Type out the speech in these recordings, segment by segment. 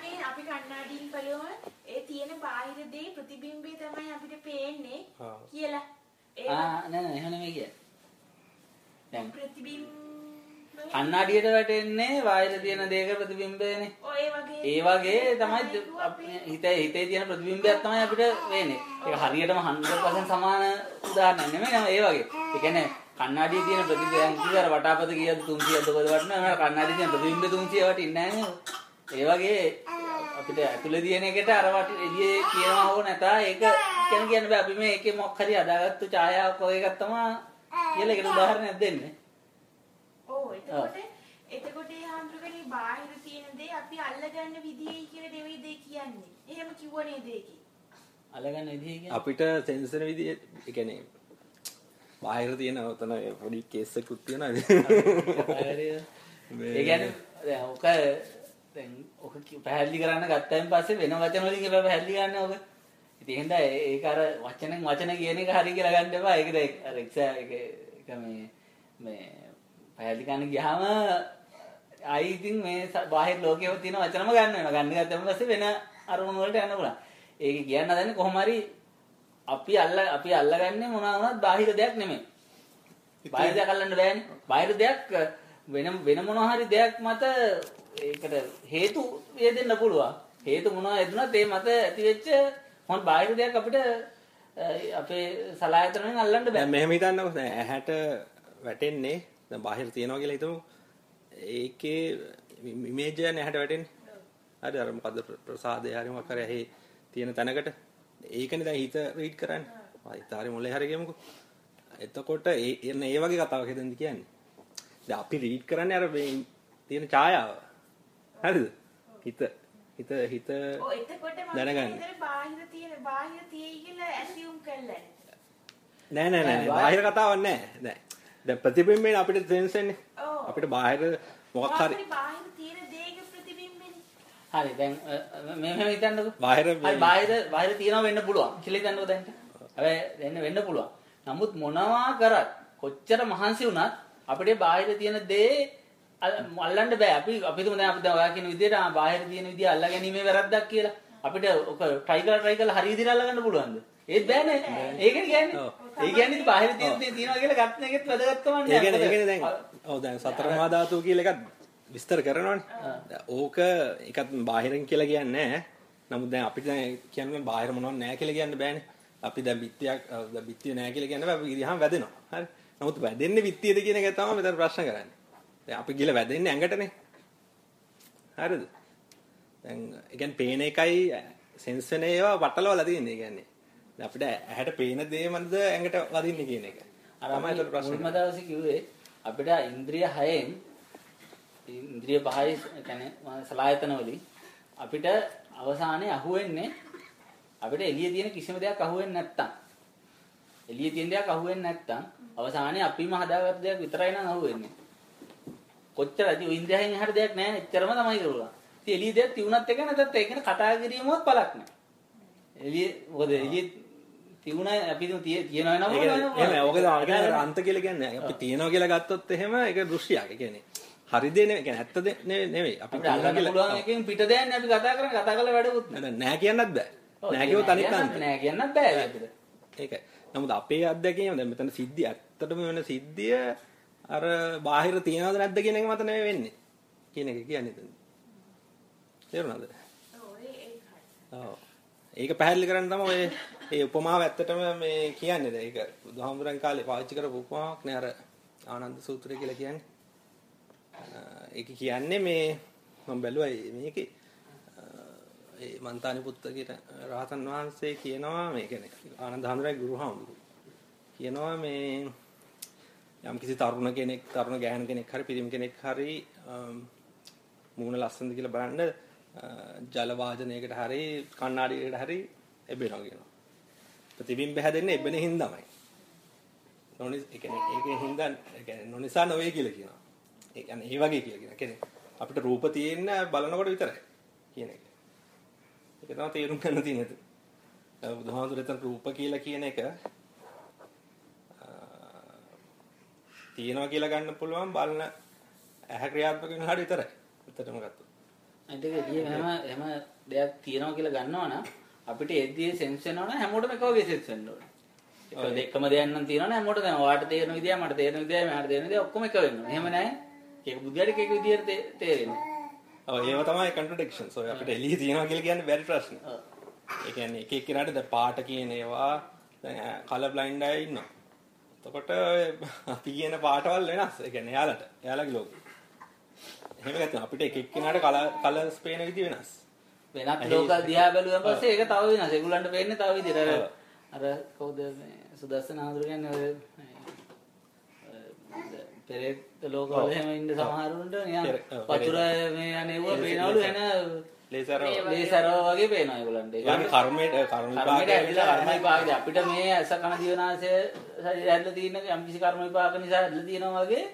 සාමාන්‍යයෙන් අපි කණ්ණාඩියෙන් බලුවම ඒ තියෙන බාහිර දේ ප්‍රතිබිම්බේ තමයි අපිට පේන්නේ. කියලා. ඒ ආ නෑ නෑ එහෙම නෙමෙයි කියන්නේ. දැන් ප්‍රතිබිම්බ කණ්ණාඩියට වැටෙන්නේ බාහිර තියෙන දේක ප්‍රතිබිම්බයනේ. ඔය වගේ ඒ වගේ තමයි අපේ හිතේ හිතේ තියෙන ප්‍රතිබිම්බයක් තමයි අපිට වෙන්නේ. ඒක හරියටම 100% සමාන උදාහරණයක් නෙමෙයි නම ඒ වගේ. ඒ කියන්නේ කණ්ණාඩියේ තියෙන ප්‍රතිබිම්බයන් කිව්වර වටාපත කීයද 300ද කොහෙද වටනවා. කණ්ණාඩියේ තියෙන ප්‍රතිබිම්බ 300 වටින්නේ නැහැ නේද? ඒ වගේ අපිට ඇතුලේ තියෙන එකට අර වට එළියේ කියනවා හෝ නැතා ඒක කියන කියන්න බෑ. අපි මේ එකේ මොකක් හරි අදාගත්තු ඡායාවක් වගේ එකක් තමයි කියලා ඒකට උදාහරණයක් දෙන්නේ. ඔව් එතකොට එතකොට ඒ හාමුදුරනේ බාහිර තියෙන දේ අපි අල්ලගන්න විදියයි කියලා දෙවි දෙය කියන්නේ. එහෙම කිව්ව නේද ඒකේ? අලගන්න විදිහ කියන්නේ. අපිට සෙන්සර් විදිය ඒ කියන්නේ බාහිර තියෙන ඔතන පොඩි කේස් එකකුත් තියෙනවා ඒ කියන්නේ දැන් ඔක දැන් ඔක කි- පැහැදිලි කරන්න ගත්තයින් පස්සේ වෙන වචන වලින් ඒක පැහැදිලි ගන්න ඔක. ඉතින් එහෙනම් ඒක අර වචනෙන් වචන කියන එක හරි කියලා ගන්න එපා. ඒකද ඒක- අර එක්සා ඒක ඒක මේ මේ පැහැදිලි කරන්න ගියාම ආයි ඉතින් මේ ස- බාහිර ලෝකයේ තියෙන වචනම ගන්න වෙනවා. ගන්න ගත්තම පස්සේ වෙන අරමුණු වලට යන්න පුළුවන්. ඒක කියන්න හදන්නේ කොහොම හරි අපි අල්ල අපි අල්ලගන්නේ මොනවා වුණත් බාහිර දෙයක් නෙමෙයි. බාහිර දෙයක් අල්ලන්න බෑනේ. බාහිර දෙයක් වෙන වෙන මොනවා හරි දෙයක් මත ඒකට හේතු යෙදෙන්න පුළුවන්. හේතු මොනවා යෙදුනත් ඒ මත ඇති වෙච්ච මොන බාහිර දෙයක් අපිට අ, අපේ සලායතනෙන් අල්ලන්න බෑ. දැන් මෙහෙම හිතන්නකෝ දැන් ඇහැට වැටෙන්නේ දැන් බාහිර තියනවා කියලා හිතමු. ඒකේ ඉමේජ් එක ඇහැට වැටෙන්නේ. හරි අර මොකද්ද ප්‍ර- ප්‍රසාදය හරි මොකක් හරි ඇහි තියෙන තැනකට. ඒකනේ දැන් හිත රීඩ් කරන්නේ. ආ හිත හරි මොලේ හරි ගමුකෝ එතකොට ඒ එන්න ඒ වගේ කතාවක් හිතෙන්ද කියන්නේ. දැන් අපි රීඩ් කරන්නේ අර මේ තියෙන ඡායාව. හරිද හිත හිත හිත ඔව් එතකොට මම දැනගන්න. හිතන්නේ බාහිර තියෙන බාහිර තියෙයි කියලා ඇසියුම් කළා. නෑ නෑ නෑ නෑ. බාහිර කතාවක් නෑ දැන් දැන් ප්‍රතිබිම්බයෙන් අපිට සෙන්ස් වෙන්නේ. අපිට බාහිර මොකක් හරි බාහිර තියෙන දේක ප්‍රතිබිම්බනේ. හරි දැන් මෙහෙම හිතන්නකෝ. බාහිර හරි බාහිර බාහිර තියනවා වෙන්න පුළුවන් කියලා හිතන්නකෝ දැන්. හැබැයි වෙන්න වෙන්න පුළුවන්. නමුත් මොනවා කරත් කොච්චර මහන්සි වුණත් අපිට බාහිර තියෙන දේ අල්ලන්න බෑ. අපි අපි තුමු දැන් අපි දැන් ඔයා කියන විදිහට ආ, බාහිර තියෙන විදිහ අල්ලා ගැනීමේ වැරද්දක් කියලා. අපිට ඔක try කරලා try කරලා හරි විදිහට අල්ලගන්න පුළුවන්ද? ඒත් බෑනේ. ඒකනේ කියන්නේ. ඒ කියන්නේ බාහිර තියෙන දේ තියනවා කියලා ගන්න එකෙත් වැදගත්කම නෑ. ඒ කියන්නේ ඒ මොකද- කියන්නේ දැන් ඔව් දැන් සතර මහා ධාතු කියලා එකක් විස්තර කරනවනේ ඕක එකත් බාහිරින් කියලා කියන්නේ නැහැ නමුත් දැන් අපිට දැන් කියන්නේ බාහිර මොනවත් නැහැ කියලා කියන්න බෑනේ අපි දැන් බිත්තියක් බිත්තිය නැහැ කියලා කියන්න බෑ අපි ගිහම වැදෙනවා හරි නමුත් වැදෙන්නේ බිත්තියද කියන එක තමයි මෙතන ප්‍රශ්න කරන්නේ දැන් අපි ගිහලා වැදෙන්නේ ඇඟටනේ. හරිද? දැන් ඒ කියන්නේ පේන එකයි සෙන්ස් වෙන ඒවා වටලවලා තියෙන්නේ ඒ කියන්නේ. දැන් අපිට ඇහැට පේන දේ මන්ද ඇඟට වදින්නේ කියන එක. අර තමයි අපි ඒතර ප්‍රශ්නේ. මුල්ම දවසේ කිව්වේ අපිට ඉන්ද්‍රිය හයෙන් ඉන්ද්‍රිය පහයි කියන්නේ සලායතන වලින් අපිට අවසානයේ අහුවෙන්නේ අපිට එළියේ තියෙන කිසිම දෙයක් අහුවෙන්නේ නැත්තම්. එළියේ තියෙන දෙයක් අහුවෙන්නේ නැත්තම් අවසානයේ අපිම හදාගත්ත දෙයක් විතරයි නම් අහුවෙන්නේ. කොච්චරද ඔය ඉන්ද්‍රියයන් එහාට දෙයක් නැහැ එච්චරම තමයි කරුණා ඉතින් එළියේ දෙයක් තියුණත් එක නැත්නම් ඒක නේ කතා කිරීමවත් පළක් නැහැ එළියේ මොකද එළියේ තියුණ අපි තියනවා නම් එහෙම ඕක තමයි කියන්නේ අන්ත කියලා කියන්නේ අපි තියනවා කියලා ගත්තොත් එහෙම ඒක දෘශ්‍යයක්. ඒ කියන්නේ හරි දේ නෙවෙයි. කියන්නේ ඇත්ත දේ නෙවෙයි. අපි අල්ලන්න පුළුවන් එකෙන් පිට දෙයන්නේ අපි කතා කරන්නේ කතා කරලා වැඩකුත් නැහැ. නෑ කියන්නත් බෑ. නෑ කිව්වොත් අනිත් අන්ත. නෑ කියන්නත් බෑ අපිට. ඒකයි. නමුත් අපේ අත්දැකීම දැන් මෙතන සිද්ධිය ඇත්තටම වෙන සිද්ධිය අර බාහිර තියනවද නැද්ද කියන එක මත නෙවෙයි වෙන්නේ. කියන එක කියන්නේ එතන. තේරුණාද? ඔව්. ඒක පැහැදිලි කරන්න තමයි ඔය ඒ උපමාව ඇත්තටම මේ කියන්නේ දැන් ඒක බුදුහාමුදුරන් කාලේ පාවිච්චි කරපු උපමාවක් නේ අර ආනන්ද සූත්‍රය කියලා කියන්නේ. ඒක කියන්නේ මේ මම බැලුවා මේකේ ඒ මන්තානි පුත්ත කියන රහතන් වහන්සේ කියනවා මේ කියන්නේ ආනන්ද හාමුදුරගේ ගුරුහාමුදුරු කියනවා මේ යම් කිසි තරුණ කෙනෙක් තරුණ ගැහණු කෙනෙක් හරි පිරිමි කෙනෙක් හරි අම්, මූණ ලස්සනද කියලා බලන්න අ, ජල වාදනයකට හරි කණ්ණාඩියකට හරි එබෙනවා කියනවා. ප්‍රතිබිම්බ හැදෙන්නේ එබෙන හින්දාමයි. නොනිස් ඒ කියන්නේ ඒකේ හින්දා ඒ කියන්නේ නොනිසා නොවේ කියලා කියනවා. ඒ කියන්නේ ඒ වගේ කියලා කියනවා. කියන්නේ අපිට රූප තියෙන්න බලනකොට විතරයි කියන එක. ඒක තමයි තේරුම් ගන්න තියෙන්නේ. බුදුහාමුදුරේ තන රූප කියලා කියන එක තියනවා කියලා ගන්න පුළුවන් බලන ඇහැ ක්‍රියාත්මක වෙන හැටි විතරයි. ඇත්තටම ගත්තොත්. එක එළිය හැම හැම දෙයක් තියෙනවා කියලා ගන්නවා නම් අපිට එද්දී සෙන්ස් වෙනවා නම් හැමෝටම එක වගේ සෙන්ස් වෙන්න ඕනේ. ඒක දෙකම දෙයක් නම් තියෙනවා නම් හැමෝටම දැන් ඔයාට තේරෙන විදිය මට තේරෙන විදිය මට තේරෙන විදිය ඔක්කොම එක වෙන්න ඕනේ. එහෙම නැහැ. ඒක බුද්ධියට එක විදියට තේරෙන්නේ. ඔව් ඒව තමයි කන්ට්‍රඩික්ෂන්ස්. ඔය අපිට එළිය තියනවා කියලා කියන්නේ බැරි ප්‍රශ්න. ඒ කියන්නේ එක එක්කෙනාට දැන් පාට කියන ඒවා දැන් කලර් බ්ලයින්ඩ් අය ඉන්නවා. එතකොට අපි කියන පාටවල් වෙනස්. ඒ කියන්නේ එයාලට. එයාලගේ ලෝකෙ. එහෙම ගත්තා අපිට එක එක්කෙනාට කලර් කලර්ස් පේන විදිහ වෙනස්. වෙනත් ලෝක දිහා බැලුවම පස්සේ ඒක තව වෙනස්. ඒගොල්ලන්ට පේන්නේ තව විදිහට. අර. අර කවුද මේ සුදස්සන ආඳුර කියන්නේ ඔය පෙරේත ලෝකවල. එහෙම ඉන්න සමහරුන්ට නිකන් වතුර මේ අනේව පේනවලු එන ලේසර් ලේසරව වගේ පේනවා ඒගොල්ලන්ට. යාගේ කර්මයට කර්ම කර්මයට විපාකය ඇවිල්ලා කර්ම විපාකද අපිට මේ ඇස කන දිවනාසය ශරීරය හැදලා තියෙන යම් කිසි කර්ම විපාක නිසා හැදලා තියෙනවා වගේ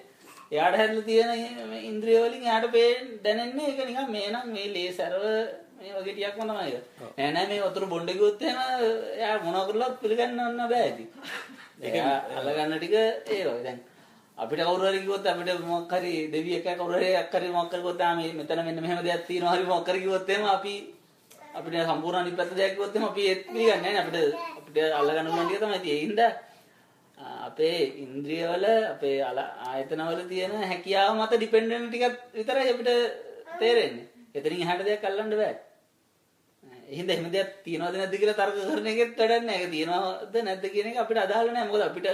එයාට හැදලා තියෙන මේ ඉන්ද්‍රිය වලින් එයාට දැනෙන්නේ ඒක නිකන් මේ නම් මේ ලේසරව මේ වගේ ටිකක්ම තමයි ඒක. නෑ නෑ මේ වතුර බොණ්ඩ කිව්වොත් එහෙම එයා මොනවා කරලත් පිළිගන්නන්න බෑ ඉතින්. ඒක අල්ලගන්න ටික ඒ වගේ දැන් අපිට කවුරු හරි කිව්වොත් අපිට මොකක් හරි දෙවියෙක් කවුරු හරි එක් හරි මොකක් හරි කිව්වොත් ආ මේ මෙතන මෙන්න මෙහෙම දෙයක් තියෙනවා හරි මොකක් හරි කිව්වොත් එහෙම අපි අපිට සම්පූර්ණ අනිත් පැත්ත දෙයක් කිව්වොත් එහෙම අපි ඒත් පිළිගන්නේ නැහැ නේ අපිට අපිට අල්ලගන්න පුළුවන් ටික තමයි තියෙන්නේ. ඒ හින්දා ආ, අපේ ඉන්ද්‍රියවල අපේ අල- ආයතනවල තියෙන හැකියාව මත ඩිපෙන්ඩ් වෙන ටිකක් විතරයි අපිට තේරෙන්නේ. එතනින් එහාට දෙයක් අල්ලන්න බෑ. එහෙනම් එහෙම දෙයක් තියනවද නැද්ද කියලා තර්ක කරන එකෙත් වැඩක් නැහැ. ඒක තියනවද නැද්ද කියන එක අපිට අදාළ නැහැ. මොකද අපිට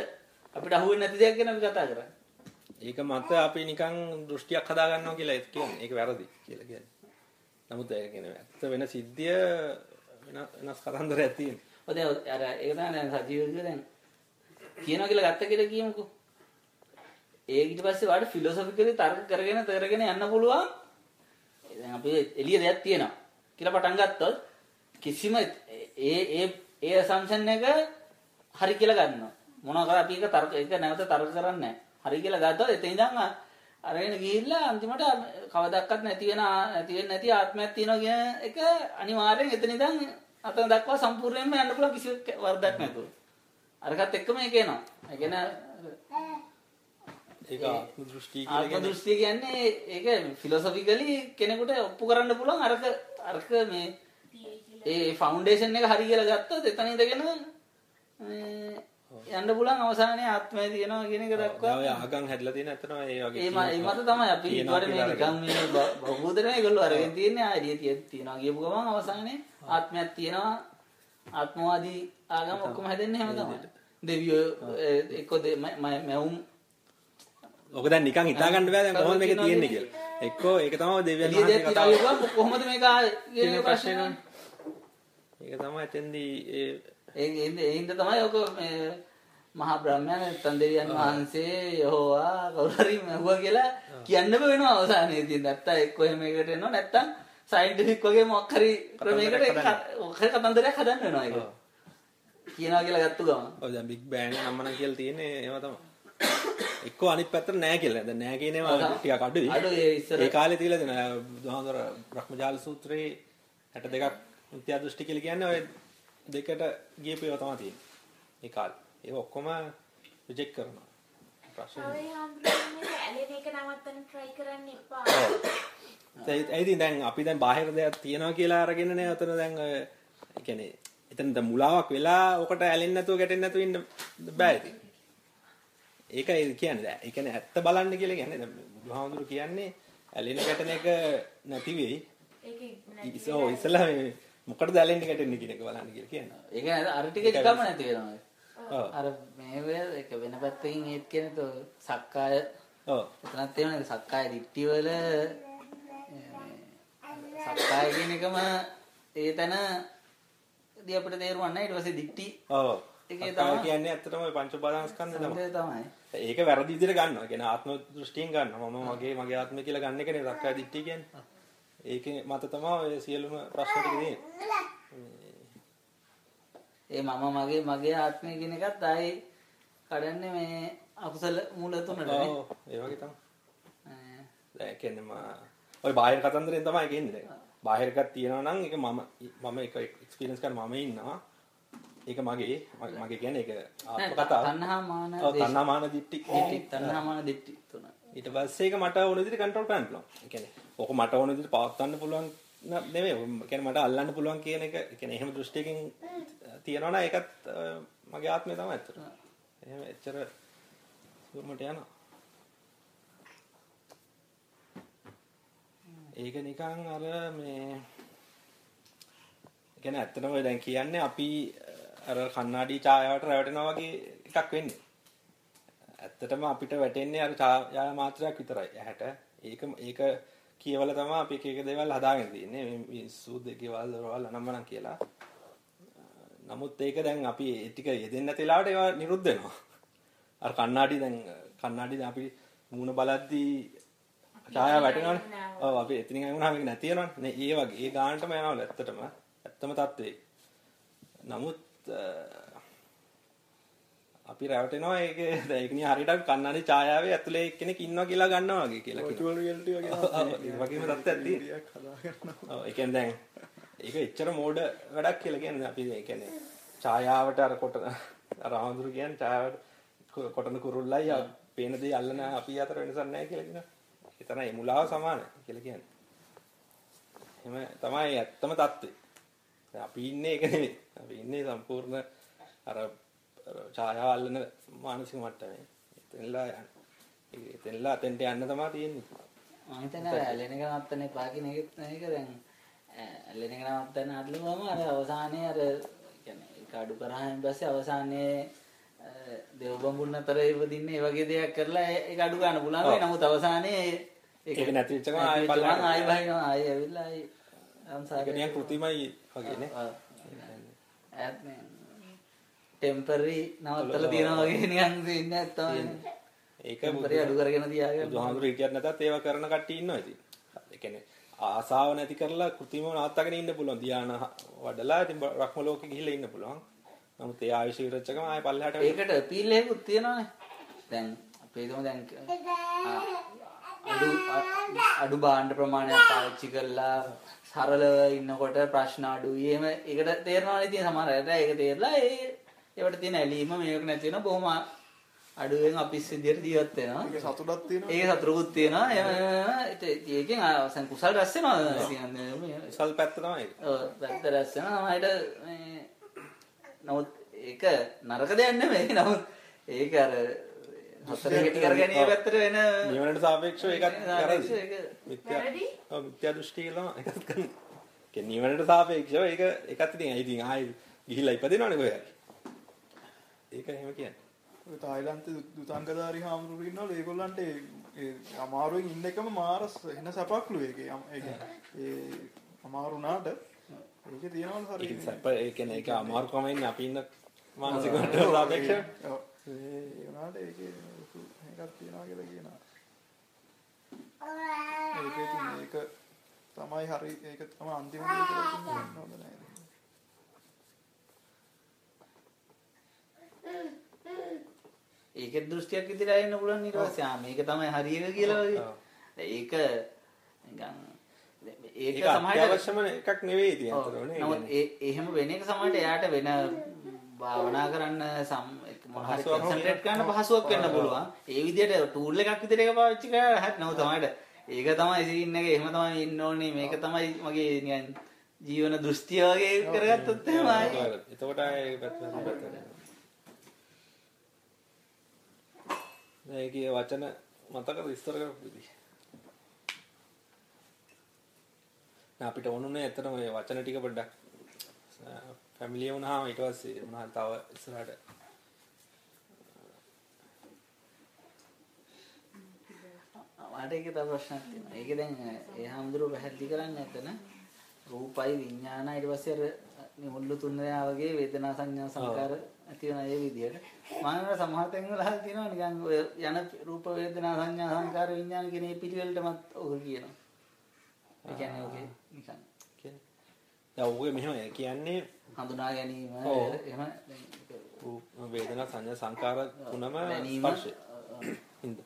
අපිට අහුවෙන්නේ නැති දෙයක් ගැන අපි කතා කරන්නේ. ඒක මත අපි නිකන් දෘෂ්ටියක් හදා ගන්නවා කියලා ඒක කියන්නේ. ඒක වැරදි කියලා කියන්නේ. නමුත් ඒ කියන්නේ ඇත්ත වෙන සිද්ධිය වෙන- වෙනස් කතන්දරයක් තියෙනවා. ඔය දැන් අර ඒක තමයි දැන් සජීව කිව්ව දැන් කියනවා කියලා ගත්ත කියලා කියමුකෝ. ඒක ඊට පස්සේ වාට ෆිලොසොෆිකලි තර්ක කරගෙන කරගෙන යන්න පුළුවන්. දැන් අපි එළිය දෙයක් තියෙනවා කියලා පටන් ගත්තොත් කිසිම ඒ ඒ ඒ assumption එක හරි කියලා ගන්නවා. මොනවා කර අපි ඒක තර්ක ඒක නැවත තර්ක කරන්නේ නැහැ. හරි කියලා ගත්තොත් එතන ඉඳන් අරගෙන ගිහිල්ලා අන්තිමට කවදාවත් නැති වෙන නැති වෙන්නේ නැති ආත්මයක් තියෙනවා කියන එක අනිවාර්යෙන් එතන ඉඳන් අතන දක්වා සම්පූර්ණයෙන්ම යන්න පුළුවන් කිසි වරදක් නැතුව. අරකට එක්කම ඒක එනවා. ඒ කියන්නේ ඒක ආත්ම දෘෂ්ටි කියලා ආත්ම කියන්නේ දෘෂ්ටි කියන්නේ ඒක ෆිලොසොෆිකලි කෙනෙකුට ඔප්පු කරන්න පුළුවන් අරක අරක මේ ඒ ෆවුන්ඩේෂන් එක හරි කියලා ගත්තොත් එතන ඉඳගෙන යන්න පුළුවන් අවසානයේ ආත්මය තියෙනවා කියන එක දක්වා. ඔය ආගම් හැදලා තියෙන ඇත්තටම ඒ වගේ ඒ මත තමයි අපි ඊට මේ නිකන් මේ බ- බහුබෝධන ඒගොල්ලෝ අරගෙන තියන්නේ ආයිඩිය තිය තියනවා. කියපු ගමන් අවසානයේ ආත්මයක් තියෙනවා. ආත්මවාදී ආගම ඔක්කොම හැදෙන්නේ එහෙම තමයි. දෙවියෝ එක්ක මැවුම්. ඔක දැන් නිකන් හිතා ගන්න බෑ දැන් කොහොමද මේක තියෙන්නේ කියලා. එක්කෝ ඒක තමයි දෙවියන් වහන්සේ තියලා කතාව. ගිහුවම කොහොමද මේක කියන ප්‍රශ්නේ? ප්‍රශ්නේ ඒක තමයි එතෙන්දී ඒ ඒ ඒ හින්දා තමයි ඔක මේ මහා බ්‍රහ්මයන් නැත්නම් දෙවියන් වහන්සේ යහෝවා කවුරු හරි මැව්වා කියලා කියන්න බෑ වෙනවා අවසානයේදී. නැත්තම් එක්ක එහෙම එකකට එනවා. නැත්තම් සයන්ටිෆික් වගේ මොකක් හරි ක්‍රමයකට මොකක් හරි කතන්දරයක් හදන්න වෙනවා ඒක. කියනවා කියලා ගත්තු ගමන්. ඔය දැන් බිග් බෑන් නම්මනම් කියලා තියෙන්නේ ඒව තමයි. එක්කෝ අනිත් පැත්තට නෑ කියලා. දැන් නෑ කියන ඒවා ටිකක් අඩුයි. අඩුයි, ඒ ඉස්සර- ඒ කාලේ තියලා දෙන බුදුහාමර බ්‍රහ්මජාල සූත්‍රයේ 62ක් මිත්‍යා දෘෂ්ටි කියලා කියන්නේ ඔය දෙකට ගියපු ඒවා තමයි තියෙන්නේ. ඒ කාලේ. ඒක ඔක්කොම රිජෙක්ට් කරනවා. ප්‍රශ්න. ඒ ඒ ඉතින් දැන් අපි දැන් බාහිර දෙයක් තියනවා කියලා අරගෙන නේ අතන දැන් ඔය ඒ කියන්නේ එතන දැන් මුලාවක් වෙලා ඔකට ඇලෙන්නේ නැතුව ගැටෙන්නේ නැතුව ඉන්න බෑ ඉතින්. ඒක ඒ කියන්නේ දැන් ඒ කියන්නේ ඇත්ත බලන්න කියලා කියන්නේ දැන් බුදුහාමුදුරු කියන්නේ ඇලෙන ගැටෙන එක නැති වෙයි. ඒකේ ඉස්සලා මේ මොකටද ඇලෙන්නේ ගැටෙන්නේ කියන එක බලන්න කියලා කියන්නේ. ඒක නේද අර ටික නිකම්ම නැති වෙනවා. අර මේ වේ ඒක වෙන පැත්තකින් ඒත් කියන්නේ તો සක්කාය ඔව්. එතනත් තියෙනවා සක්කාය දිට්ඨිය වල ඒ, සක්කාය කියන එකම ඒ තැන දී අපිට තේරුම් නැහැ ඊට පස්සේ දිට්ඨි ඔව්. ඒකේ අක්කා තමයි. කියන්නේ ඇත්තටම ওই පංච උපාදානස්කන්ධය තමයි. සම්දේ තමයි ඒක වැරදි විදිහට ගන්නවා. කියන්නේ ආත්ම දෘෂ්ටියෙන් ගන්නවා. මම මගේ මගේ ආත්මය කියලා ගන්න එකනේ සක්කාය දිට්ඨිය කියන්නේ. ඒකේ මත තමයි ඔය සියලුම ප්‍රශ්න ටික තියෙන්නේ. ඒ මම මගේ මගේ ආත්මය කියන එකත් ආයේ කඩන්නේ මේ අකුසල මූල තුනටනේ ඔව් ඒ වගේ තමයි. ඒ, දැන් කියන්නේ මා ඔය බාහිර කතන්දරෙන් තමයි ඒක එන්නේ දැන්. බාහිර එකක් තියෙනවා නම් ඒක මම මම ඒක එක්ස්පීරියන්ස් කරන මම ඉන්නවා. ඒක මගේ මගේ කියන්නේ ඒක ආත්ම නෑ, කතාව. තණ්හා මාන ඔව්. තණ්හා මාන. දිට්ඨි තණ්හා මාන දිට්ඨි තුන ඊට පස්සේ ඒක මට ඕන විදිහට කන්ට්‍රෝල් කරන්න පුළුවන්. ඒ කියන්නේ ඕක මට ඕන විදිහට පවත්වන්න පුළුවන් නෙමෙයි. කියන්නේ මට අල්ලන්න පුළුවන් කියන එක කියන්නේ එහෙම දෘෂ්ටියකින් තියනවා නම් ඒකත් මගේ ආත්මය තමයි ඇත්තට. එහෙම එච්චර සුවමට යනවා. ඒක නිකන් අර මේ කියන්නේ ඇත්තටම ඔය දැන් කියන්නේ අපි අර කණ්ණාඩි ඡායාවට රැවටෙනවා වගේ එකක් වෙන්නේ. ඇත්තටම අපිට වැටෙන්නේ අර ඡායා මාත්‍රයක් විතරයි ඇහැට. ඒක ඒක කියවල තමයි අපි එක එක දේවල් හදාගෙන තියෙන්නේ. මේ මිනිස්සු දෙකේවල් දරවල් අනම්මනම් කියලා. නමුත් ඒක දැන් අපි ඒ ටික යෙදෙන්නේ නැති වෙලාවට ඒවා නිරුද්ධ වෙනවා. අර කණ්ණාඩි දැන් කණ්ණාඩි දැන් අපි මූණ බලද්දී ඡායාව වැටෙනවනේ. ඔව් අපි එතනින් වුණාම ඒක නැති වෙනවනේ. නේ ඒ වගේ ඒ ගානටම යනවලු ඇත්තටම. ඇත්තම තත්ත්වේ. නමුත් අපි රැවටෙනවා ඒක දැන් හරියට අපි කන්නඩි ඡායාවේ ඇතුලේ කෙනෙක් ඉන්නවා කියලා ගන්නවා වගේ කියලා virtual reality වගේ වගේම තත්ත්වයක් තියෙනවා. ඔව් ඒ කියන්නේ දැන් ඒක එච්චර මෝඩ වැඩක් කියලා කියන්නේ අපි ඒ කියන්නේ ඡායාවට අර කොට අර ආඳුරු කියන්නේ ඡායාවට කොටන කුරුල්ලයි පේන දේ අල්ලන අපි අතර වෙනසක් නැහැ කියලා කියනවා. ඒ තරම් ඒ මුලාව සමානයි කියලා කියන්නේ. එහෙම තමයි ඇත්තම තත්ත්වය. දැන් අපි ඉන්නේ ඒක නෙවෙයි. අපි ඉන්නේ සම්පූර්ණ අර ඡායාව අල්ලන මානසික මට්ටමේ. එතනලා යන්න. එතනලා අතෙන්ට යන්න තමයි තියෙන්නේ. මම හිතන්නේ ඇලෙන එක නවත්තන්න එපා කියන එකත් මේක දැන් ඇලෙන එක නවත්තන්න අඩලුවම අර අවසානයේ අර කියන්නේ ඒක අඩු කරාම පස්සේ අවසානයේ දෙව්බඹුන් අතර ඉපදින්නේ ඒ වගේ දෙයක් කරලා ඒක අඩු ගන්න පුළුවන් වෙයි. නමුත් අවසානයේ ඒක නැති වෙච්ච ගමන් ආයෙ බලන්න. ආයෙ බහිනවා ආයෙ ඇවිල්ලා ආයෙ ඒක සංසාරේ නිකන් කෘතිමයි වගේ නේ. ඈත් මේ ටෙම්පරරි නවත්තලා තියනවා වගේ නිකන් දෙන්නේ නැත්තම ඒක ටෙම්පරරි අඩු කරගෙන තියාගෙන බුදුහාමුදුරු හිටියත් නැතත් ඒව කරන කට්ටිය ඉන්නවා ඉතින්. ඒ කියන්නේ ආසාව නැති කරලා කෘතිමව නවත්තගෙන ඉන්න පුළුවන්. ධාන වඩලා ඉතින් රක්ම ලෝකෙ ගිහිල්ලා ඉන්න පුළුවන්. නමුත් ඒ ආයුෂ විරච්චකම ආයෙ පල්ලෙහාට. ඒකට අපීල් එකකුත් තියෙනවානේ. දැන් අපේ තුම දැන් අඩු අඩු භාණ්ඩ ප්‍රමාණයක් පාවිච්චි කරලා සරලව ඉන්නකොට ප්‍රශ්න අඩුයි. එහෙම ඒකට තේරෙනවානේ ඉතින් සමහර අයට ඒක තේරලා ඒ ඒවට තියෙන ඇලීම මේක නැති වෙනවා බොහොම අඩුවෙන් අපිස් විදියට ජීවත් වෙනවා. ඒක සතුටක් තියෙනවා. ඒක සතුරුකුත් තියෙනවා. ඒකෙන් අවසන් කුසල් රැස් වෙනවා. ඉතින් මේ සල් පැත්ත තමයි ඒක. ඔව් පැත්ත රැස් වෙනවා මේ නමුත් ඒක නරක දෙයක් නෙමෙයි නමුත් ඒක අර හතර ගෙටි කරගැනීමේ පැත්තට වෙන නිවනට සාපේක්ෂව ඒකත් කරදි. ඒක මිත්‍යා? ඔව් මිත්‍යා දෘෂ්ටි කියලා ඒකත් කරන්නේ. කියන්නේ නිවනට සාපේක්ෂව ඒක ඒකත් ඉතින් ඉතින් ආයෙ ගිහිල්ලා ඉපදිනවනේ කොහේ හරි. ඒක එහෙම කියන්නේ. ඔය තායිලන්තේ දුතාංගධාරී හාමුදුරුවෝ ඉන්නවලු. ඒගොල්ලන්ට ඒ- අමාරුවෙන් ඉන්න එකම මාරස් එන සැපක්ලු ඒකේ. ඒ ඒ අමාරු වුණාට ඒකේ තියෙනවලු ඒක ශරීරේ සැප ඒ කියන්නේ ඒක අමාරුකම ඉන්නේ අපි ඉන්න මානසික මට්ටමට සාපේක්ෂව. ඔව්. ඒ වුණාට ඒකේ එකක් තියෙනවා කියලා කියනවා. ඒක ඉතින් ඒක තමයි හරි ඒක තමයි අන්තිම දේ කියලා කියන්නේ. හොඳ නැහැ ඒකේ දෘෂ්ටියක් විදිහට එන්න පුළුවන් ඊට පස්සේ ආ මේක තමයි හරියක කියලා වගේ. ඒක නිකන් ඒක සමහරට අත්‍යවශ්‍යම එකක් නෙවෙයි. අතනෝනේ. නමුත් ඒ එහෙම වෙන එක සමහරට එයාට වෙන භාවනා කරන්න සම් මොන හරි පහසුවක් කන්සන්ට්‍රේට් කරන්න පහසුවක් වෙන්න පුළුවන්. ඒ විදිහට ටූල් එකක් විදිහට ඒක පාවිච්චි කරලා හරි නමුත් තමයි ඒක තමයි සීන් එක එහෙම තමයි ඉන්න ඕනේ මේක තමයි මගේ නිකන් ජීවන දෘෂ්ටිය වගේ කරගත්තොත් එහෙමයි. එතකොට ඒ පැත්ත ඒකේ වචන මතක විස්තර කරපු විදිහ. නෑ අපිට ඕනුනේ ඇත්තටම මේ වචන ටික පොඩ්ඩක් ෆැමිලිය වුණාම ඊට පස්සේ මොනවා තව ඉස්සරහට මට ඒක තව ප්‍රශ්නයක් තියෙනවා. ඒක දැන් ඒ හැමදෙරෝ පැහැදිලි කරන්නේ නැතන රූපයි විඥානයි ඊට පස්සේ අර නිමුල්ලු තුන් දෙනා වගේ වේදනා සංඥා සංකාර ඇති වෙන ඒ විදිහට. මම අර සමහර තැන්වල අහලා තියෙනවා නිකන් ඔය යන රූප වේදනා සංඥා සංකාර විඥාන කියන මේ පිළිවෙලටමත් ඔක කියනවා. ඒ කියන්නේ ඔකේ නිකන් කියන්නේ. දැන් ඔය මෙහෙම කියන්නේ හඳුනා ගැනීම. එහෙම රූප වේදනා සංඥා සංකාර තුනම ස්පර්ශය. හින්ද.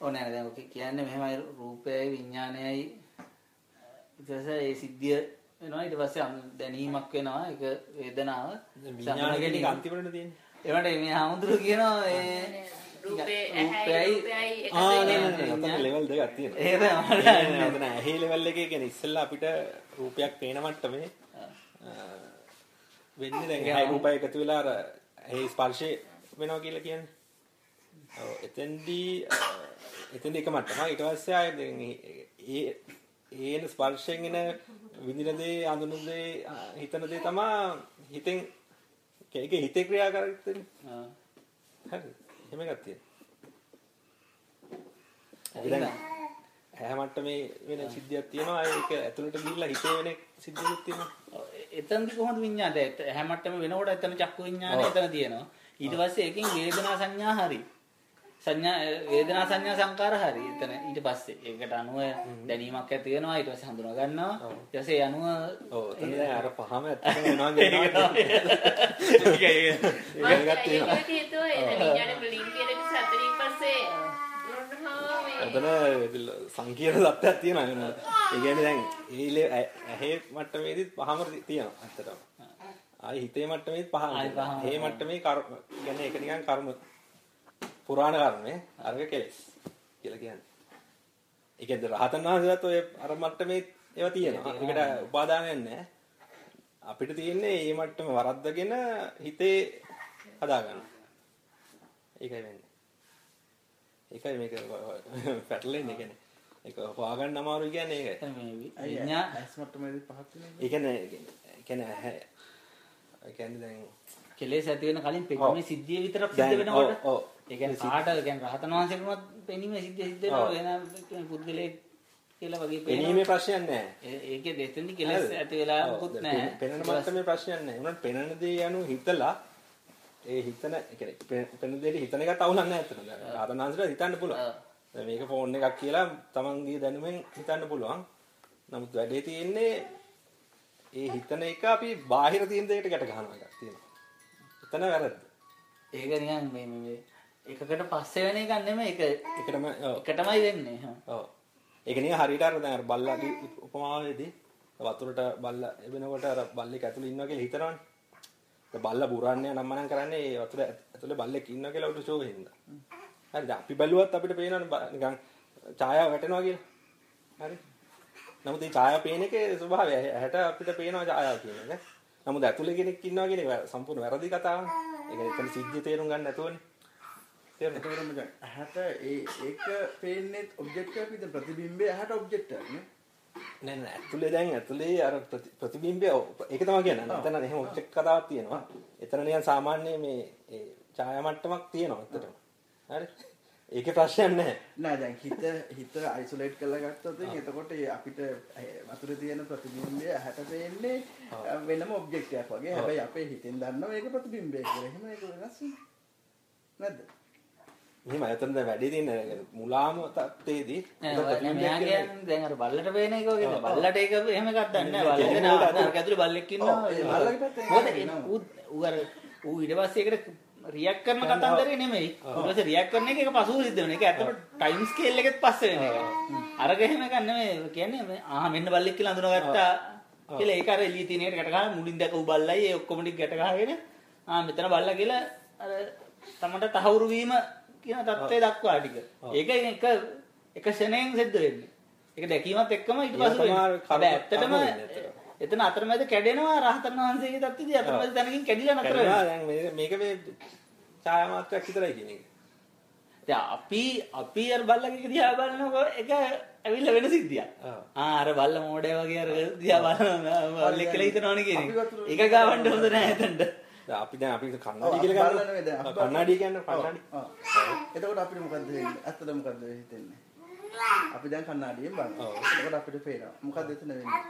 ඕනේ දැන් ඔක කියන්නේ මෙහෙමයි රූපයයි විඥානයයි ඊට පස්සේ ඒ සිද්ධිය වෙනවා. ඊට පස්සේ දැනීමක් වෙනවා. ඒක වේදනාව. විඥාන කියන එක අන්තිමට තියෙන්නේ. ඒවට මේ හාමුදුරුවෝ කියනවා ඒ රූපේ ඇහැයි රූපයයි ලෙවල් දෙකක් තියෙනවා. ඒක නෑ, ඇහි ලෙවල් එකේ කියන්නේ ඉස්සෙල්ලා අපිට රූපයක් පේන මට්ටමේ වෙන්නේ දැන් ඇහි රූපය එකතු වෙලා අර ඇහි ස්පර්ශය වෙනවා කියලා කියන්නේ. ඔව් එතෙන්දී එතෙන්දී එක මට්ටමක්. ඊට පස්සේ ආයෙ දැන් ඒ ඒන ස්පර්ශයෙන් එන විඳින දේ අඳුන දේ හිතන දේ තමයි හිතෙන් ඒක හිතේ ක්‍රියාකාරීත්වය. ආ. හරි. එහෙම එකක් තියෙනවා. ඇහැ මට්ටමේ වෙන සිද්ධියක් තියෙනවා ඒක ඇතුළට ගිහිල්ලා හිතේ වෙන සිද්ධියක් තියෙනවා. එතනදි කොහොමද විඤ්ඤාණය? ඇහැ මට්ටම වෙනකොට එතන චක්කු විඤ්ඤාණය එතන තියෙනවා. ඊට පස්සේ ඒකෙන් වේදනා සංඥා හරි. සංඥා වේදනා සංඥා සංකාර හරි. එතන ඊට පස්සේ ඒකට අනුව දැනීමක් ඇති වෙනවා. ඊට පස්සේ හඳුනා ගන්නවා. ඊට පස්සේ ඒ අනුව ඔව් එතන දැන් අර පහම ඇත්තම වෙනවා කියනවා. ඒක ඒක ඒකත් තියෙනවා. ඒකට හේතුව ඒ විඥාන වලින් කියන සතරින් පස්සේ එතන සංකීර්ණ தත්ත්වයක් තියෙනවා නේද? ඒ කියන්නේ දැන් ඒ ලේ- ඇ- ඇහි මට්ටමේදීත් පහම තියෙනවා ඇත්තටම. ආයි හිතේ මට්ටමේත් පහම. ඒ මට්ටමේ කර්ම කියන්නේ ඒක නිකන් කර්ම පුරාණ කර්මය අර්ග කෙලෙස් කියලා කියන්නේ. ඒ කියන්නේ රහතන් වහන්සේලාත් ඔය අර මට්ටමේ ඒවා තියෙනවා. ඒකට උපාදානයක් නැහැ. අපිට තියෙන්නේ මේ මට්ටම වරද්දගෙන හිතේ හදාගන්න. ඒකයි වෙන්නේ. ඒකයි මේක පැටලෙන්නේ කියන්නේ. ඒක හොයාගන්න අමාරුයි කියන්නේ ඒකයි. එතන මේ විඤ්ඤා ඇස් මට්ටමේදී පහක් වෙනවා ඒ කියන්නේ ඒ කියන්නේ ඒ කියන්නේ දැන් කෙලෙස් ඇති වෙන කලින්. පෙනීමේ සිද්ධිය විතරක් සිද්ධ වෙනකොට ඔව් ඔව් ඒ කියන්නේ කාට කියන්නේ රහතන් වහන්සේටමත් පෙනීමේ සිද්ධිය සිද්ධ වෙනවා. වෙන පුද්ගලයෙක් කියලා වගේ. පෙනීමේ ප්‍රශ්නයක් නැහැ. ඒකේ දෙතෙන්දි කෙලෙස් ඇති වෙලා මොකුත් නැහැ. පෙන- පෙනෙන මට්ටමේ ප්‍රශ්නයක් නැහැ. උනත් පෙනෙන දේ යනු හිතලා ඒ හිතන කියන්නේ පෙනෙන දේ හිතන එකත් අවුලක් නැහැ අතන. රහතන් වහන්සේලා හිතන්න පුළුවන්. මේක ෆෝන් එකක් කියලා තමන්ගේ දැනුමෙන් හිතන්න පුළුවන්. නමුත් වැඩේ තියෙන්නේ ඒ හිතන එක අපි බාහිර තියෙන දෙයකට ගැට ගන්නවා එකක් තියෙනවා. එතන වැරද්ද. ඒක නිකන් මේ මේ එකකට පස්සේ වෙන එකක් නෙමෙයි ඒක ඒකටම ඔව්. එකටමයි වෙන්නේ. හා. ඔව්. ඒක නිකන් හරියට අර දැන් අර බල්ලාගේ උපමාවේදී වතුරට බල්ලා එබෙනකොට අර බල්ලෙක් ඇතුළේ ඉන්නවා කියලා හිතනවනේ. ඒ බල්ලා බුරන්නේ නම් මනම් කරන්නේ ඒ වතුර ඇතුළේ බල්ලෙක් ඉන්නවා කියලා උඩ ෂෝ හින්දා. හරිද? අපි බැලුවත් අපිට පේනවනේ නිකන් ඡායාව වැටෙනවා කියලා. හරි. නමුත් මේ ඡායාව පේන එකේ ස්වභාවය ඇහැට අපිට පේනවා ඡායාව කියන එක. නමුත් ඇතුළේ කෙනෙක් ඉන්නවා කියන එක සම්පූර්ණ වැරදි කතාවක්. ඒක එතන සිද්ධිය තේරුම් ගන්න නැතුවනේ. තේරුණාද? එතකොට මචං ඇහැට ඒ ඒක පේන්නේ ඔබ්ජෙක්ට් එකක් විදිහට ප්‍රතිබිම්බය ඇහැට ඔබ්ජෙක්ට් එකක් නේ නෑ නෑ ඇතුලේ දැන් ඇතුලේ අර ප්‍රති- ප්‍රතිබිම්බය ඒක තමයි කියන්නේ. එතන එහෙම ඔබ්ජෙක්ට් කතාවක් තියෙනවා. එතන නිකන් සාමාන්‍ය මේ ඒ ඡායා මට්ටමක් තියෙනවා ඇත්තටම. හරි? ඒකේ ප්‍රශ්නයක් නැහැ. නෑ දැන් හිත හිත අයිසොලේට් කරලා ගත්තොත් එතකොට අපිට වතුරේ තියෙන ප්‍රතිබිම්බය ඇහැට පේන්නේ වෙනම ඔබ්ජෙක්ට් එකක් වගේ. හැබැයි අපේ හිතෙන් දන්නවා ඒක ප්‍රතිබිම්බය කියලා. එහෙම ඒක වෙනස් වෙන්නේ. මෙහෙම එතන දැන් වැඩි තියෙන මුලාම තත්ත්වයේදී නෑ එතන ඔය- ප්‍රතිබිම්බයක් මෙයා කියන්නේ- කියන්නේ දැන් අර බල්ලට පේන එක වගේ? බල්ලට ඒක එහෙම එකක් දන්නේ නැහැ. නේද නෑ අර- ඇතුලේ බල්ලෙක් ඉන්නවා. බල්ලගේ පැත්තෙන් මොකද. ඌ අර ඌ ඊට පස්සේ ඒකට රියැක්ට් කරන කතන්දරේ නෙමෙයි. ඊට පස්සේ රියැක්ට් කරන එක ඒක පසුව සිද්ධ වෙන එක. ඇත්තට ටයිම් ස්කේල් එකෙත් පස්සේ වෙන එක. අරක එහෙම එකක් නෙමෙයි. කියන්නේ ආ මෙන්න බල්ලෙක් කියලා අඳුනගත්තා කියලා ඒක අර එළිය තියෙන එකට ගැට ගහලා මුලින් දැකපු බල්ලයි ඒ ඔක්කොම ටික ගැට ගහගෙන ආ මෙතන බල්ලා කියලා අර තමන්ට තහවුරු වීම කියන தත්ත්වය දක්වා ටික. ඒක එක එක ෂණයෙන් සිද්ධ වෙන්නේ. ඒක දැකීමත් එක්කම ඊට පස්සේ වෙන්නේ. ඇත්තටම. එතන අතරමැද කැඩෙනවා රහතන් වහන්සේගේ தත්ත්වයේදී අතරමැද තැනකින් කැඩිලා නතර වෙනවා. දැන් මේක මේ ඡායා මාත්‍රයක් විතරයි කියන එක. දැන් අපි අපි අර බල්ලගේ දිහා බලනකොට ඒක ඇවිල්ලා වෙන සිද්ධියක්. ආ අර බල්ල මෝඩය වගේ අර දිහා බලන බල්ලෙක් කියලා හිතනවනේ කියන අපි වතුර- එක. ඒක ගාවන්න හොඳ නෑ එතනට. දැන් අපි දැන් අපි ඔව්, කන්නඩි අපි කියලා බලලා නෙවෙයි දැන්. අපි බලලා- කන්නඩි කියන්නේ කන්නඩි. ඔව්. එතකොට අපිට මොකද්ද වෙන්නේ? ඇත්තට මොකද්ද හිතෙන්නේ? අපි දැන් කණ්ණාඩියෙන් බලනවා. ඔව්. එතකොට අපිට පේනවා. මොකද්ද එතන වෙන්නේ?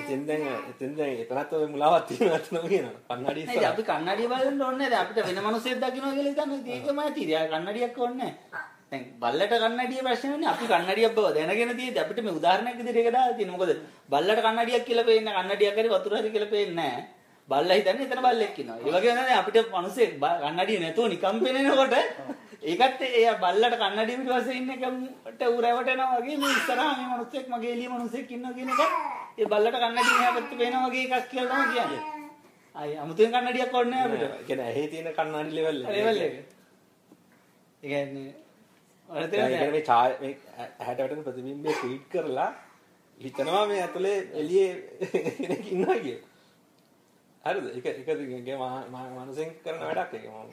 එතෙන් දැන් එතෙන් දැන් එතනත් ඔය මුලාවක් තියෙනවා අතනම කියනවා. කන්නඩි නේද අපි කන්නඩිය බලන්න ඕනේ නේද අපිට වෙන මිනිස්සෙක් දකින්න කියලා හිතන්නේ ඉතින් ඒකම ඇති. ඉතින් කන්නඩියක් ඕනේ නැහැ. දැන් බල්ලට කන්නඩිය ප්‍රශ්නේ නැහැ. අපි කන්නඩියක් බව දැනගෙන තියෙද්දි අපිට මේ උදාහරණයක් විදිහට ඒක දාලා තියෙනවා. මොකද බල්ලට කන්නඩියක් කියලා පේන්නේ කන්නඩියක් හරි වතුර හරි කියලා පේන්නේ නැහැ. බල්ලා හිතන්නේ එතන බල්ලෙක් ඉන්නවා. ඒ වගේ නේද අපිට මිනිස්සෙක් බ- කන්නඩිය නැතුව නිකම් පේනකොට ඒකත් ඒ බල්ලට කන්නඩිය පිටපස්සේ ඉන්න එකට ඌ රැවටෙනවා වගේ මේ ඉස්සරහා මේ මිනිස්සෙක් මගේ එළිය මිනිස්සෙක් ඉන්නවා කියන එක ඒ බල්ලට කන්නඩිය මෙහා පැත්තේ පේනවා වගේ එකක් කියලා තමයි කියන්නේ. අය අමුතුවෙන් කන්නඩියක් ඕනේ නැහැ අපිට. ඒ කියන්නේ ඇහි තියෙන කන්නඩි ලෙවල් එක. ලෙවල් එක. ඒ කියන්නේ කියන්නේ තේරෙනවද? මේ ඡාය මේ ඇහැට වැටෙන ප්‍රතිබිම්බය ෆීඩ් කරලා හිතනවා මේ ඇතුලේ එළියේ කෙනෙක් ඉන්නවා කියලා. හරිද? ඒක ඒක දිගේ මානසික කරන වැඩක් ඒක මම.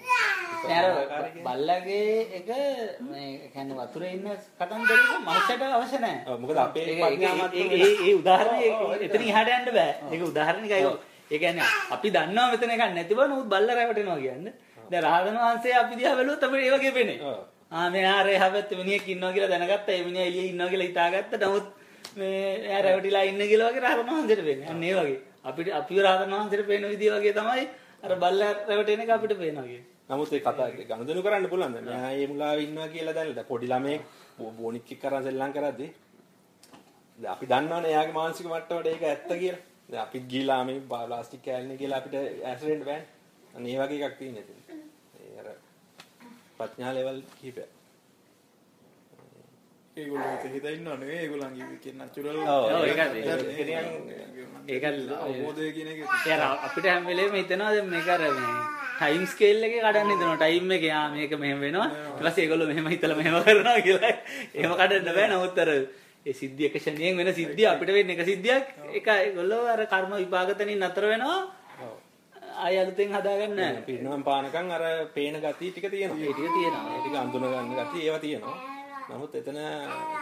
බල්ලගේ එක මේ කියන්නේ වතුරේ ඉන්න කතන්දරේක මනුස්සයට අවශ්‍ය නෑ. ඔව්, මොකද අපේ ඒ- ඒ උදාහරණය එතන ඉහාට යන්න බෑ. ඒක උදාහරණිකයි. ඒ කියන්නේ අපි දන්නවා මෙතන එකක් නැති බව නමුත් බල්ල රැවටෙනවා කියන්නේ. දැන් රහතන් වහන්සේ අපි දිහා බැලුවොත් අපිට ඒ වගේ පේන්නේ. ආ මෙයා පැත්තේ මිනිහෙක් ඉන්නවා කියලා දැනගත්තා. ඒ මිනිහා එළියේ ඉන්නවා කියලා හිතාගත්තා. නමුත් මේ එයා රැවටිලා ඉන්න කියලා වගේ රහතන් වහන්සේට පේන්නේ. අන්න ඒ වගේ. අපිට අපිව රහතන් වහන්සේට පේන විදිය වගේ තමයි අර බල්ල රැවටෙන එක අපිට පේනවා කියන්නේ. නමුත් ඒ කතා ගනුදෙනු කරන්න පුළුවන් දැන් මෙයා මේ මුලාවේ ඉන්නවා කියලා දැනලා පොඩි ළමයෙක් බොනික් එක්ක කරන් සෙල්ලම් කරද්දී දැන් අපි දන්නවනේ එයාගේ මානසික මට්ටමට ඒක ඇත්ත කියලා. දැන් අපිත් ගිහලා මේ ප්ලාස්ටික් කෑල්නේ කියලා අපිට ඇක්සිඩන්ට් බෑනේ. අන්න ඒ වගේ එකක් තියෙන ඉතින්. ඒ අර ප්‍රඥා ලෙවල් කිහිපයක්. ඒගොල්ලෝ හිත ඉන්නව නෙවෙයි ඒගොල්ලන්ගේ කියන නැචරල් ඔව්, ඒකත්- ඒකත්- අවබෝධය කියන එක. යාර අපිට හැම වෙලේම හිතනවා දැන් මේක අර මේ ටයිම් ස්කේල් එකේ කඩන්න හිතනවා. ටයිම් එකේ ආ මේක මෙහෙම වෙනවා. ඊට පස්සේ ඒගොල්ලෝ මෙහෙම හිතලා මෙහෙම කරනවා කියලා. එහෙම කඩන්න බෑ. නමුත් අර ඒ සිද්ධිය එක ෂණයෙන් වෙන සිද්ධිය අපිට වෙන්නේ එක සිද්ධියක්. ඒක ඒගොල්ලෝ අර කර්ම විපාකතනින් නතර වෙනවා. ඔව්. ආය අලුතෙන් හදාගන්න. නෑ පිරිනවම් පානකම් අර පේන ගතිය ටික තියෙනවා. ඒ ටික තියෙනවා. ඒ ටික අඳුන ගන්න ගතිය ඒවා තියෙනවා. නමුත් එතන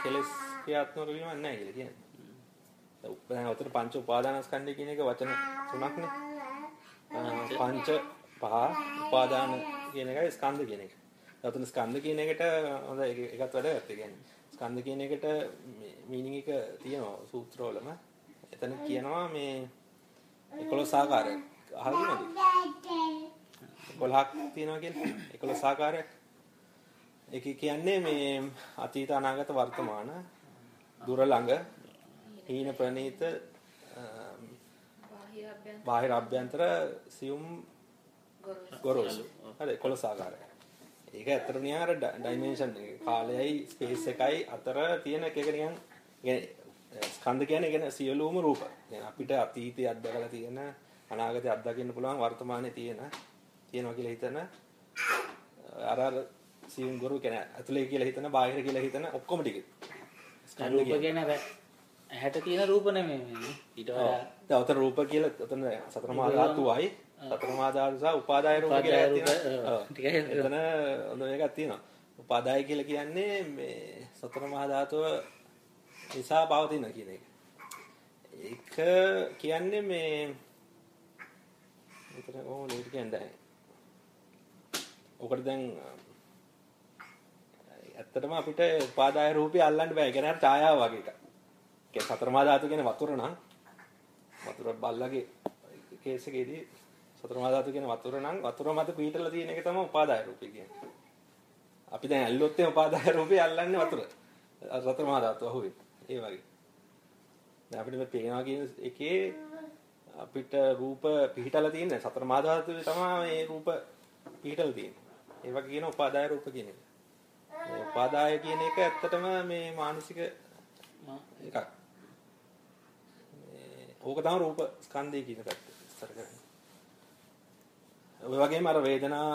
කෙලස් ක්‍රියාත්මක වීමක් නැහැ කියලා කියන්නේ. දැන් උතර පංච උපාදානස්කන්ධය කියන එක වචන තුනක්නේ. පංච පහ උපාදාන කියන එකයි ස්කන්ධ කියන එක. එතන ස්කන්ධ කියන එකට හොඳ ඒකත් වැඩගත්. ඒ කියන්නේ ස්කන්ධ කියන එකට මීනින් එක තියෙනවා සූත්‍රවලම. එතන කියනවා මේ 11 ආකාරයක්. අහලා තියෙනවද? 11ක් තියෙනවා කියන්නේ 11 ආකාරයක්. ඒක කියන්නේ මේ අතීත අනාගත වර්තමාන දුර ළඟ හීන ප්‍රනීත අම්, බාහිර අභ්‍යන්තර බාහිර අභ්‍යන්තර සියුම් ගොරෝසු. ගොරෝසු. හරි 11 ආකාරයක්. ඒක ඇත්තට නිකන් අර ඩයිමෙන්ෂන් කාලයයි ස්පේස් එකයි අතර තියෙන එක එක නිකන් කියන්නේ ස්කන්ධ කියන්නේ කියන්නේ සියලුම රූප. يعني අපිට අතීතයේ අත්දකලා තියෙන අනාගතයේ අත්දකින්න පුළුවන් වර්තමානයේ තියෙන තියෙනවා කියලා හිතන අර අර සියුම් ගොරු කියන්නේ ඇතුලේ කියලා හිතන බාහිර කියලා හිතන ඔක්කොම ටික. රූප කියන්නේ. ඇහැට තියෙන රූප නෙමෙයි මේ. ඊට. වඩා දැන් උතන රූප කියලා උතන සතර මහා ධාතුවයි සතර මහා ධාතු සහ උපාදාය රූප කියලා තියෙනවා. ටිකයි එතන හොඳ එකක් තියෙනවා. උපාදාය කියලා කියන්නේ මේ සතර මහා ධාතුව නිසා පවතින කියන එක. ඒක කියන්නේ මේ කොහොමද ඒක කියන්නේ. ඔකට දැන් ඇත්තටම අපිට උපාදාය රූපය අල්ලන්න බෑ. ඒ කියන්නේ අර ඡායාව වගේ එකක්. ඒ කියන්නේ සතර මහා ධාතු කියන්නේ වතුර නම් වතුර බල්ලගේ කේස් එකේදී සතර මහා ධාතු කියන වතුර නම් වතුර මත පීටලා තියෙන එක තමයි උපාදාය රූපය කියන්නේ. අපි දැන් ඇල්ලුවොත් එහම උපාදාය රූපය අල්ලන්නේ වතුර. අර සතර මහා ධාතු අහුවේ. ඒ වගේ. දැන් අපිට මේ පේනවා කියන එකේ අපිට රූප පිහිටලා තියෙන සතර මහා ධාතුවේ තමයි මේ රූප පිහිටලා තියෙන්නේ. ඒ වගේ කියන උපාදාය රූප කියන එක. උපාදාය කියන එක ඇත්තටම මේ මානසික එකක්. ඕක තමයි රූප ස්කන්ධය කියන පැත්ත විස්තර කරන්නේ. ඔය වගේම අර වේදනා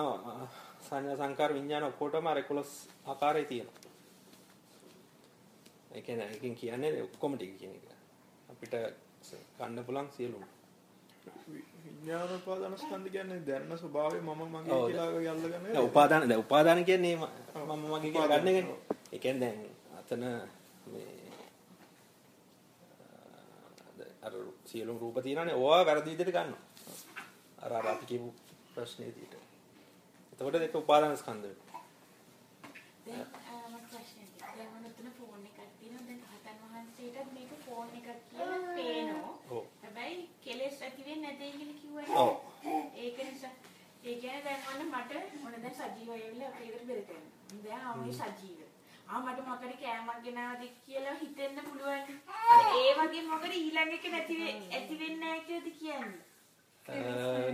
සංඥා සංකාර විඥාන ඔක්කොටම අර 11 ආකාරය තියෙනවා. ඒ කියන්නේ එකකින් කියන්නේ ඔක්කොම ටික කියන එක. අපිට ගන්න පුළුවන් සියලුම. විඥාන උපාදාන ස්කන්ධ කියන්නේ දැනන ස්වභාවය මම මගේ. කියලා වගේ අල්ලගෙන දැන් උපාදාන දැන් උපාදාන කියන්නේ මම මගේ කියලා ගන්න එකනේ. ඒ කියන්නේ දැන් අතන මේ අර සියලුම රූප තියෙනවානේ ඕවා වැරදි විදිහට ගන්නවා. අර අර අපි කියපු ප්‍රශ්නේ විදිහට. එතකොට ඒක උපාදාන ස්කන්ධ වෙනවා. දැන් අ, මට ප්‍රශ්නයක් තියෙනවා. දැන් ඔන්න උතන ෆෝන් එකක් තියෙනවා. දැන් රහතන් වහන්සේටත් මේක ෆෝන් එකක් කියලා පේනවා. ඔව්. හැබැයි කෙලෙස් නැtei කියලා කිව්වනේ. ඔව්. ඒක නිසා ඒ කියන්නේ දැන් ඔන්න මට මොන දැන් සජීව ඇවිල්ලා අපේ ගෙදර බෙර කරනවා. දැන් ආ මේ සජීව. ආ මට මොකද කෑමක් ගෙනාවද කියලා හිතෙන්න පුළුවන්. ඒ වගේ මොකද ඊළඟ එක නැති ඇති වෙන්නේ නැහැ කියලාද කියන්නේ.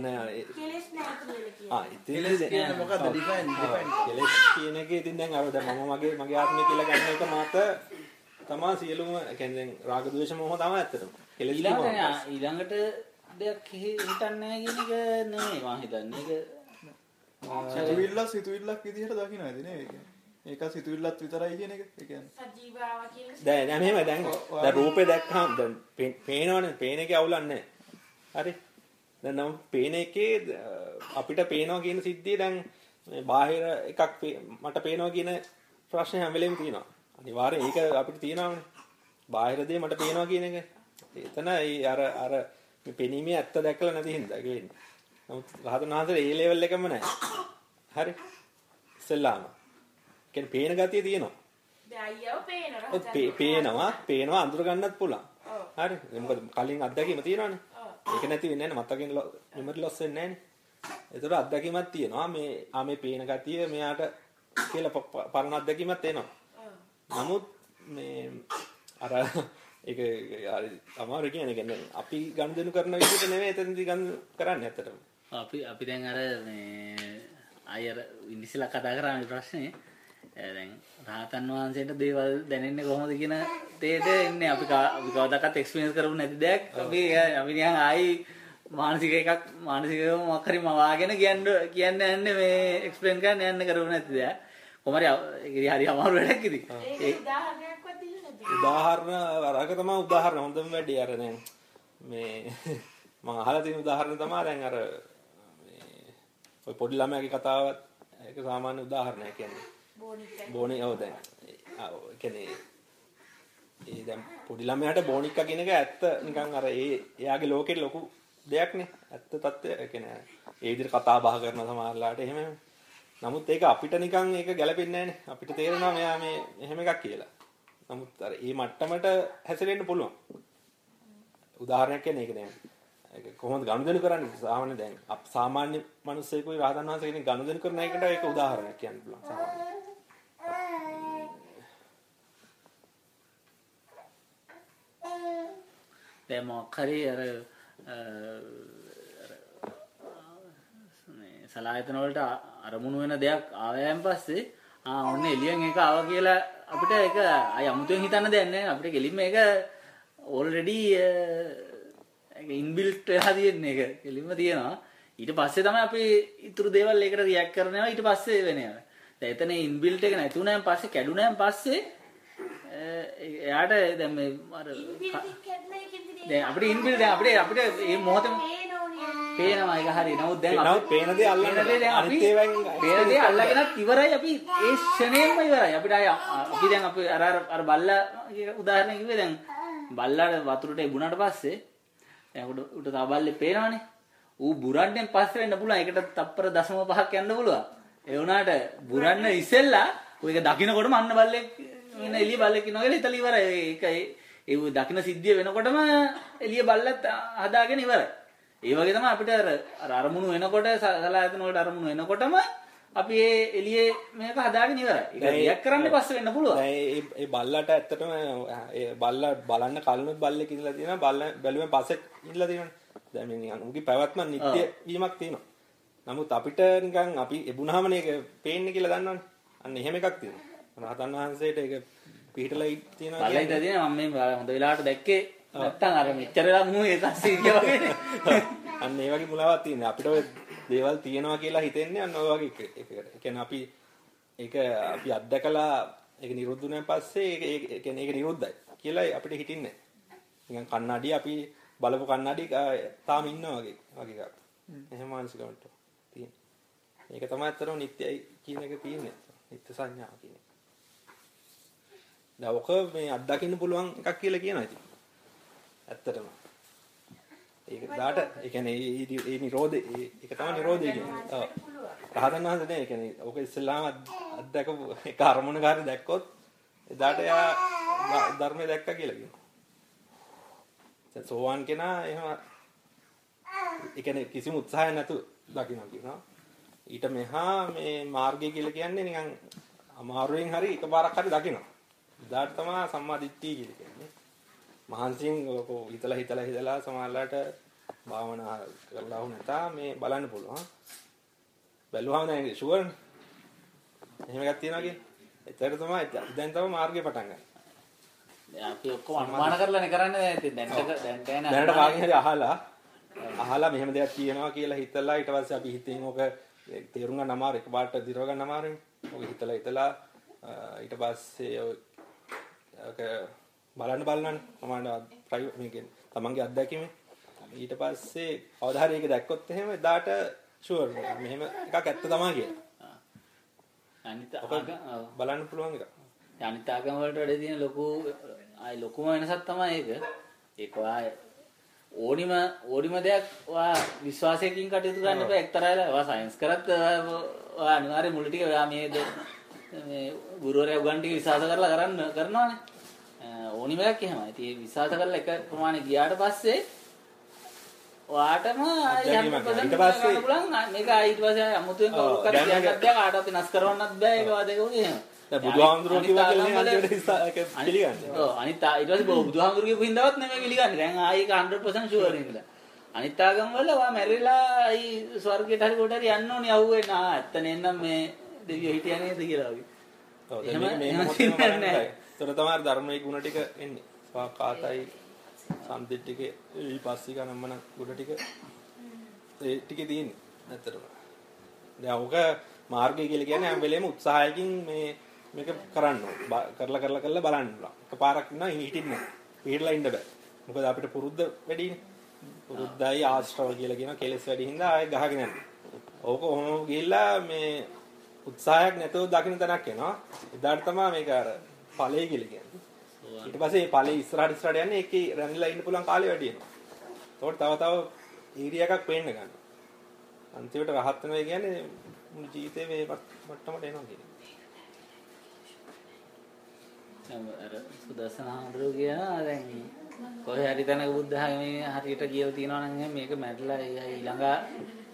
නෑ කෙලෙස් නැහැ කියලා කියන්නේ. ආ ඉතින් කෙලස් කියන්නේ මොකද්ද? define. ඔව්. කෙලෙස් කියන එක ඉතින් දැන් අර දැන් මම මගේ මගේ ආත්මය කියලා ගන්න එක මත තමා සියලුම දැන් රාග ද්වේෂ මොහ තමයි ඇත්තටම. කෙලෙස්. ඊළඟට දෙයක් හිතන්නේ නැහැ කියන එක නෙමෙයි මම හිතන්නේ. ඒක සිතුවිල්ලක් සිතුවිල්ලක් විදිහට දකින්න ඇති නේ ඒක. ඒක සිතුවිල්ලත් විතරයි කියන එක. ඒ කියන්නේ සජීවාව කියන දැන් දැන් මෙහෙම දැන් දැන් රූපේ දැක්කම දැන් පේනවනේ පේන එකේ අවුලක් නැහැ. හරි. දැන් නම් පේන එකේ අපිට පේනවා කියන සිද්ධිය දැන් මේ බාහිර එකක් මට පේනවා කියන ප්‍රශ්නේ හැම වෙලෙම තියෙනවා. අනිවාර්යෙන් ඒක අපිට තියෙනවානේ. බාහිර දේ මට පේනවා කියන එක. එතන ඒ අර අර මේ පෙනීමේ ඇත්ත දැකලා නැති හින්දා ඒක වෙන්නේ. නමුත් රහතන් වහන්සේ ඒ ලෙවල් එකම නැහැ. හරි. ඉස්සෙල්ලාම. කියන්නේ පේන ගතිය තියෙනවා. දැන් අයියව පේනවා පේනවා පේනවා අඳුර ගන්නත් පුළුවන්. හරි මොකද කලින් අත්දැකීම තියෙනවානේ. ඒක නැති වෙන්නේ නැහැ මතකෙන් මෙමරි ලොස් වෙන්නේ නැහැනේ ඒතර අත්දැකීමක් තියෙනවා මේ ආ මේ පේන ගතිය මෙයාට කියලා පරණ අත්දැකීමක් ඔව්. නමුත් මේ අර ඒක අමාරු කියන්නේ කියන්නේ අපි ගනුදෙනු කරන විදිහට නෙවෙයි එතනදී ගනුදෙනු කරන්නේ ඇත්තටම. අපි අපි දැන් අර මේ අය අර ඉනිසිලා කතා කරා මේ ප්‍රශ්නේ දැන් රහතන් වහන්සේට දේවල් දැනෙන්නේ කොහොමද කියන තේද ඉන්නේ අපි අපි කවදාකවත් එක්ස්පීරියන්ස් කරපු නැති දෙයක්. අපි අපි නිකන් ආයි මානසික එකක් මානසිකව මොකක් හරි මවාගෙන කියන්න කියන්න යන්නේ මේ එක්ස්ප්ලেইন කරන්න යන්න කරපු නැති දෙයක්. කොහමරි ඒක හරි අමාරු වැඩක් ඉතින්. ඒක නැති උදාහරණ අරක තමයි උදාහරණ. හොඳම වැඩි අර දැන් මේ මම අහලා තියෙන උදාහරණ තමයි දැන් අර මේ ඔය පොඩි ළමයාගේ කතාවත්. ඒක සාමාන්‍ය උදාහරණයක් කියන්නේ. බෝනික්කයි බෝනි ඔව් දැන්. ඔව්, කියන්නේ ඒ දැන් පොඩි ළමයාට බෝනික්කා කියන එක ඇත්ත නිකන් අර ඒ එයාගේ ලෝකෙට ලොකු දෙයක්නේ. ඇත්ත తත්වය ඒ කියන්නේ ඒ විදිහට කතා බහ කරන සමහරලාට එහෙම. නමුත් ඒක අපිට නිකන් ඒක ගැලපෙන්නේ නැහනේ. අපිට තේරෙනවා මෙයා මේ එහෙම එකක් කියලා නමුත් අර ඒ මට්ටමට හැසිරෙන්න පුළුවන්. උදාහරණයක් කියන්නේ ඒක දැන්. ඒක කොහොමද ගනුදෙනු කරන්නේ? සාමාන්‍ය දැන් අප සාමාන්‍ය මිනිස්සෙකුයි රහතන් වහන්සේ කෙනෙක් ගනුදෙනු කරන එකට ඒක උදාහරණයක් කියන්න පුළුවන් සාමාන්‍ය දැන් මොකක් හරි අර අ, අර මේ සලායතන වලට අරමුණු වෙන දෙයක් ආවයන් පස්සේ ආ ඔන්න එළියෙන් එක ආවා කියලා අපිට ඒක අය අමුතුවෙන් හිතන්න දෙයක් නැහැ අපිට කෙලින්ම ඒක ඕල්රෙඩි ඒක ඉන්බිල්ට් වෙලා තියෙන එක කෙලින්ම තියෙනවා. ඊට පස්සේ තමයි අපි ඊතුරු දේවල් ඒකට රියැක්ට් කරනවා ඊට පස්සේ වෙනවා දැන් එතන ඉන්බිල්ට් එක නැති වුණාන් පස්සේ කැඩුණාන් පස්සේ එයාට දැන් මේ අර දැන් අපිට ඉන්බිල්ට් දැන් අපිට අපිට මේ පේනෝනේ පේනවා ඒක හරි. නමුත් දැන් නමුත් පේන දේ අල්ලන්න අපි අනිත් ඒවායින් පේන දේ අල්ලගෙනත් ඉවරයි අපි ඒ ක්ෂණයෙන්ම ඉවරයි. අපිට අය අපි දැන් අපි අර අර අර බල්ලා උදාහරණයක් කිව්වේ දැන් බල්ලාට වතුරට එබුණාට පස්සේ දැන් උඩ උඩ තව බල්ලේ පේනවනේ. ඌ බුරන්නෙන් පස්සේ වෙන්න පුළුවන්. ඒකට තප්පර දශම පහක් යන්න පුළුවන්. ඒ වුණාට බුරන්න ඉස්සෙල්ලා ඌ ඒක දකින්නකොටම අන්න බල්ලෙක් වෙන එළිය බල්ලෙක් ඉන්නවා කියලා හිතලා ඉවරයි. ඒක ඒ දකින්න සිද්ධිය වෙනකොටම එළිය බල්ලත් හදාගෙන ඉවරයි. ඒ වගේ තමයි අපිට අර අර අරමුණු වෙනකොට සලායතන වලට අරමුණු වෙනකොටම අපි ඒ එළියේ මේක හදාගෙන ඉවරයි. ඒක රියැක්ට් කරන්න පස්සේ වෙන්න පුළුවන්. ඒ බල්ලට ඇත්තටම ඒ බල්ලා බලන්න කලිනුත් බල්ලෙක් ඉඳලා තියෙනවා බල්ල බැලුවෙන් පස්සේ ඉඳලා තියෙනවනේ. දැන් මේ නිකන් උගේ පැවැත්ම නිත්‍ය වීමක් තියෙනවා. නමුත් අපිට නිකන් අපි එබුණාම මේක පේන්නේ කියලා දන්නවනේ. අන්න එහෙම එකක් තියෙනවා. රහතන් වහන්සේට ඒක පිළිහිටලා තියෙනවා බලලා ඉඳලා තියෙනවා මම මේ හොඳ වෙලාවට දැක්කේ නැත්තම් අර මෙච්චර වෙලා මූ ඒක සීනිය වගේ. අන්න ඒ වගේ මුලාවක් තියෙනවා. අපිට ඔය දේවල් තියෙනවා කියලා හිතෙන්නේ අන්න ඔය වගේ එක- එකකට. ඒ කියන්නේ අපි ඒක අපි අත්දකලා ඒක නිරුද්ධ වුණාන් පස්සේ ඒක ඒක- ඒ කියන්නේ ඒක නිරුද්ධයි කියලා අපිට හිතින්නේ නැහැ. නිකන් කන්නඩිය අපි බලපු කන්නඩිය ආ, තාම ඉන්නවා වගේ වගේ එකක්. එහෙම මානසිකවට තියෙන. ඒක තමයි අත්‍තරම නිට්ටයයි කියන එක තියෙන්නේ. නිට්ට සංඥාව කියන එක. දැන් ඔක මේ අත්දකින්න පුළුවන් එකක් කියලා කියනවා ඉතින්. ඇත්තටම. ඒක දාට ඒ කියන්නේ ඒ- ඒ ඒ නිරෝධ ඒ- ඒක තමයි නිරෝධය කියන්නේ. ඔව්. රහතන් වහන්සේ දැන් ඒ කියන්නේ ඕක ඉස්සෙල්ලාම අත්- අත්දකපු එක අරමුණකාරී දැක්කොත් එදාට එයා ධර්මය දැක්කා කියලා කියනවා. දැන් සෝවාන් කෙනා එහෙම ඒ කියන්නේ කිසිම උත්සාහයක් නැතුව දකින්න කියනවා. ඊට මෙහා මේ මාර්ගය කියලා කියන්නේ නිකන් අමාරුවෙන් හරි එකපාරක් හරි දකිනවා. එදාට තමයි සම්මා දිට්ඨිය කියලා කියන්නේ. මහන්සියෙන් ඔක හිතලා හිතලා හිතලා සමහරලාට භාවනා කරලා වුණ නැතා මේ බලන්න පුළුවන්. බැලුවාම දැන් ෂුවර් එහෙම එකක් තියනවා කියන්නේ. එතකොට තමයි දැන් තමයි මාර්ගය පටන් ගන්න. දැන් අපි ඔක්කොම අනුමාන කරලානේ කරන්නේ දැන් දැන් දැන් දැනට කාගෙන් හරි අහලා අහලා මෙහෙම දෙයක් තියෙනවා කියලා හිතලා ඊට පස්සේ අපි හිතින් ඔක තේරුම් ගන්න අමාරු එකපාරට දිරව ගන්න අමාරුනේ. ඔක හිතලා හිතලා ඊට පස්සේ ඔය ඒක බලන්න බලන්න ප්‍රයිවට් මේකෙන් තමන්ගේ අත්දැකීම ඊට පස්සේ කවදා හරි ඒක දැක්කොත් එහෙම එදාට ෂුවර් මෙහෙම එකක් ඇත්ත තමයි කියලා. අනිත්. බලන්න පුළුවන් එක. අනිත් ආගම වලට වැඩ තියෙන ලොකු ආයි ලොකුම වෙනසක් තමයි ඒක. ඒක ඔයා ඕනිම ඕනිම දෙයක් ඔයා විශ්වාසයකින් කටයුතු කරන්න එපා එක්තරා වෙලා ඔයා සයන්ස් කරත් ඔයා අනිවාර්යෙන් මුල ටික ඔයා මේ මේ ගුරුවරයා උගන් ටික විශ්වාස කරලා කරන්න කරනවානේ. ඕනිම එකක් එහෙමයි. ඉතින් විශ්වාස කරලා එක ප්‍රමාණය ගියාට පස්සේ ඔයාටම ආයි අත්දැකීමක් 100% ඊට පස්සේ- පුළුවන්. මේක ඊට පස්සේ අමුතුවෙන් කවුරු දැන් කියන්නත් බෑ කාටවත් වෙනස් කරවන්නත් බෑ ඒක වාදක උනේ එහෙම. දැන් බුදුහාමුදුරුවෝ කිව්වා කියලා නේ පිළිගන්නේ. ඔව් අනිත් ඊට පස්සේ බෝ බුදුහාමුදුරු කියපු හින්දාවත් නෙමෙයි පිළිගන්නේ. දැන් ආයි ඒක 100% ෂුවර් නේද? අනිත් ආගම් වල වා මැරිලා ආයි ස්වර්ගයට හරි කොට හරි යන්න ඕනේ අහුවෙන්න. ආ ඇත්ත නේනම් මේ දෙවියෝ හිටියා නේද කියලා වගේ. ඔව් දැන් මේ එහෙම මොහොතේම සිද්ධ බලන්න නැහැ. බෑ. ඒතර තමයි ධර්මයේ ගුණ ටික එන්නේ. ස්වාකාතයි සම්දිට්ඨිකේ ඊපස්සික නම්මන ගුණ ටික ඒ ටිකේ තියෙන්නේ. ඇත්තටම. දැන් ඔක මාර්ගය කියලා කියන්නේ හැම වෙලේම උත්සාහයකින් මේ මේක කරන්න ඕන. බ- කරලා කරලා කරලා බලන්න පුළුවන්. එකපාරක් ඉන්නවා හිටින්න. පිළිලා ඉන්න බෑ. මොකද අපිට පුරුද්ද වැඩිනේ. පුරුද්දයි ආශ්‍රව කියලා කියන කෙලෙස් වැඩි හින්දා ආයෙ ගහගෙන යනවා. ඕක ඔහොම ගිහිල්ලා මේ උත්සාහයක් නැතුව දකින්න තැනක් එනවා. එදාට තමයි මේක අර ඵලය කියලා කියන්නේ. ඊට පස්සේ මේ ඵලයේ ඉස්සරහට ඉස්සරහට යන්නේ ඒකේ රැඳිලා ඉන්න පුළුවන් කාලය වැඩි වෙනවා. ඒකට තව තව ඒරියා එකක් පේන්න ගන්නවා. අන්තිමට රහත් වෙනවා කියන්නේ මුළු ජීවිතේ මේ මට්ට- මට්ටමට එනවා කියන්නේ. දැන් අර සුදස්සන හඳුරු කියනවා දැන් කොහේ හරි තැනක බුද්ධ ආගමේ හරියට කියලා තියෙනවා නම් මේක මැරිලා ඊළඟ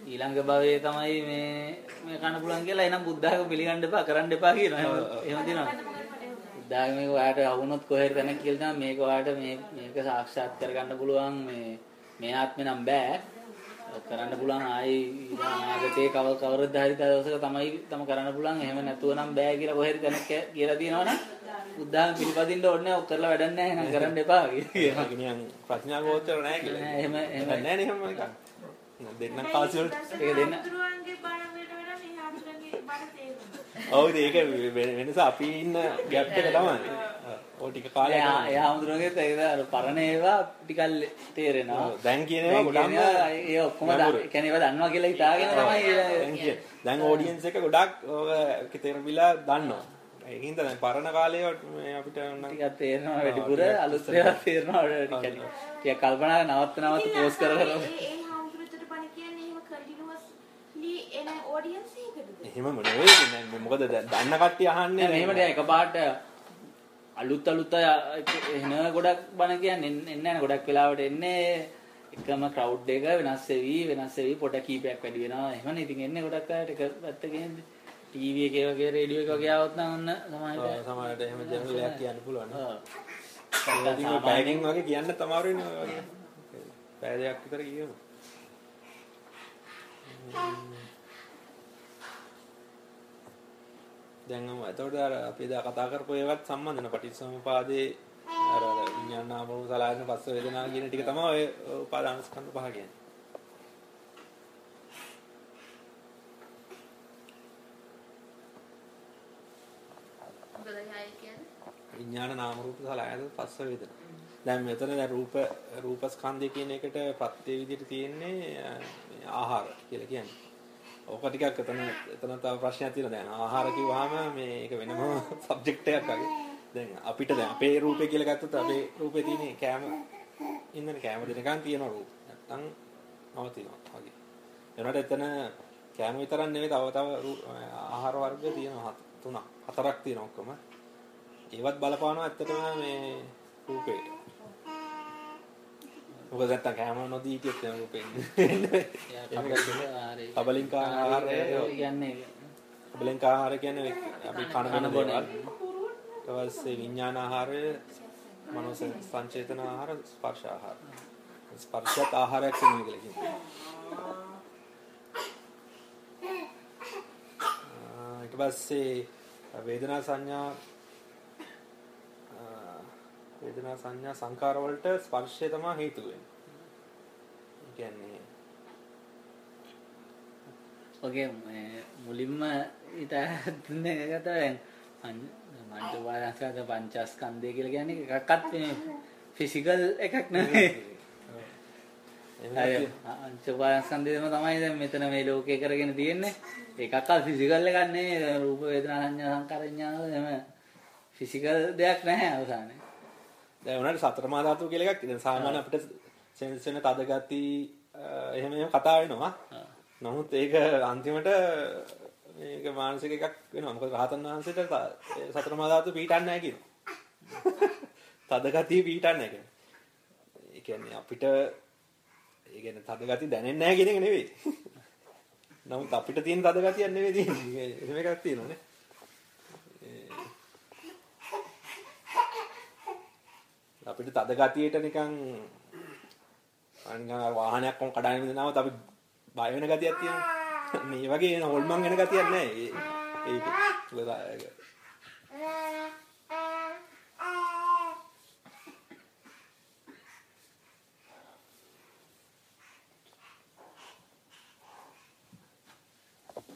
ඊළඟ භවයේ තමයි මේ මේ කන්න පුළුවන් කියලා එහෙනම් බුද්ධ ආගම පිළිගන්න එපා කරන්න එපා කියනවා. එහෙම එහෙම තියෙනවා. ආගමේ ඔයාට අහුනොත් කොහේ හරි තැනක කියලා තමයි මේක ඔයාට මේ මේක සාක්ෂාත් කරගන්න පුළුවන් මේ මේ ආත්මේ නම් බෑ. කරන්න පුළුවන් ආයි අනාගතේ කව කවරද හරි දවසක තමයි තම කරන්න පුළුවන් එහෙම නැතුව නම් බෑ කියලා කොහේ හරි තැනක කියලා තියෙනවනම් බුද්ධාගම පිළිපදින්න ඕනේ ඔක් කරලා වැඩක් නැහැ එහෙනම් කරන්න එපා කියලා. නිකන් ප්‍රඥා ගෝචර නැහැ කියලා. නෑ, එහෙම- එහෙම- නැහැ නේ එහෙම එකක්. දෙන්නම් කාසි වල. ඒක දෙන්න. හාමුදුරුවන්ගේ බණ වලට වඩා මේ හාමුදුරුවන්ගේ බණ තේරුණා. ඔව් ඒක වෙනස අපි ඉන්න ගැප් එක තමයි. ඔය ටික කාලයක් එයා. එයා හඳුනගෙත් ඒක අර පරණ ඒවා ටිකක් තේරෙනවා. දැන් කියන ඒවා ගොඩක්ම ඒ ඔක්කොම කියන්නේ ඒවා දන්නවා කියලා හිතාගෙන තමයි දැන් ඔඩියන්ස් එක ගොඩක් ඔක තේරවිලා දන්නවා. ඒකින්ද දැන් පරණ කාලේ මේ අපිට නම් ටිකක් තේරෙනවා වැඩිපුර අලුත් ඒවා තේරෙනවා ටිකක්. ටිකක් කල්පනා නවත්ත නවත්ත පෝස් කර කර ඒ හාමුදුරුවෝ බණ කියන්නේ එහෙම කන්ටිනියුවස්ලි එන ඔඩියන්ස්? එහෙමම නෙවෙයි දැන් මොකද දැන් දන්න කට්ටිය අහන්නේ නෑ. මෙහෙම දැන් එකපාරට අලුත් අලුත් අය එන ගොඩක් බණ කියන්නේ එන්නේ නැහැ ගොඩක් වෙලාවට එන්නේ එකම ක්‍රවුඩ් එක වෙනස් වෙවි වෙනස් වෙවි පොඩ කීපයක් වැඩි වෙනවා. එහෙමනේ ඉතින් එන්නේ ගොඩක් අයට එක පැත්තකින් ටීවී එකේ වගේ රේඩියෝ එක වගේ આવත් නම් ඔන්න සමහරවිට සමහරට එහෙම ජනරල් එකක් කියන්න පුළුවන්. ඔව්. පැයකින් වගේ කියන්න තමාරුනේ ඔය වගේ. පැය දෙකක් විතර කියමු. දැන් මම එතකොට අර අපි එදා කතා කරපු ඒවත් සම්බන්ධ වෙන පටිච්චසමුපාදේ අර අර විඥාන නාම රූප සලආයතන පස්ස වේදනා කියන ටික තමයි ඔය උපාදාන ස්කන්ධ පහ කියන්නේ. විඥාන නාම රූප සලආයතන පස්ස වේදනා. දැන් මෙතන දැන් රූප රූප ස්කන්ධය කියන එකට ප්‍රත්‍ය විදිහට තියෙන්නේ ආහාර කියලා කියන්නේ. ඕක ටිකක් එතන එතන තව ප්‍රශ්නයක් තියෙනවා දැන් ආහාර කිව්වහම මේක වෙනම සබ්ජෙක්ට් එකක් වගේ. දැන් අපිට දැන් අපේ රූපේ කියලා ගත්තොත් අපේ රූපේ තියෙන කෑම ඉන්නනේ කෑම දෙනකන් තියෙන රූප. නැත්තම් නවතිනවා වගේ. එනකොට එතන කෑම විතරක් නෙවෙයි තව තව රූ- ආහාර වර්ග තියෙනවා හත- තුනක් හතරක් තියෙනවා ඔක්කොම. ඒවත් බලපානවා ඇත්තටම මේ රූපේට. මොකද නැත්තම් කෑම නොදී හිටියොත් නෑ රූපෙන්. එයා කපල ආරේ. කබලින්ක ආහාරය කියන්නේ කබලින්ක ආහාර කියන්නේ අපි කන කන දේවල්. ඊට පස්සේ විඥාන ආහාරය, මනෝ සංචේතන ආහාර, ස්පර්ශ ආහාර. ස්පර්ශත් ආහාරයක් වෙනවා කියලා කියනවා. ඊට පස්සේ වේදනා සංඥා වේදනා සංඥා සංකාර වලට ස්පර්ශය තමයි හේතු වෙන්නේ. ඒ කියන්නේ ඔගේ මුලින්ම ඊට දුන්නේ ගත දැන් මන්ට වාරස්කාද පංචස්කන්දය කියලා කියන්නේ එකක්වත් ෆිසිකල් එකක් නෙවෙයි අය අංචපාස්කන්දයම තමයි දැන් මෙතන මේ ලෝකේ කරගෙන තියෙන්නේ. එකක්වත් ෆිසිකල් එකක් නෙවෙයි රූප වේදනා සංඥා සංකාර විඥාන එහෙම ෆිසිකල් දෙයක් නැහැ අවසානයේ දැන් උනාට සතර මහා ධාතු කියලා එකක් දැන් සාමාන්‍ය අපිට සෙන්ස් වෙන තද ගති එහෙම එහෙම කතා වෙනවා. නමුත් ඒක අන්තිමට මේක මානසික එකක් වෙනවා. මොකද රහතන් වහන්සේට සතර මහා ධාතු පීඩන්නේ නැහැ කියනවා. තද ගතිය පීඩන්නේ නැහැ කියනවා. ඒ කියන්නේ අපිට ඒ කියන්නේ තද ගතිය දැනෙන්නේ නැහැ කියන එක නෙවෙයි. නමුත් අපිට තියෙන තද ගතියක් නෙවෙයි තියෙන්නේ. එහෙම එකක් තියෙනවානේ. අපිට තද ගතියට නිකන් අනිකන් වාහනයක් කොම් කඩාගෙන ඉඳනවත් අපි බය වෙන ගතියක් තියෙනවා. මේ වගේ එන හොල්මන් වෙන ගතියක් නැහැ. ඒ ඒක ඒක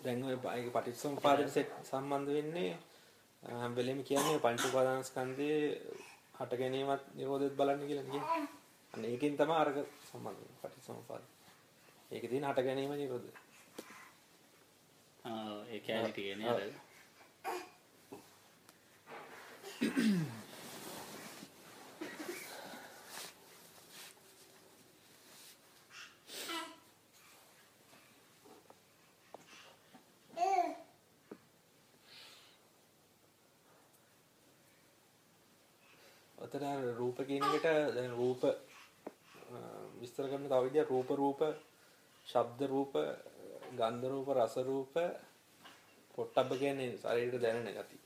දැන් ඔය ඒක පටිච්චසමුපාදයට සෙට් සම්බන්ධ වෙන්නේ අ, හැම වෙලෙම කියන්නේ පංච උපාදානස්කන්ධයේ හට ගැනීමත් නිරෝධයත් බලන්න කියලා කියන්නේ. අන්න ඒකෙන් තමයි අරක සම්බන්ධ වෙන්නේ පටිච්චසමුපාද. ඒකේ තියෙන හට ගැනීම නිරෝධය. ආ ඒ කියන්නේ අර අතන අර එකට දැන් රූප විස්තර කරන තව විදියක් රූප රූප, ශබ්ද රූප, ගන්ධ රූප, රස රූප, පොට්ටබ්බ කියන්නේ ශරීරයට දැනෙන ගති.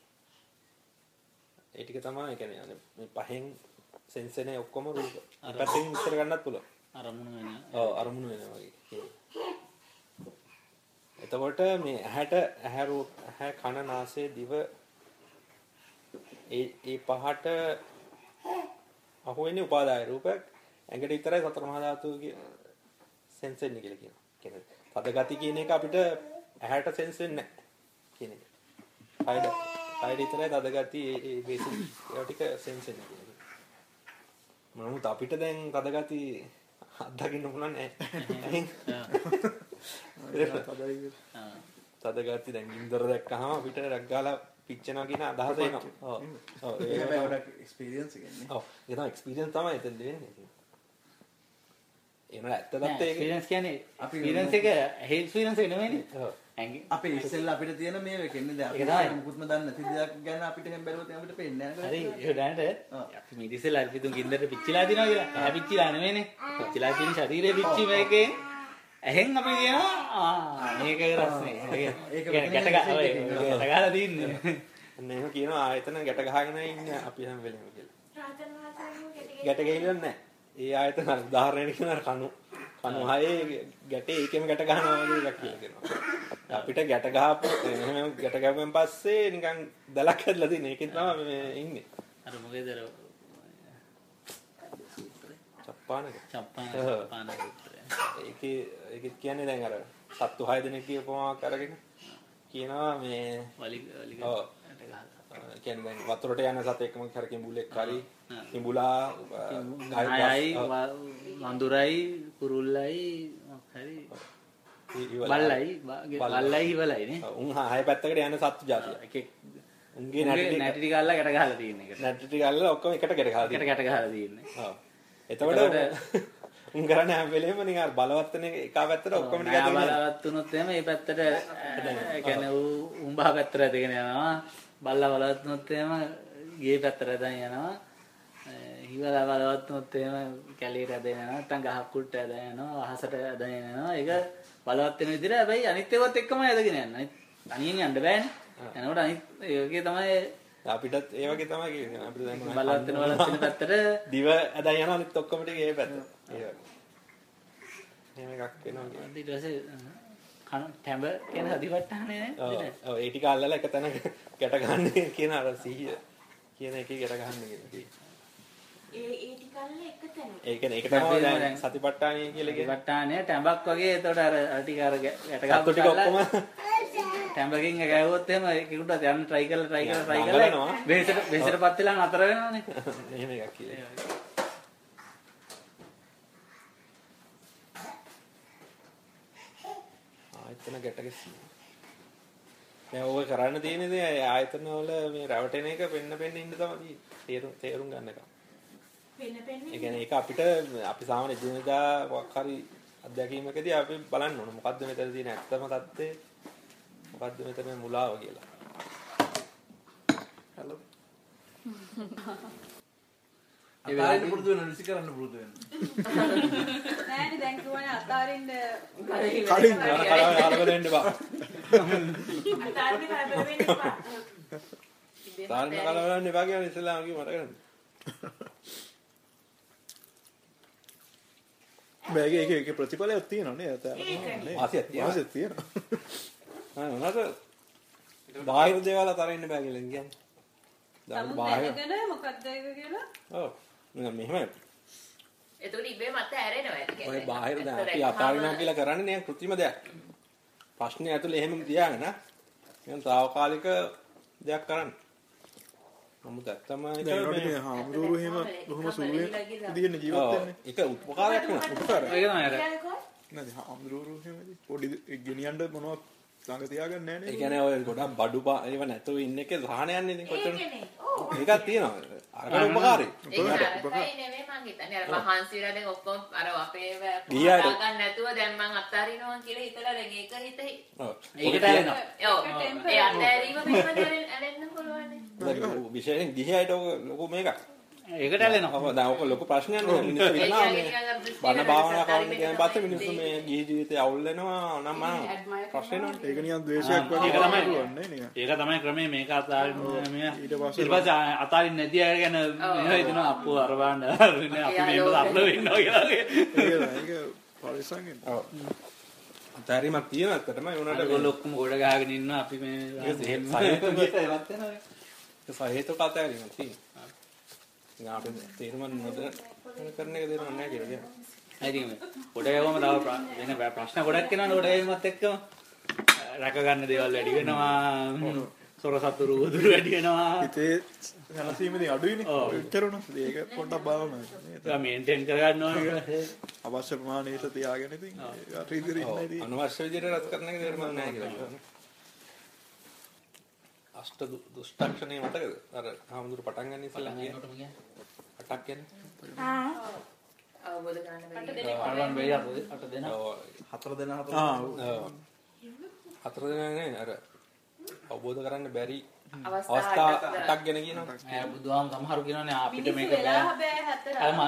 ඒ ටික තමයි කියන්නේ මේ පහෙන් සෙන්ස් වෙන ඔක්කොම රූප. පැත්තෙන් විස්තර ගන්නත් පුළුවන්. අරමුණු වෙන ඔව් අරමුණු වෙනවා වගේ. එතකොට මේ ඇහැට ඇහැ රූප ඇහැ කන නාසය දිව ඒ ඒ පහට අහු වෙන්නේ උපාදාය රූපයක් ඇඟට විතරයි සතර මහා ධාතු සෙන්ස් වෙන්නේ කියලා කියනවා. කියන්නේ තද ගති කියන එක අපිට ඇහැට සෙන්ස් වෙන්නේ නැහැ කියන එක. කයද කයද විතරයි තද ගති ඒ ඒ බේසික් ඒවා ටික සෙන්ස් වෙන්නේ කියලා. නමුත් අපිට දැන් තද ගති අත්දකින්න පුළුවන් නෑ. තද ගති දැන් ගින්දර දැක්කහම අපිට රැක් ගාලා පිච්චෙනවා කියන අදහස එනවා. ඔව්. ඔව් ගොඩක්. ඒක තමයි එක්ස්පීරියන්ස් තමයි එතෙන් දෙන්නේ. ඒනොට ඇත්ත දත්ත ඒක. එක්ස්පීරියන්ස් කියන්නේ අපි එක්ස්පීරියන්ස් එක හෙල් නෙමෙයිනේ ඔව්. ඇඟි අපේ ඉස්සෙල්ලා අපිට තියෙන මේ. අපි මුකුත්ම දන්නේ නැති දෙයක් ගැන අපිට හැම බැලුවොත් අපිට පේන්නේ නැහැ හරි නේද? ඒ දැනට ඔව්. අපි මිදිසෙලා පිටුන් ගින්දරට පිච්චිලා දිනවා කියලා. ඇහැ පිච්චිලා නෙමෙයිනේ. පිච්චිලා තියෙන ශරීරය පිච්චීම එකෙන් ඇහෙන් අපි කියනවා ආ මේක රස්නේ. ඒක ඒක ගැට ගහ ඔය ගැට ගහලා තින්නේ. එහෙම කියනවා ආයතන ගැට ගහගෙන ඉන්නේ අපි හැම වෙලෙම කියලා. ගැටේ ගැට ගහිලා නැහැ. ඒ ආයතන උදාහරණයක් කියන අර කණු කණු හයේ ගැටේ ඒකෙම ගැට ගන්නවා වගේ එකක් කියලා කියනවා. අපිට ගැට ගහපු එහෙම ගැට ගහපුවෙන් පස්සේ නිකන් දලක් හැදලා තියෙන. ඒකෙන් තමයි මේ ඉන්නේ. අර මොකේද අර චප්පානක. චප්පාන. ඒකේ ඒකෙත් කියන්නේ දැන් අර සත්තු 6 දෙනෙක් කියපුවාක් අරගෙන කියනවා මේ වලි වලි ඔව්. කියන්නේ වතුරට යන සතෙක්ම කර කිඹුලෙක් හරි. කිඹුලා නායයි වඳුරයි කුරුල්ලයි හරි බල්ලයි බල්ලයි ඉවලයි නේ උන් හය පැත්තකට යන සත්තු ජාතිය. එකෙක් උන්ගේ නැටි නැටි ටික අල්ලලා ගැට ගහලා තියෙන එකට. නැටි ටික අල්ලලා ඔක්කොම එකට ගැට ගහලා තියෙනවා. ගැට ගහලා තියෙන්නේ. ඔව්. එතකොට උන් කරන්නේ හැම වෙලේම නිකන් අර බලවත් වෙන එක එක පැත්තට ඔක්කොම ටික නෑ අතගෙන යනවා. බලවත් වුණොත් එහෙම මේ පැත්තට ඌ උඹා පැත්තට ඇදගෙන යනවා. බල්ලා බලවත් වුණොත් එහෙම ගේ පැත්තට ඇදගෙන යනවා. හිවලා බලවත් වුණොත් එහෙම කැලේට ඇදගෙන යනවා. නැත්නම් ගහක් කුට්ට ඇදගෙන යනවා. අහසට ඇදගෙන යනවා. ඒක බලවත් වෙන විදිහට හැබැයි අනිත් ඒවත් එක්කම ඇදගෙන යනවා. තනියෙන් යන්න බෑනේ. එනකොට අනිත් ඒකේ තමයි අපිටත් ඒ වගේ තමයි කියන්නේ. අපිට දැන් බලවත් වෙන බලවත් වෙන පැත්තට දිව ඇදන් යනවා අනිත් ඔක්කොම ටික ඒ පැත්ත. ඒ වගේ. එහෙම එකක් වෙනවා. ඊට පස්සේ කන ටැඹ කියන ඔව් නේද? ඔව් ඒ ටික අල්ලලා එක තැන ගැට ගන්න කියන අර සිහිය කියන එකේ ගැට ගන්න කියන. ඒ ඒ ටිකල්ල එක තැන. ඒ කියන්නේ ඒක තමයි දැන් සතිපට්ඨානය කියලා කියන්නේ. වට්ටානේ ටැඹක් වගේ එතකොට අර අර ටික අර ගැට සතු ටික ඔක්කොම එක ඇහුවොත් එහෙම ඒකට යන්න try කරලා try කරලා try. කරලා වෙහෙසට වෙහෙසටපත් වෙලා නතර වෙනවනේ. එහෙම එකක් කියලා. ආයතන ගැට ගැසීම. දැන් ඔය කරන්න තියෙන දේ ආයතන වල මේ රැවටෙන එක පෙන්න පෙන්න ඉන්න තමයි තේරුම් තේරුම් ගන්න එක. ඒ පෙන්නේ. කියන්නේ ඒක අපිට අපි සාමාන්‍ය ජීවිතය මොකක් හරි අත්දැකීමකදී අපි බලන්න ඕන මොකද්ද මෙතන තියෙන ඇත්තම தත්ත්වය මොකද්ද මෙතන මුලාව කියලා. හලෝ අතාරින්න පුරුදු වෙන රිසි කරන්න පුරුදු වෙන. නෑනේ දැන් කියවනේ අතාරින්න කලින් කලබල වෙන්න බා. අතාරින්න කලබල වෙන්න එපා. සාරණ කලබල වෙන්න එපා කියන්නේ ඉස්සෙල්ලාම කිව්ව මතක නැද්ද? බෑග එක එක ප්‍රතිඵලයක් තියෙනනේ ඇත ඒකනේ. වාසියක් තියෙනවා. වාසියක් තියෙනවා ආ මොනවාද? බාහිර දේවල් අතර ඉන්න බෑ කියලා කියන්නේ. දැන් බාහිර දැනගෙන මොකක්ද ඒක කියලා ඔව්. නිකන් මෙහෙම එතකොට ඉබේ මත ඇරෙනවා ඇති ඔය බාහිර දැන් අපි අතාරිනවා කියලා කරන්නේ නිකන් કૃත්‍රිම දෙයක්. ප්‍රශ්නේ ඇතුලේ එහෙම තියාගෙන නිකන් తాවකාලික දෙයක් කරන්න. නමුත් ඇත්තම ඒක හාමුදුරුවෝ එහෙම බොහොම සුළුවෙන් විදිහට ජීවත් වෙන්නේ ඒක උපකාරයක් නේ. ඒක තමයි අර කියන්නකෝ. නැති හාමුදුරුවෝ එහෙමද පොඩි ගෙනියන්න මොනවද ළඟ තියාගන්න නැහැ ඒ නේද කියන්නේ ඔය ගොඩක් බඩු පා ඒව නැතුව ඉන්න එකේ සහනයන්නේ ඉතින් කොච්චර. ඒකක් තියෙනවා. ඒක අර අර අපේ ගියාට. ගන්න නැතුව දැන් මං අත්හරිනවා කියලා හිතලා දැන් ඒක හිත ඔව්. ඒකට ඇලෙනවා. ඔව්. ඒ අත්හැරීම මෙහෙම ඇලෙන්න පුළුවන් විශේෂයෙන් ගිහියට ඔක ලොකු මේකක්. ඒකට ඇලෙනවා. ඔව් දැන් ඔක ලොකු ප්‍රශ්නයක් නේ මිනිස්සු ඉන්නවා මේ බණ භාවනා කරන්න කියන පස්සේ මිනිස්සු මේ ගිහි ජීවිතේ අවුල් වෙනවා නම් මම ප්‍රශ්න වෙනවා. ඒක නිකන් ද්වේෂයක් වගේ. පුළුවන්නේ නිකන් ඒක තමයි ක්‍රමේ මේක අතාරින්න මේ ඊට පස්සේ ඊට පස්සේ අතාරින්න නැති අය ගැන මෙහෙම හිතනවා අප්පු අර බලන්න අපි මේක සරල වෙන්නවා කියලා. ඒක ඒක පරිසංගෙන් ඔව්. අතහැරීමක් තියෙන ඇත්තටම ඒ උනාට ඒගොල්ලෝ ඔක්කොම ගොඩ ගහගෙන ඉන්නවා අපි මේ සහේතු වෙනවා. අතහැරීමක් තියෙනවා. ඉතින් අපිට තේරුම් නොදැන කරන එක තේරුම් නැහැ කියලා කියනවා. ඉතින් ගොඩ ගැවම තව වෙන ප්‍රශ්න ගොඩක් එනවනේ ගොඩ ගැවීමත් එක්කම රැක ගන්න දේවල් වැඩි වෙනවා. සොර සතුරු උදුරු වැඩි වෙනවා. හිතේ සැනසීමදී අඩුයිනේ. එච්චරුණ ඒක පොඩ්ඩක් බලන්න ඒක මේන්ටේන් කරගන්නවා කියලා. අවශ්‍ය ප්‍රමාණයට තියාගෙන ඉතින් ඒක රීතිරි ඔව්, ඉන්නයි අනවශ්‍ය විදිහට රත් කරන එක තේරුම් නැහැ කියලා කියනවා. අෂ්ට දුෂ්ටක්ෂණේ මතකද? අර හාමුදුරු පටන් ගන්න ඉස්සෙල්ලා කියන්නේ. අටක් කියන්නේ. ආ. අවබෝධ කරගන්න බැරි. අට දෙනා. හතර දෙනා හතර ආ ඔව්. හතර දෙනා නේ අර අවබෝධ කරන්න බැරි අවස්ථා අටක්. ගැන කියනවා. ඈ බුදුහාම සමහරු කියනවානේ අපිට මේක බෑ. අම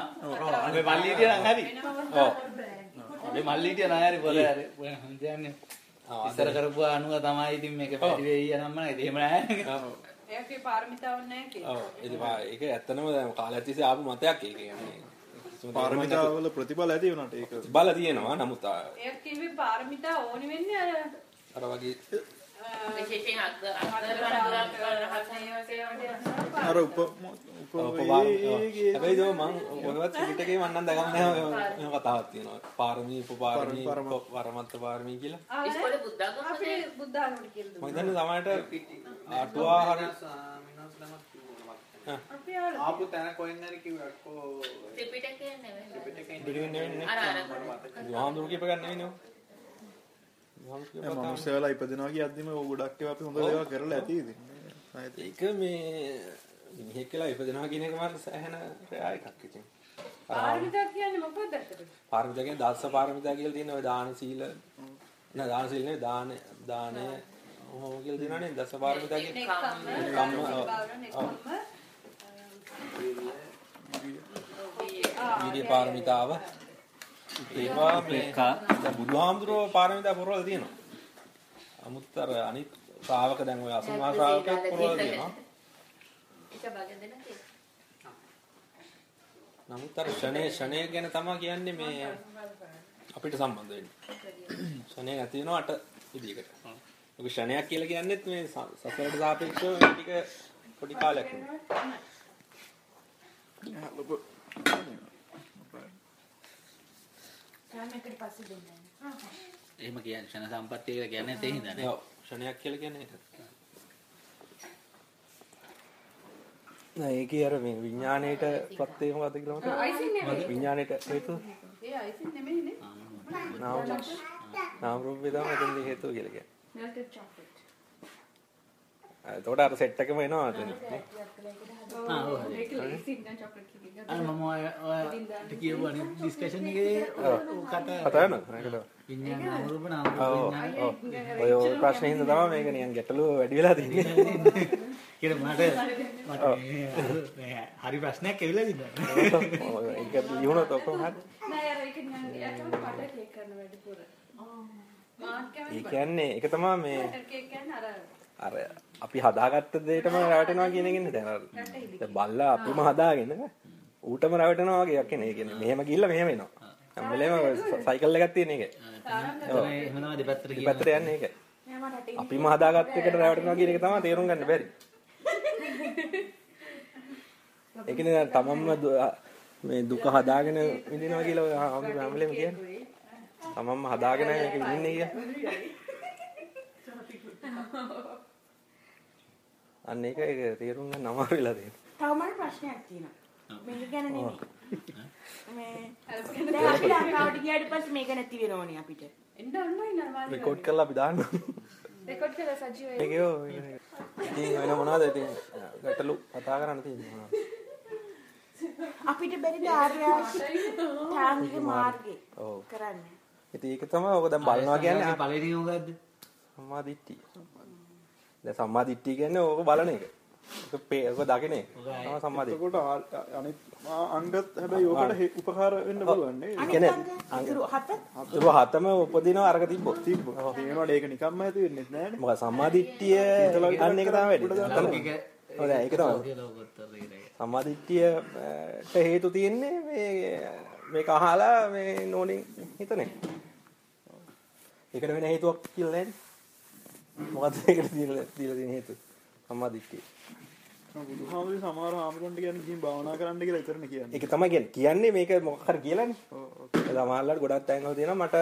අපි මල්ලී තියන හරි. ඔව්. අපි මල්ලී තියන හරි පොර හරි. කියන්නේ ආ, ඉස්සර කරපුවා අනුව තමයි ඉතින් මේක පැටි වෙයි යනම්ම නේද එහෙම ඔව්. ඒකේ පාරමිතාවක් නැහැ කියලා ඔව්. ඒක ඇත්තනම දැන් කාලයක් තිස්සේ ආපු මතයක් ඒක කියන්නේ. පාරමිතාවල ප්‍රතිඵල ඇති වුණාට ඒක බල තියෙනවා. නමුත් ඒක කිව්වේ පාරමිතා ඕනි වෙන්නේ අර අර වගේ විශේෂයෙන් අත්දැකීම් කරන අර උප හැබැයි දෝ මං ඔයවත් ත්‍රිපිටකේ මන් නම් දගන්නේ කතාවක් තියෙනවා. පාරමී උපපාරමී පරම- පරම- වරමත්ත පාරමී කියලා. ආ, ඉස්කෝලේ බුද්ධාගම අපි බුද්ධ ආගමට කියලා මම දුන්නා. හිතන්නේ සමහරට අටුවා හරි ආපු තැන කොහෙන් හරි කිව්වක්කෝ බුදුහාමුදුරු කියප ගන්න නෙවෙයි නෝ බුදුහාමුදුරු කියප දැන් කතාව. මනුස්සයලා ඉපදෙනවා කියද්දිම ගොඩක් ඒවා අපි හොඳ දේවල් කරලා ඇති ඉතින්. ඒක මේ මිනිහෙක් කියලා ඉපදෙනවා කියන එක මාත් සෑහෙන රෑ එකක් ඉතින්. පාරමිතා කියන්නේ මොකක්ද ඇත්තට? පාරමිතා කියන්නේ දස්ස පාරමිතා කියලා තියෙන ඔය දාන සීල. නෑ දාන සීල නෙවෙයි දාන දානය ඔහොම කියලා තියෙනවනේ දස්ස පාරමිතා කියන්නේ නෙක්ඛම්ම. වීර්ය. පාරමිතාව. ඒවා මේ දැන් බුදුහාමුදුරුවෝ පාරමිතා පුරවලා තියෙනවා. අමුත් අර අනිත් ශ්‍රාවක දැන් ඔය අසමහා ශ්‍රාවකෙක් පුරවලා තියෙනවා. එක බගෙන් දෙන්න තියෙනවා නමුත් අර ෂණේ ෂණේ ගැන තමයි කියන්නේ මේ අපිට සම්බන්ධ වෙන්නේ. ෂණේ නැති වෙනවා අට විදිහකට. ඔක ෂණයක් කියලා කියන්නේත් මේ සසරට සාපේක්ෂව ටික පොඩි කාලයක්. එහෙම කියන්නේ ක්ෂණ සම්පත්තිය කියලා කියන්නේ තේ හින්දානේ ඔව්. ක්ෂණයක් කියලා කියන්නේ ඒක. නෑ ඒකේ අර මේ විඥාණයට ප්‍රත්‍ය මොකද්ද කියලා මතකද? අයිසින් නෙමෙයි. විඥාණයට හේතුව ඒ අයිසින් නෙමෙයිනේ. නාම නාම රූප වේදම එතෙන්දී හේතුව කියලා කියන්නේ. melted chocolate. එතකොට අර සෙට් එකම එනවා එතන. නේ? ආ ඔව්. ඒක ලේසින් දැන් චොක්ලට් කිව්ව. අර මම ඔය ඔය කියපු අනිත් ඩිස්කෂන් එකේ කතා වෙනවද? ඒකට. විඤ්ඤාණ නාම රූප නාම රූප ඔව්. ඔය ප්‍රශ්නේ හින්දා තමයි මේක නිකන් ගැටලුව වැඩි වෙලා තියෙන්නේ. කියලා මට මට හරි ප්‍රශ්නයක් ඇවිල්ලා තිබුණා. ඔව්, ඒක ලියුණොත් ඔක්කොම හරි. නෑ අර ඒක නිකන් යකම බටර් කේක් කරන වැඩිපුර. ඒ කියන්නේ ඒක තමයි මේ බටර් කේක් කියන්නේ අර අර අපි හදාගත්ත දෙයටම රැවටෙනවා කියන දැන් අර දැන් බල්ලා අපිම හදාගෙන ඌටම රැවටෙනවා වගේ යක් නේ. ඒ කියන්නේ මෙහෙම ගිහිල්ලා මෙහෙම එනවා. හැම වෙලේම සයිකල් එකක් තියෙන එක. එතන එහෙම තමයි දෙපැත්තට කියන. දෙපැත්තට යන්නේ ඒක. නෑ අපිම හදාගත්ත එකට රැවටෙනවා කියන එක තමයි තේරුම් ගන්න බැරි. ඒ කියන්නේ දැන් තමන්ම මේ දුක හදාගෙන විඳිනවා කියලා ඔය හැම හැම වෙලේම කියන්නේ. තමන්ම හදාගෙන මේක විඳින්නේ කියලා. අන්න ඒක ඒක තේරුම් ගන්න අමාරු වෙලා තියෙනවා. තව මට ප්‍රශ්නයක් තියෙනවා. මේක ගැන නෙමෙයි. මේ දැන් අපි ලංකාවට ගියාට පස්සේ මේක නැති වෙනෝනේ අපිට. එන්න ඔන්නයි නර්මාලි. රෙකෝඩ් කරලා අපි දාන්න. රෙකෝඩ් කරලා සජීවයි. ඒකෝ ඉතින් වෙන මොනවද ඉතින් ගැටලු කතා කරන්න තියෙන්නේ මොනවද? අපිට බැරි ආර්යාංගික මාර්ගේ ඔව්. කරන්න. ඉතින් ඒක තමයි ඔක දැන් බලනවා කියන්නේ පළවෙනි මොකද්ද? සම්මා දිට්ඨිය. දැන් සම්මා දිට්ඨිය කියන්නේ ඕක බලන එක. ඒක පේ ඕක දකින එක. තමයි සම්මා දිට්ඨිය. ආ- අනිත් අංගත් හැබැයි ඕකට උපකාර වෙන්න පුළුවන් නේ. ඒ කියන්නේ අතුරු හතම උපදිනව අරක තිබ්බොත්. තිබ්බ. තියෙනවාට ඒක නිකම්ම ඇති වෙන්නේ නැහැනේ. මොකද සම්මා දිට්ඨිය අන්න ඒක තමයි වැඩි. ඒක ඔව් දැන් ඒක තමයි. සෞඛ්‍ය ලෝකෝත්තර ඉරේ. සම්මා දිට්ඨියට හේතු තියෙන්නේ මේ මේක අහලා මේ නෝනින් හිතන එක. ඒකට වෙන හේතුවක් කියලා නැහැ. මොකද්ද ඒකට දීලා දීලා තියෙන හේතුව? සම්මා දිට්ඨිය. බුදුහාමුදුරුවෝ සමහර හාමුදුරන්ට කියන්නේ ගිහින් භාවනා කරන්න කියලා විතරනේ කියන්නේ. ඒක තමයි කියන්නේ. කියන්නේ මේක මොකක් හරි කියලානේ. ඒ සමහරවල්ලාට ගොඩක් තැන්වල තියෙනවා මට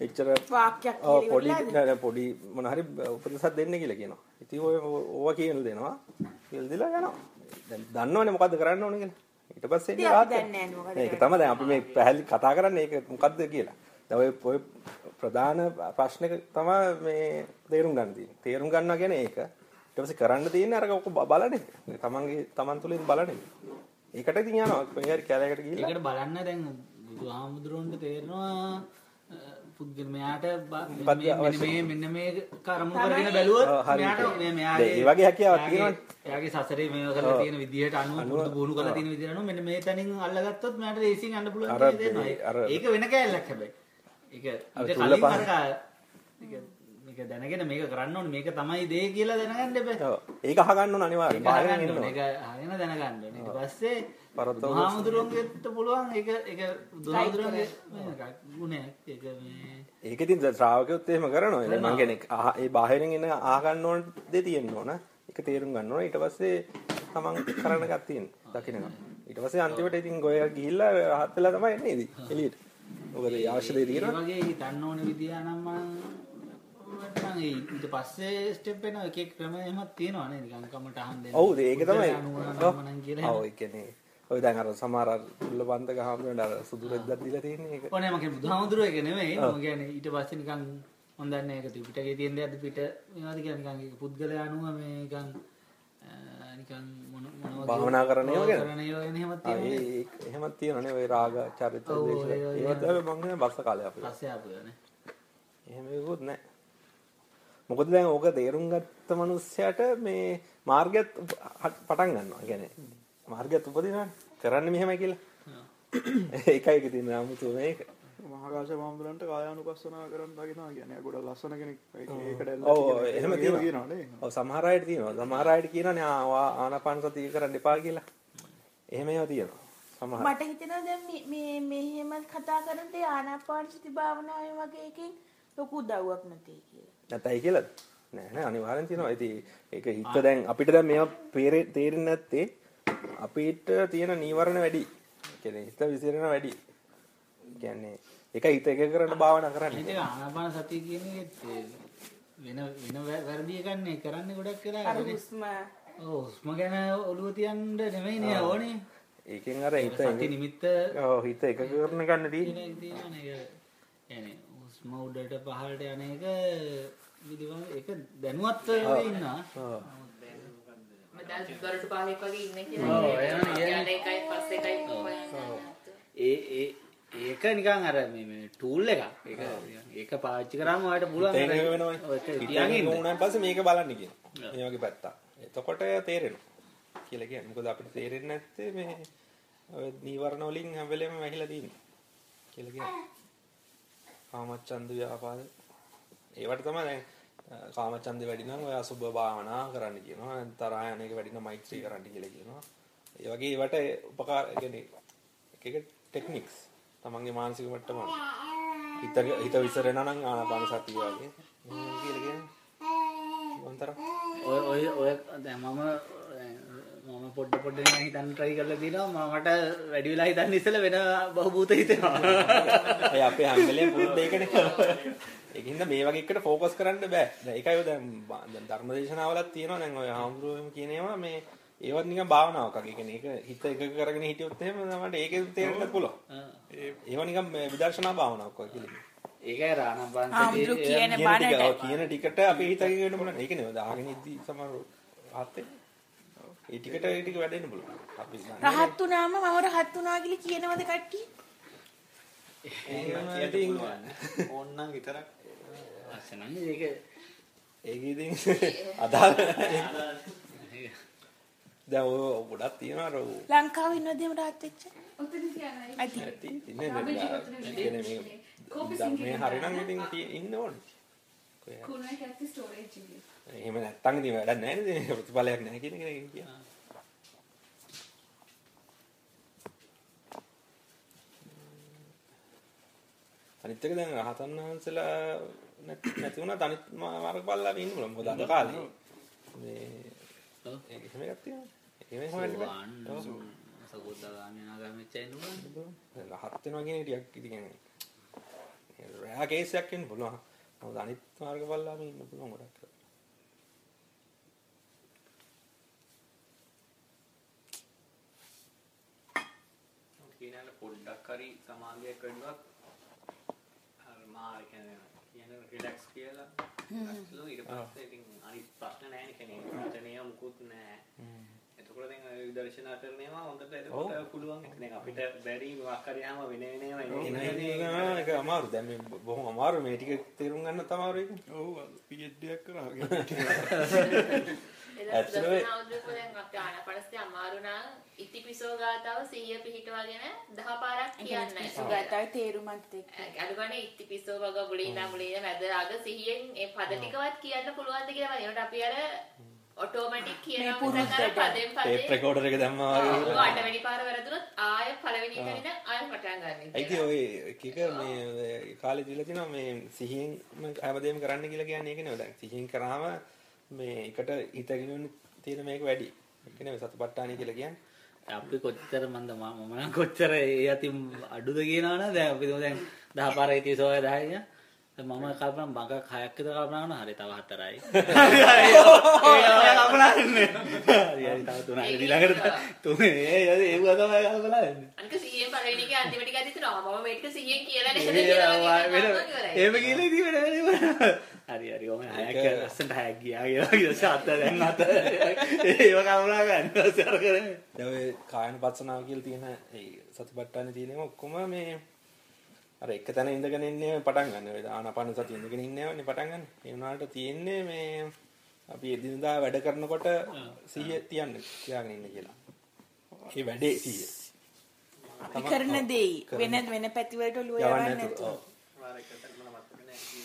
එච්චර වාක්‍යයක් ඔව් පොඩි පොඩි මොන හරි උපදෙසක් දෙන්න කියලා කියනවා. ඉතින් ඔය ඕවා කියලා දෙනවා. කියලා දීලා යනවා. දැන් දන්නවනේ මොකද්ද කරන්න ඕනේ කියලා. ඊට පස්සේ ඉතින් එන්නේ අපි රාත් දන්නේ නෑ මොකද ඒක තමයි දැන් අපි මේ පැහැදිලි කතා කරන්නේ ඒක මොකද්ද කියලා. දැන් ඔය ප්‍රධාන ප්‍රශ්නක තමයි මේ තේරුම් ගන්න තියෙන්නේ. තේරුම් ගන්නවා කියන්නේ ඒක. ඊට පස්සේ කරන්න තියෙන්නේ අර ඔක බලන එක. තමන්ගේ තමන් තුළින් බලන එක. ඒකට ඉතින් යනවා. කොහේ හරි කැලයකට ගිහිල්ලා ඒකට බලන්න දැන් බුදුහාමුදුරන්ට තේරෙනවා අ, පුද්ගල මෙයාට බ- මොකක්ද මේ- මෙන්න? මේ මේ කර්ම කරගෙන බැලුවොත් මේ වගේ හැකියාවක්. එයාගේ සසරේ මේව කරලා. තියෙන විදිහට අනුව පුහුණු කරලා. තියෙන විදිහට අනුව මෙන්න මේ තැනින් අල්ලගත්තොත් මෙයාට රේසින් යන්න පුළුවන් කියලා. මේ- අර- ඒක වෙන කෑල්ලක් හැබැයි. ඒක ඊට කලින් අර කා- මේක දැනගෙන මේක කරන්න ඕනේ මේක තමයි දේ කියලා දැනගන්න එපා. ඔව්. ඒක අහගන්න ඕන අනිවාර්යෙන්. ඒක බාහිරින්. එන්න ඕන. ඒක අහගෙන දැනගන්න ඕනේ. ඊට පස්සේ පරත්තව බුදුහාමුදුරුවන්ගෙත් පුළුවන් ඒක ඒක බුදුහාමුදුරුවන්ගේ මේ ගුණයක් ඒක මේ ඒක ඉතින් ශ්‍රාවකයොත් එහෙම කරනවා. ඉතින් මං කියන්නේ අහ- ඒ බාහිරින් එන අහගන්න ඕන දේ තියෙන්න ඕන. ඒක තේරුම් ගන්න ඕන. ඊට පස්සේ තමන් කරන්න එකක් තියෙන. දකින්න. ඊට පස්සේ අන්තිමට ඉතින් ගොය ගිහිල්ලා රහත් වෙලා තමයි එන්නේ ඉතින් එළියට. මොකද ඒ අවශ්‍ය දේ ඒ තියෙනවා. වගේ දන්න ඕන විදිය නම් මම ඊට පස්සේ ස්ටෙප් වෙන එක එක ක්‍රම එහෙමත් තියෙනවා නේ නිකන් කමට අහන් දෙන්න. ඔව් ඒක තමයි. අනුගමනන් කියලා. ඔව් ඒ කියන්නේ ඔය දැන් අර සමහර අර කුල්ලපන්තක හාමුදුරන්ට අර සුදු රෙද්දක් දීලා තියෙන්නේ ඒක. ඕනේ මම කියන්නේ බුදුහාමුදුරුවෝ ඒක නෙමෙයි. මම කියන්නේ ඊට පස්සේ නිකන් මම දන්නේ ඒක ත්‍රිපිටකයේ තියෙන දෙයක්ද පිට මේවාද කියලා නිකන් ඒක පුද්ගලයා අනුව මේ නිකන් නිකන් මොන මොන වගේ භාවනා කරන ඒවා ගැන? කරන ඒවා ගැන එහෙමත් තියෙනවා. ඒ ඒ- එහෙමත් තියෙනනේ ඔය රාග චරිත ඔව්, දේශ. ඒ- ඒ- ඒවත් තමයි මං කියන්නේ බස්ස කාලේ අපිට. පස්සේ ආපුවානේ. එහෙම ඒකුත් නැහැ. මොකද දැන් ඕක තේරුම් ගත්ත මනුස්සයට මේ මාර්ගයත් පටන් ගන්නවා. කියන්නේ මාර්ගයත් උපදිනවනේ. කරන්නේ මෙහෙමයි කියලා. ඒකයි ඒකේ තියෙන 아무තු මේක. මහාකාශ හාමුදුරන්ට කායානුපස්සනාව කරන්න දකිනවා කියන්නේ ගොඩක් ලස්සන කෙනෙක්. ඒක ඒකට ඇල්ලලා ඔව් එහෙම තියෙනවා. කියනවානේ. ඔව් සමහර අයට තියෙනවා. සමහර අයට කියනවානේ ආ ආනාපාන සතිය කරන්න එපා කියලා. එහෙම ඒවා තියෙනවා. සමහර. මට හිතෙනවා දැන් මේ මේ මෙහෙම කතා කරනට ආනාපාන සති භාවනාවේ වගේ එකකින් ලොකු උදව්වක් නැtei කියලා. නැතයි කියලාද? නෑ නෑ අනිවාර්යෙන් තියෙනවා. ඉතින් ඒක හිත දැන් අපිට දැන් මේවා පේරේ තේරෙන්නේ නැත්තේ අපිට තියෙන නීවරණ වැඩි. කියන්නේ හිත විසිරෙන වැඩි. කියන්නේ ඒක හිත එක කරන්න භාවනා කරන්නේ. ආනාපාන සතිය කියන එකෙත් ඒ වෙන වෙන වැරදි එකන්නේ කරන්න ගොඩක් අර කරා හුස්ම ඔව් හුස්ම ගැන ඔළුව තියන්න නෙමෙයි නේ ඕනේ ඒකෙන් අර හිත නිමිත්ත ඔව් හිත එක කරන ගන්න හුස්ම උඩට පහළට යන එක පිළිබඳ ඒක දැනුවත් වෙලා ඉන්නා. ඔව්. දැන් උඩට පහළට වගේ ඉන්නේ කියලා. ඔව් එහෙනම් ඒකයි පස්සේ එකයි ඒ ඒ ඒක නිකන් අර මේ මේ ටූල් එකක්. ඒක ඒක පාවිච්චි කරාම ඔයාලට පුළුවන්. ඒක වෙනවා. හිතන්නේ ඕනෑන් පස්සේ මේක බලන්න කියන. මේ වගේ පැත්තක්. එතකොට තේරෙනවා කියලා කියන්නේ. මොකද අපිට තේරෙන්නේ නැත්තේ මේ ඔය නීවරණ වලින් හැම වෙලෙම වැහිලා තියෙන්නේ. කියලා කියන්නේ. කාමච්ඡන්ද ව්‍යාපාද ඒවට තමයි දැන් අ, කාමච්ඡන්දේ වැඩි නම් ඔය අසුබ භාවනා කරන්න කියනවා. තරහ යන එක වැඩි නම් මෛත්‍රී කරන්න කියලා කියනවා. ඒ වගේ ඒවට උපකාර කියන්නේ එක එක ටෙක්නික්ස් තමන්ගේ මානසික මට්ටම. හිත හිත විසරෙනා නම් ආනාපාන සතිය වගේ. එහෙම කියලා කියන්නේ. මොන්තර ඔය ඔය ඔය දැන් මම මම පොඩ්ඩ පොඩ්ඩ නිකන් හිතන්න try කරලා දිනවා මට වැඩි වෙලා හිතන්න ඉස්සෙල්ලා වෙන බහූත හිතෙනවා. ඒ අපේ හැම වෙලේම පුරුද්ද ඒකනේ ඒකින්ද මේ වගේ එකට ફોකස් කරන්න බෑ. දැන් ඒකයි ඔය දැන් ධර්මදේශනාවලත් තියෙනවා. දැන් ඔය හාමුදුරුවෝ කියන ඒවා මේ ඒවත් නිකන් භාවනාවක් වගේ. කියන්නේ ඒක හිත එකක කරගෙන හිටියොත් එහෙම තමයි ඒකේ තේරෙන්න පුළුවන්. ඒවා නිකන් විදර්ශනා භාවනාවක් වගේ කියලා. ඒකයි රාණපාන ආම්දුරු කියන බණට කියන ටිකට අපි හිතගෙන වෙන්න පුළුවන්. ඒකනේ දාගෙන ඉද්දි සමහර ආත්තේ ඒ ටිකට ඒ ටික වැඩෙන්න පුළුවන් අපි රහත් වුණාම මම රහත් වුණා කියලා කියනවද කට්ටිය? එහෙම ඉතින් ඕන්නම් විතරක් අසනන් ඒක ඒක ඉතින් අදාළ දැන් ඔය ගොඩක් තියෙනවා අර ලංකාවේ ඉන්නවද එහෙම රහත් වෙච්ච? ඔතන තියනයි. ඇති. ඇති ඉන්නේ කියන්නේ මේ හරිනම් ඉතින් ඉන්න ඕනේ. කොහේ. කුණයි කැත්ති ස්ටෝරේජ් එකේ. එහෙම නැත්තම් ඉතින් වැඩක් නැහැ නේද? ප්‍රතිඵලයක් නැහැ කියන එක කියන්නේ. අනිත් එක දැන් රහතන් වහන්සේලා නැති වුණා අනිත් මාර්ගඵලලා ඉන්න බලමු. මොකද අද කාලේ මේ එහෙම එකක් තියෙනවා. එහෙම හොයන්න සකෝදාගාමී අනාගාමීච්ච ඉන්නවා රහත් වෙනවා කියන එක ටිකක් ඉතින් රෑ කේස් එකක් වෙන්න පුළුවන්. මොකද අනිත් මාර්ගඵලලාම ඉන්න පුළුවන් ගොඩක්. කියනට පොඩ්ඩක් හරි සමාධියක් වෙන්නවත් අර මාර කියන්නේ කියන රිලැක්ස් රිලැක්ස්ලු ඊට පස්සේ ඉතින් අනිත් ප්‍රශ්න නැහැ නේ කියන්නේ වචනය මුකුත් නැහැ එතකොට දැන් ඔය විදර්ශනා කරන ඒවා හොඳට එතකොට පුළුවන් දැන් අපිට බැරි ආම වෙන වෙනම එන එක ඒක අමාරු. දැන් මේ බොහොම අමාරු මේ ටික තේරුම් ගන්න තමයි ඒක. ඔව් PhD එකක් කරා ඇත්තටම දැන් අපේ ආනාපානසතිය අමාරු නම් ඉතිපිසෝ ගාතාව 100 පිහිටවගෙන 10 පාරක් කියන්න. සුගතයි තේරුමත් එක්ක. අඩුගානේ ඉතිපිසෝ වග මුලින්ම මුලින්ම මැද අග සිහියෙන් ඒ පද ටිකවත් කියන්න පුළුවන්ද කියලා බලන්න. ඒකට අපි අර ඔටෝමැටික් අර පදෙන් ටේප් පදේ රෙකෝඩර් එක දැම්මා ඔව් වගේ. අටවෙනි පාර වැරදුනොත් ආය පළවෙනි එක ඉඳන් ආය පටන් ගන්න. ඒකේ ඔය එක මේ කාලේ දීලා තියෙනවා මේ සිහියෙන් හැමදේම කරන්න කියලා කියන්නේ ඒකනේ. දැන් සිහියෙන් කරාම මේ එකට හිතගෙන තියෙන මේක වැඩි. ඒකනේ ඔය සතිපට්ඨානයි කියලා කියන්නේ. අපි කොච්චර මන්ද මම නම් කොච්චර ඒ අතින් අඩුද කියනවනේ දැන් අපි දැන් 10 පාර ඉතින් සෝය 10 මම කල්පනා මග කයක් විතර කල්පනා කරනවා. හරි තව හතරයි. හරි හරි. ඒක කල්පනා කරන්නේ හරි හරි තව තුනයි ඊළඟට තුනේ. ඒ ඒක තමයි කල්පනා කරන්නේ අනික 100න් පළවෙනි එක අන්තිම ටික අදිනවා. මම මේක 100න් කියලා ඒ වෙන හරි හරි ඔම හයක් ලස්සනට හයක් ගියා කියලා කියලා අත දැන් අත කරන්නේ අර කරන්නේ. දැන් ඔය කායන පස්සනාව කියලා තියෙන ඒ සතිපට්ඨානේ තියෙනවා ඔක්කොම මේ අර එක තැන ඉඳගෙන ඉන්නේ පටන් ගන්න. ඔය ආනාපාන සතිය ඉඳගෙන ඉන්නේවනේ පටන් ගන්න. ඒ වුණාට තියෙන්නේ මේ අපි එදිනදා වැඩ කරනකොට සිහිය තියන්න තියාගෙන ඉන්න කියලා. ඒ වැඩේ සිහිය. අපි කරන දේ වෙන වෙන පැති වලට ඔළුව යවන්න නැතුව. ඔව්. වාර එක තැනම මතක නැහැ.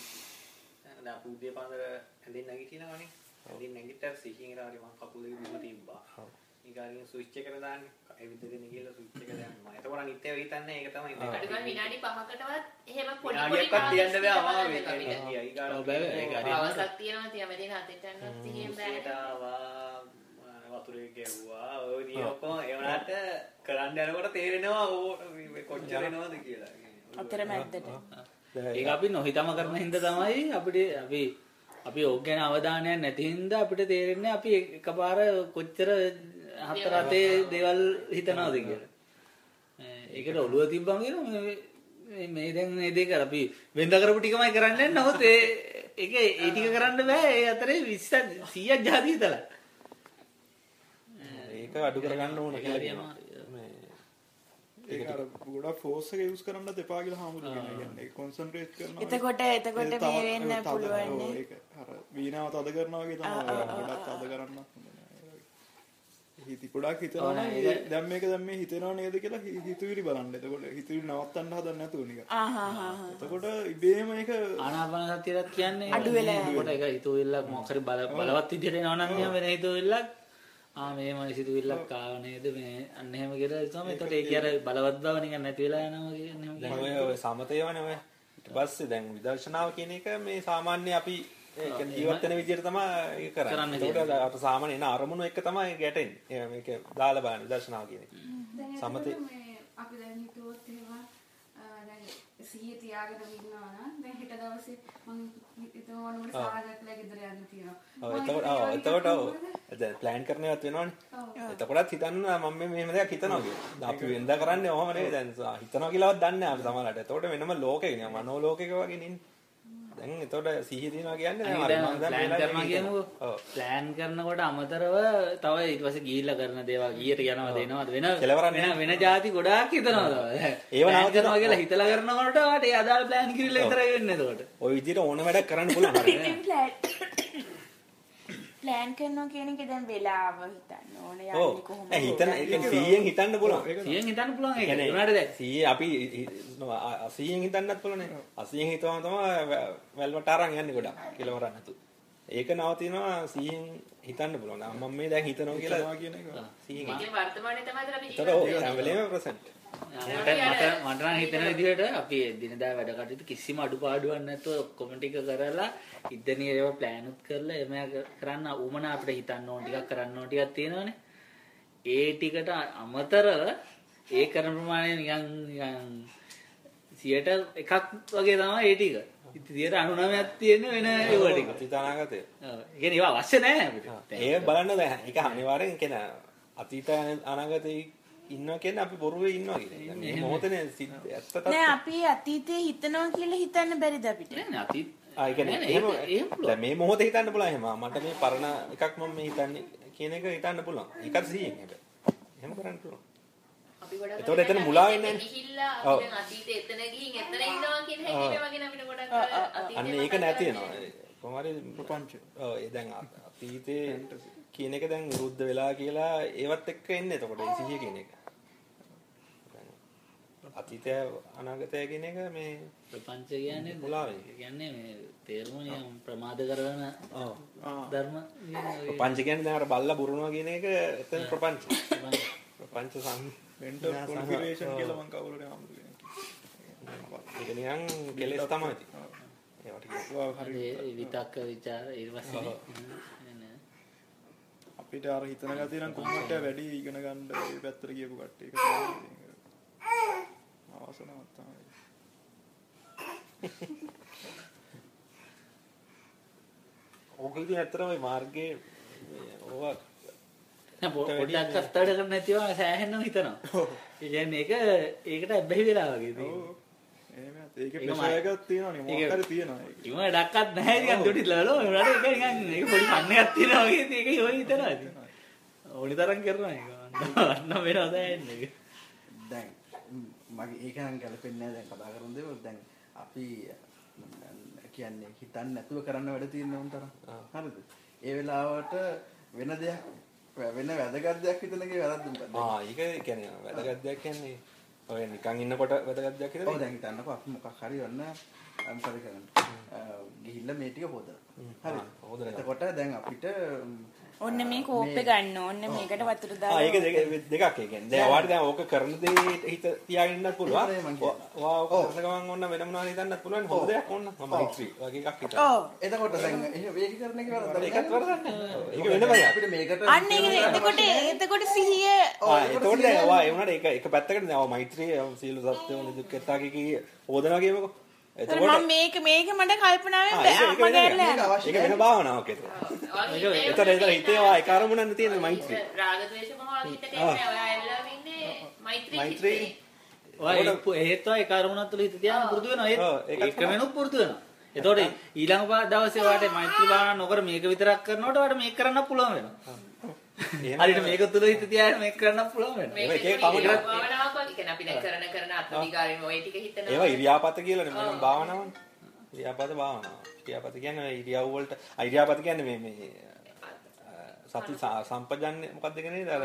දැන් අපි උදේ පාන්දර ඇඳින් නැගිටිනවනේ. ඇඳින් නැගිට්ටා සිහින් ඉරාරි මම කකුල දෙක බිම තිබ්බා. ඊගාරින් ස්විච් එකට දාන්නේ. ඇවිදගෙන ගිහලා ස්විච් එක දැම්මා. එතකොට අනිත්‍යව හිතන්නේ ඒක තමයි ඉන්නේ. අඩුගානේ විනාඩි 5කටවත් එහෙම පොඩි පොඩි විනාඩියක්වත් තියන්න බෑ අමාරු නාටක වෙන්නේ. අපිට. ගියා ඊගාට ඔව් බෑ, ඒක හරි. අවසක් තියෙනවා තියම දෙන අතෙන්ට යනවා සිහියෙන් බෑ. වතුරේ ගැව්වා ඔය විදිහ ඔක්කොම ඒ වුණාට කරන්න යනකොට තේරෙනවා කොච්චර එනවද කියලා. අතර මැද්දට. දැන් ඒක අපි නොහිතම කරන හින්දා තමයි අපිට අපි අපි ඕක ගැන අවධානයක් නැති හින්දා අපිට තේරෙන්නේ අපි එකපාර කොච්චර හතර අතේ දේවල් හිතනවද කියලා. ඒකට ඔළුව තිබ්බම කියනවා මේ- මේ මේ දැන් මේ දෙක අපි වෙනද කරපු ටිකමයි කරන්නේ නමුත් ඒ ඒක ඒ ටික කරන්න බෑ ඒ අතරේ 20 100ක් ಜಾති හිතලා. ඒක අඩු කරගන්න ඕන කියලා කියනවා. ගොඩක් ෆෝස් එක යූස් කරන්නත් එපා කියලා හාමුදුරුවෝ කියන්නේ. කොන්සන්ට්‍රේට් කරනවා. එතකොට එතකොට මේ වෙන්න පුළුවන් නේ. ඒක අර වීණාව තද කරනවා වගේ තමයි. ගොඩක් තද කරන්නත්. හිති ගොඩක් හිතනවා ඔව් නම් නෑ, ඒ ඒක- දැන් මේක දැන් මේ හිතෙනව නේද කියලා හි- හිතුවිලි බලන්න. එතකොට හිතුවිලි නවත්තන්න හදන්න. ආහාහා. එතකොට ඉබේම ඒක ආනාපාන සතියත් කියන්නේ අඩු වෙලා කොට එක හිතුවිල්ලක් මොකක් හරි බල බලවත් විදිහට එනවා නම් එහෙම වෙන හිතුවිල්ලක්. ආ මේ මම හිතුවිල්ලක් ආව නේද? මේ අන්න එහෙම කියලා හිතුවම එතකොට ඒක අර බලවත් බව නිකන් නැති වෙලා යනවා කියන්නේ ඔය සමතයවනේ ඔය. ඊට පස්සේ දැන් විදර්ශනාව කියන එක මේ සාමාන්‍ය අපි ඒ කියන්නේ ජීවත් වෙන විදිහට තමයි ඒක කරන්න. ඒකට අප සාමාන්‍ය එන අරමුණු එක තමයි ගැටෙන්නේ. මේක දාලා බලන්න විදර්ශනාව කියන එක. දැන් සමතේ- අපි දැන් හිතුවොත් එහෙම දැන් සිහිය තියාගෙන ඉන්නවා නම් දැන් හෙට දවසේ මම හිතුවා ඕනකට සාහසක්ලා ගෙදර යන්න තියෙනවා. ඔව් එතකොට ඔව් එතකොට ඔව්? දැන් ප්ලෑන් කරනවත් වෙනවනේ. ඔව්. එතකොටත් හිතන්න මම මේ මෙහෙම දෙයක් හිතනවා කියලා. අපි වෙනදා කරන්නේ ඔහම නෙවෙයි දැන් හිතනවා කියලාවත් දන්නේ නැහැ අපි සමහරවිට. එතකොට වෙනම ලෝකෙක නේ මනෝ ලෝකෙක වගේ නේ. දැන් තොට සිහිතිනවා කියන්න ප්ලෑන් කරනකොට අමතරව තව ඉටවස ගීල්ල කරන දේවා ගියට යනවා දෙනවත් වෙන කෙලවර වෙන වෙන ජාති ගොඩාක් හිතනවාද ඒව නවතනවා. කියලා හිතල කරනකොට ට අදා ප්ලෑන් කිරල තරගන්න තොට ඔය විදිට ඕන වැඩක් කරන්න පුල ප්ලෑන් කරනවා කියන එක දැන් වෙලාව හිතන්න ඕන. යන්නේ කොහොමද ඒ හිතන ඒ කියන්නේ 100න් හිතන්න පුළුවන්. සියෙන් හිතන්න පුළුවන් ඒක. උනාට දැන් 100 අපි 100න් හිතන්නත් පුළුවන් නේ. 80න් හිතුවම තමයි වැල්වට අරන් යන්නේ ගොඩක් කිලෝමරක් නැතු. ඒක නවතිනවා 100න් හිතන්න පුළුවන්. මම මේ දැන් හිතනවා කියලා කියන එක. 100න්. ඉතින් වර්තමානයේ තමයි අපි ඒතර ඔව් හැම වෙලේම ප්‍රසන්ට්. මට මට මට නම් හිතෙන විදිහට අපි දිනදා වැඩ කටයුතු කිසිම අඩුපාඩුවක් නැතුව ඔක්කොම ටික කරලා ඉදදී ඒවා ප්ලෑන් උත් කරලා එම කරන්න උමන අපිට හිතන්න ඕන ටිකක් කරන්න ඕන ටිකක් තියෙනවනේ. ඒ ටිකට අමතරව ඒ කරන ප්‍රමාණය නිකන් නිකන් 100ට එකක් වගේ තමයි ඒ ටික. ඉතින් 99ක් තියෙන්නේ වෙන ඒවා ටික. අතීත අනාගතය. ඔව්. ඒ කියන්නේ ඒවා අවශ්‍ය නැහැ අපිට. ඒ බලන්න දැන් ඒක අනිවාර්යෙන් කියන අතීත අනාගතේ ඉන්නවා කියන්නේ අපි බොරුවේ ඉන්නවා කියන්නේ. දැන් මේ මොහොතේ සිද්ධ ඇත්ත නෑ තත්ත්වය. අපි අතීතේ හිතනවා කියලා හිතන්න බැරිද අපිට නෑ අතීත ආ ඒ කියන්නේ නෑ, එහෙම ඒක- එහෙම පුළුවන්. දැන් මේ මොහොතේ හිතන්න පුළුවන් එහෙම. මට මේ පරණ එකක් මම මේ හිතන්නේ කියන එක හිතන්න පුළුවන්. ඒකත් සිහියෙන් හැබැයි. එහෙම කරන්න පුළුවන්. අපි ගොඩක් එතකොට එතන මුලා වෙන්නේ නැහැ. ගිහිල්ලා ඔව්. අපි දැන් අතීතේ එතන ගිහින් එතන ඉන්නවා කියන හැඟීම වගේ අපිට ගොඩක් අතීතේ අන්න ඒක නැති. වෙනවා. කොහොම හරි ප්‍රපංච. ඔව් ඒ දැන් අතීතේ කියන එක දැන් විරුද්ධ වෙලා කියලා ඒවත් එක්ක එන්නේ එතකොට ඒ සිහිය කියන එක. අතීතය අනාගතය කියන එක මේ ප්‍රපංච කියන්නේ මුලා වෙන්නේ. ඒ කියන්නේ මේ තේරුම නිකන් ප්‍රමාද කරන. ධර්ම ප්‍රපංච කියන්නේ දැන් අර බල්ලා බුරුනවා කියන එක එතන ප්‍රපංච. ප්‍රපංච. සම් මෙන්ටල් ප්‍රොලිෆරේෂන් කියලා මං කවුරුනේ හම්බුනේ. ඒක නිකන් කෙලෙස් තමයි. ඒවට කියනවා. හරි. ඒ විතක්ක ਵਿਚාර ඊට පස්සේ. අපිට අර හිතන ගතිය නම් කොහොමද වැඩි ඉගෙන ගන්න ඒ පැත්තට ගියපු කට්ටිය. ඒක තමයි. අවසනාවක් තමයි. ඕක ඉතින් ඇත්තටම මේ මාර්ගයේ ඕවා පොඩ්ඩක් අස්තඩ කරන්න නැතිව සෑහෙන්න හිතනවා. ඒ කියන්නේ ඒක ඒකට ඇබ්බැහි වෙලා වගේ තියෙනවා. ඉම ඩක්කත් නැහැ දුටි ඒක පොඩි වගේ ඉතින් ඒක හිතනවා ඉතින්. ඕනි තරම් කරනවා ඒක. අන්න වෙනවා දැන් ඒක. දැන් මගේ ඒක නම් ගැලපෙන්නේ නැහැ දැන් කතා කරන දේවල්. දැන් අපි කියන්නේ හිතන්නේ නැතුව කරන්න වැඩ තියෙන උන් තරම්. හරිද? ඒ වෙලාවට වෙන දෙයක් වෙන වැදගත් දෙයක් හිතනගේ වැරද්ද මොකක්ද? ආ ඒක කියන්නේ වැදගත් දෙයක් කියන්නේ ඔය නිකන් ඉන්නකොට වැදගත් දෙයක් ඔව් හිතන්නේ දැන් හිතන්නකෝ අපි මොකක් හරි ඔන්න මොකද කරන්නේ. ගිහිල්ලා මේ ටික හොදලා. හරි. ආ, හොදලා. එතකොට දැන් අපිට ඔන්න මේ කෝප්පේ ගන්න ඕන්න මේකට වතුර ආ දාලා ඒක දෙක- දෙකක් ඒ කියන්නේ. දැන් ඔයාලට දැන් ඕක කරන දේ හිත තියාගෙන ඉන්නත් පුළුවන්. වා ඕක කරන ගමන් ඔන්න වෙන මොනවා හිතන්නත් පුළුවන්. හොඳ දෙයක් ඕන්න මම හිතුවේ වගේ එකක් හිතන්න. ඔව්. එතකොට දැන් එහෙම ඒක කරන එක වැරද්දක් ඒකත් වරදක් නෑ. ඒක වෙන බයක්. අපිට මේකට අන්න ඒක එතකොට එතකොට සිහිය ආ එතකොට ඒ වුණාට ඒක එක පැත්තකට දැන් ඔය මෛත්‍රිය සියලු සත්‍යෝ දුක්ඛතාවකී හොදනවා කියමුකෝ. එතකොට මම මේක මේක මට කල්පනාවෙන්. අවශ්‍ය ඒක වෙන භාවනාවක් ඒක. එතන එතන හිතේ වා එක අරමුණක් තියෙන මෛත්‍රී. රාග ද්වේෂ මොහ හිතට එන්නේ? නැහැ. ඔයා ඇල්ලම ඉන්නේ මෛත්‍රී මෛත්‍රී. ඒත් ඔය කාර්මුණත් තුළ හිත තියාගෙන පුරුදු වෙනවා. ඒත් වෙනුත් පුරුදු වෙනවා. එතකොට ඊළඟ පා- දවසේ ඔයාට මෛත්‍රී භාවනා නොකර මේක විතරක් කරනකොට ඔයාට මේක කරන්න පුළුවන් වෙනවා හරියට මේක තුළ හිත තියාගෙන මේක කරන්න පුළුවන් වෙනවා මේක ඒක එක කමකට- භාවනාවක්. කියන්නේ අපි දැන් කරන කරන අත්විකාරයෙන් ඔය ටික හිතනවා. ඒවා ඉරියාපත කියලානේ මම භාවනාවනේ. ඉරියාපත භාවනාව. ඉරියාපත කියන්නේ ඉරියව් වලට ඉරියාපත කියන්නේ මේ මේ සති ස- සම්පජන්‍ය මොකක්ද කියන්නේ අර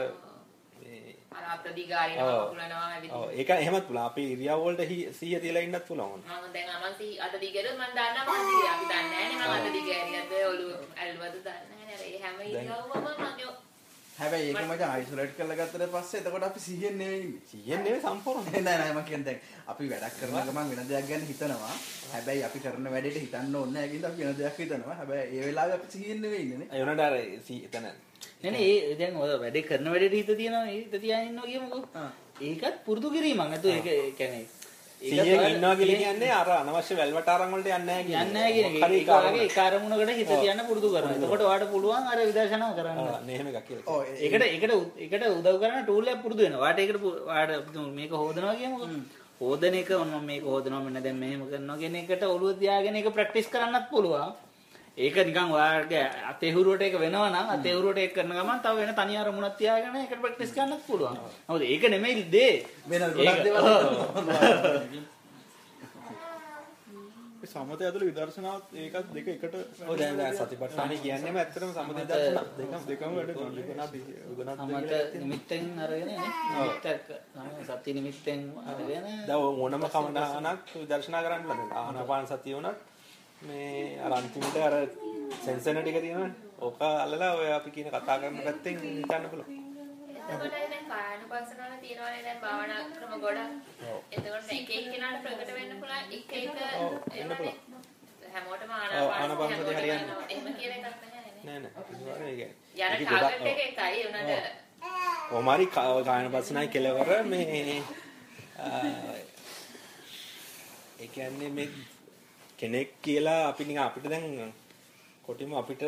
මේ අර අත්විකාරයෙන් ඔව්. කුලනවා ඔව් ඇවිදිනවා. ඒක එහෙමත් පුළුවන්. අපි ඉරියව් වලට සිහිය තියලා ඉන්නත් පුළුවන්. මම දැන් අමන්සි අත දිගට මම දන්නවා මම දිග අපි දන්නේ නැහැ නේ මම අත දිග ඇරියද ඔළුව ඇල්ලුවද දන්නේ නැහැ නේද ඒ හැම ඉරියව්වම මම හැබැයි ඒක මචං අයිසොලේට් කරලා ගත්තට පස්සේ එතකොට අපි සිහියෙන් නෙවෙයි ඉන්නේ. සිහියෙන් නෙවෙයි සම්පූර්ණ. නෑ නෑ මම කියන්නේ දැන් අපි වැඩක් කරන ගමන් වෙන දෙයක් ගැන හිතනවා. හැබැයි අපි කරන වැඩේට හිතන්න ඕනේ නැහැ කියලාද අපි වෙන දෙයක් හිතනවා. හැබැයි ඒ වෙලාවේ අපි සිහියෙන් නෙවෙයි ඉන්නේ නේ. ඒ වුණාට අර සී- එතන නේ නේ ඒ දැන් ඔය වැඩේ කරන වැඩේට හිත තියනවා හිත තියාගෙන ඉන්නවා කියමුකෝ ඒකත් පුරුදු කිරීමක් නේද ඒක ඒ කියන්නේ සිහියෙන් ඉන්නවා කියලා කියන්නේ අර අනවශ්‍ය වැල්වට අරන් වලට යන්නේ නැහැ යන්නේ නැහැ කියන එක. හරි ඒක වගේ ඒ කාර්මුණකට හිත තියන්න පුරුදු කරනවා. එතකොට ඔයාලට පුළුවන් අර විදර්ශනාව කරන්න. නෙහෙම එකක් කියලා. ඔව් ඒකට ඒකට ඒකට උදව් කරන ටූල් එක පුරුදු වෙනවා. ඔයාට ඒකට ඔයාට මේක හොදනවා කියමුකෝ. හොදන එක ඔන්න මම මේක හොදනවා මෙන්න දැන් මෙහෙම කරනවා කියන එකට ඔළුව තියාගෙන ඒක ප්‍රැක්ටිස් කරන්නත් පුළුවන්. ඒක නිකන් ඔයාගේ අතේ හුරුවට ඒක වෙනවා නම් අතේ හුරුවට ඒක කරන ගමන් තව වෙන තනි අරමුණක් තියාගෙන ඒකට ප්‍රැක්ටිස් කරන්නත් පුළුවන්. මොකද ඒක නෙමෙයි දේ. වෙන ගොඩක් දේවල් සමතය ඇතුළේ විදර්ශනාවත් ඒකත් දෙක එකට ඔව් දැන් දැන් සතිපට්ඨාන කියන්නේම ඇත්තටම සම්මුති දර්ශන දෙකම. දෙකම වැඩ කරනවා. සමත නිමිත්තෙන් අරගෙන සති නිමිත්තෙන් අරගෙන දැන් ඕනම කමනහනක් විදර්ශනා කරන්න ලබන ආනාපාන සතිය උනත් මේ අර අන්තිමට අර සෙන්සර් ටික තියෙනවනේ ඕක අල්ලලා ඔය අපි කියන කතා කරන පැත්තෙන් හිතන්න පුළුවන් එතකොට දැන් කායනුපස්සනාව තියෙනවානේ දැන් භාවනා ක්‍රම ගොඩක්. එතකොට එක එක කෙනාට ප්‍රකට වෙන්න පුළුවන් එක එක. හැමෝටම ඔව්, ආනාපාන ආනාපාන සතිය සතිය හරියන්නේ. එහෙම කියලා එකක් නැහැ නේ. නෑ යන ටාගට් එක එකයි උනට ඔමාරි කායන පස්සනයි කෙලවර මේ ඒ කියන්නේ මේ කෙනෙක් කියලා අපි නිකන් අපිට දැන් කොටිම අපිට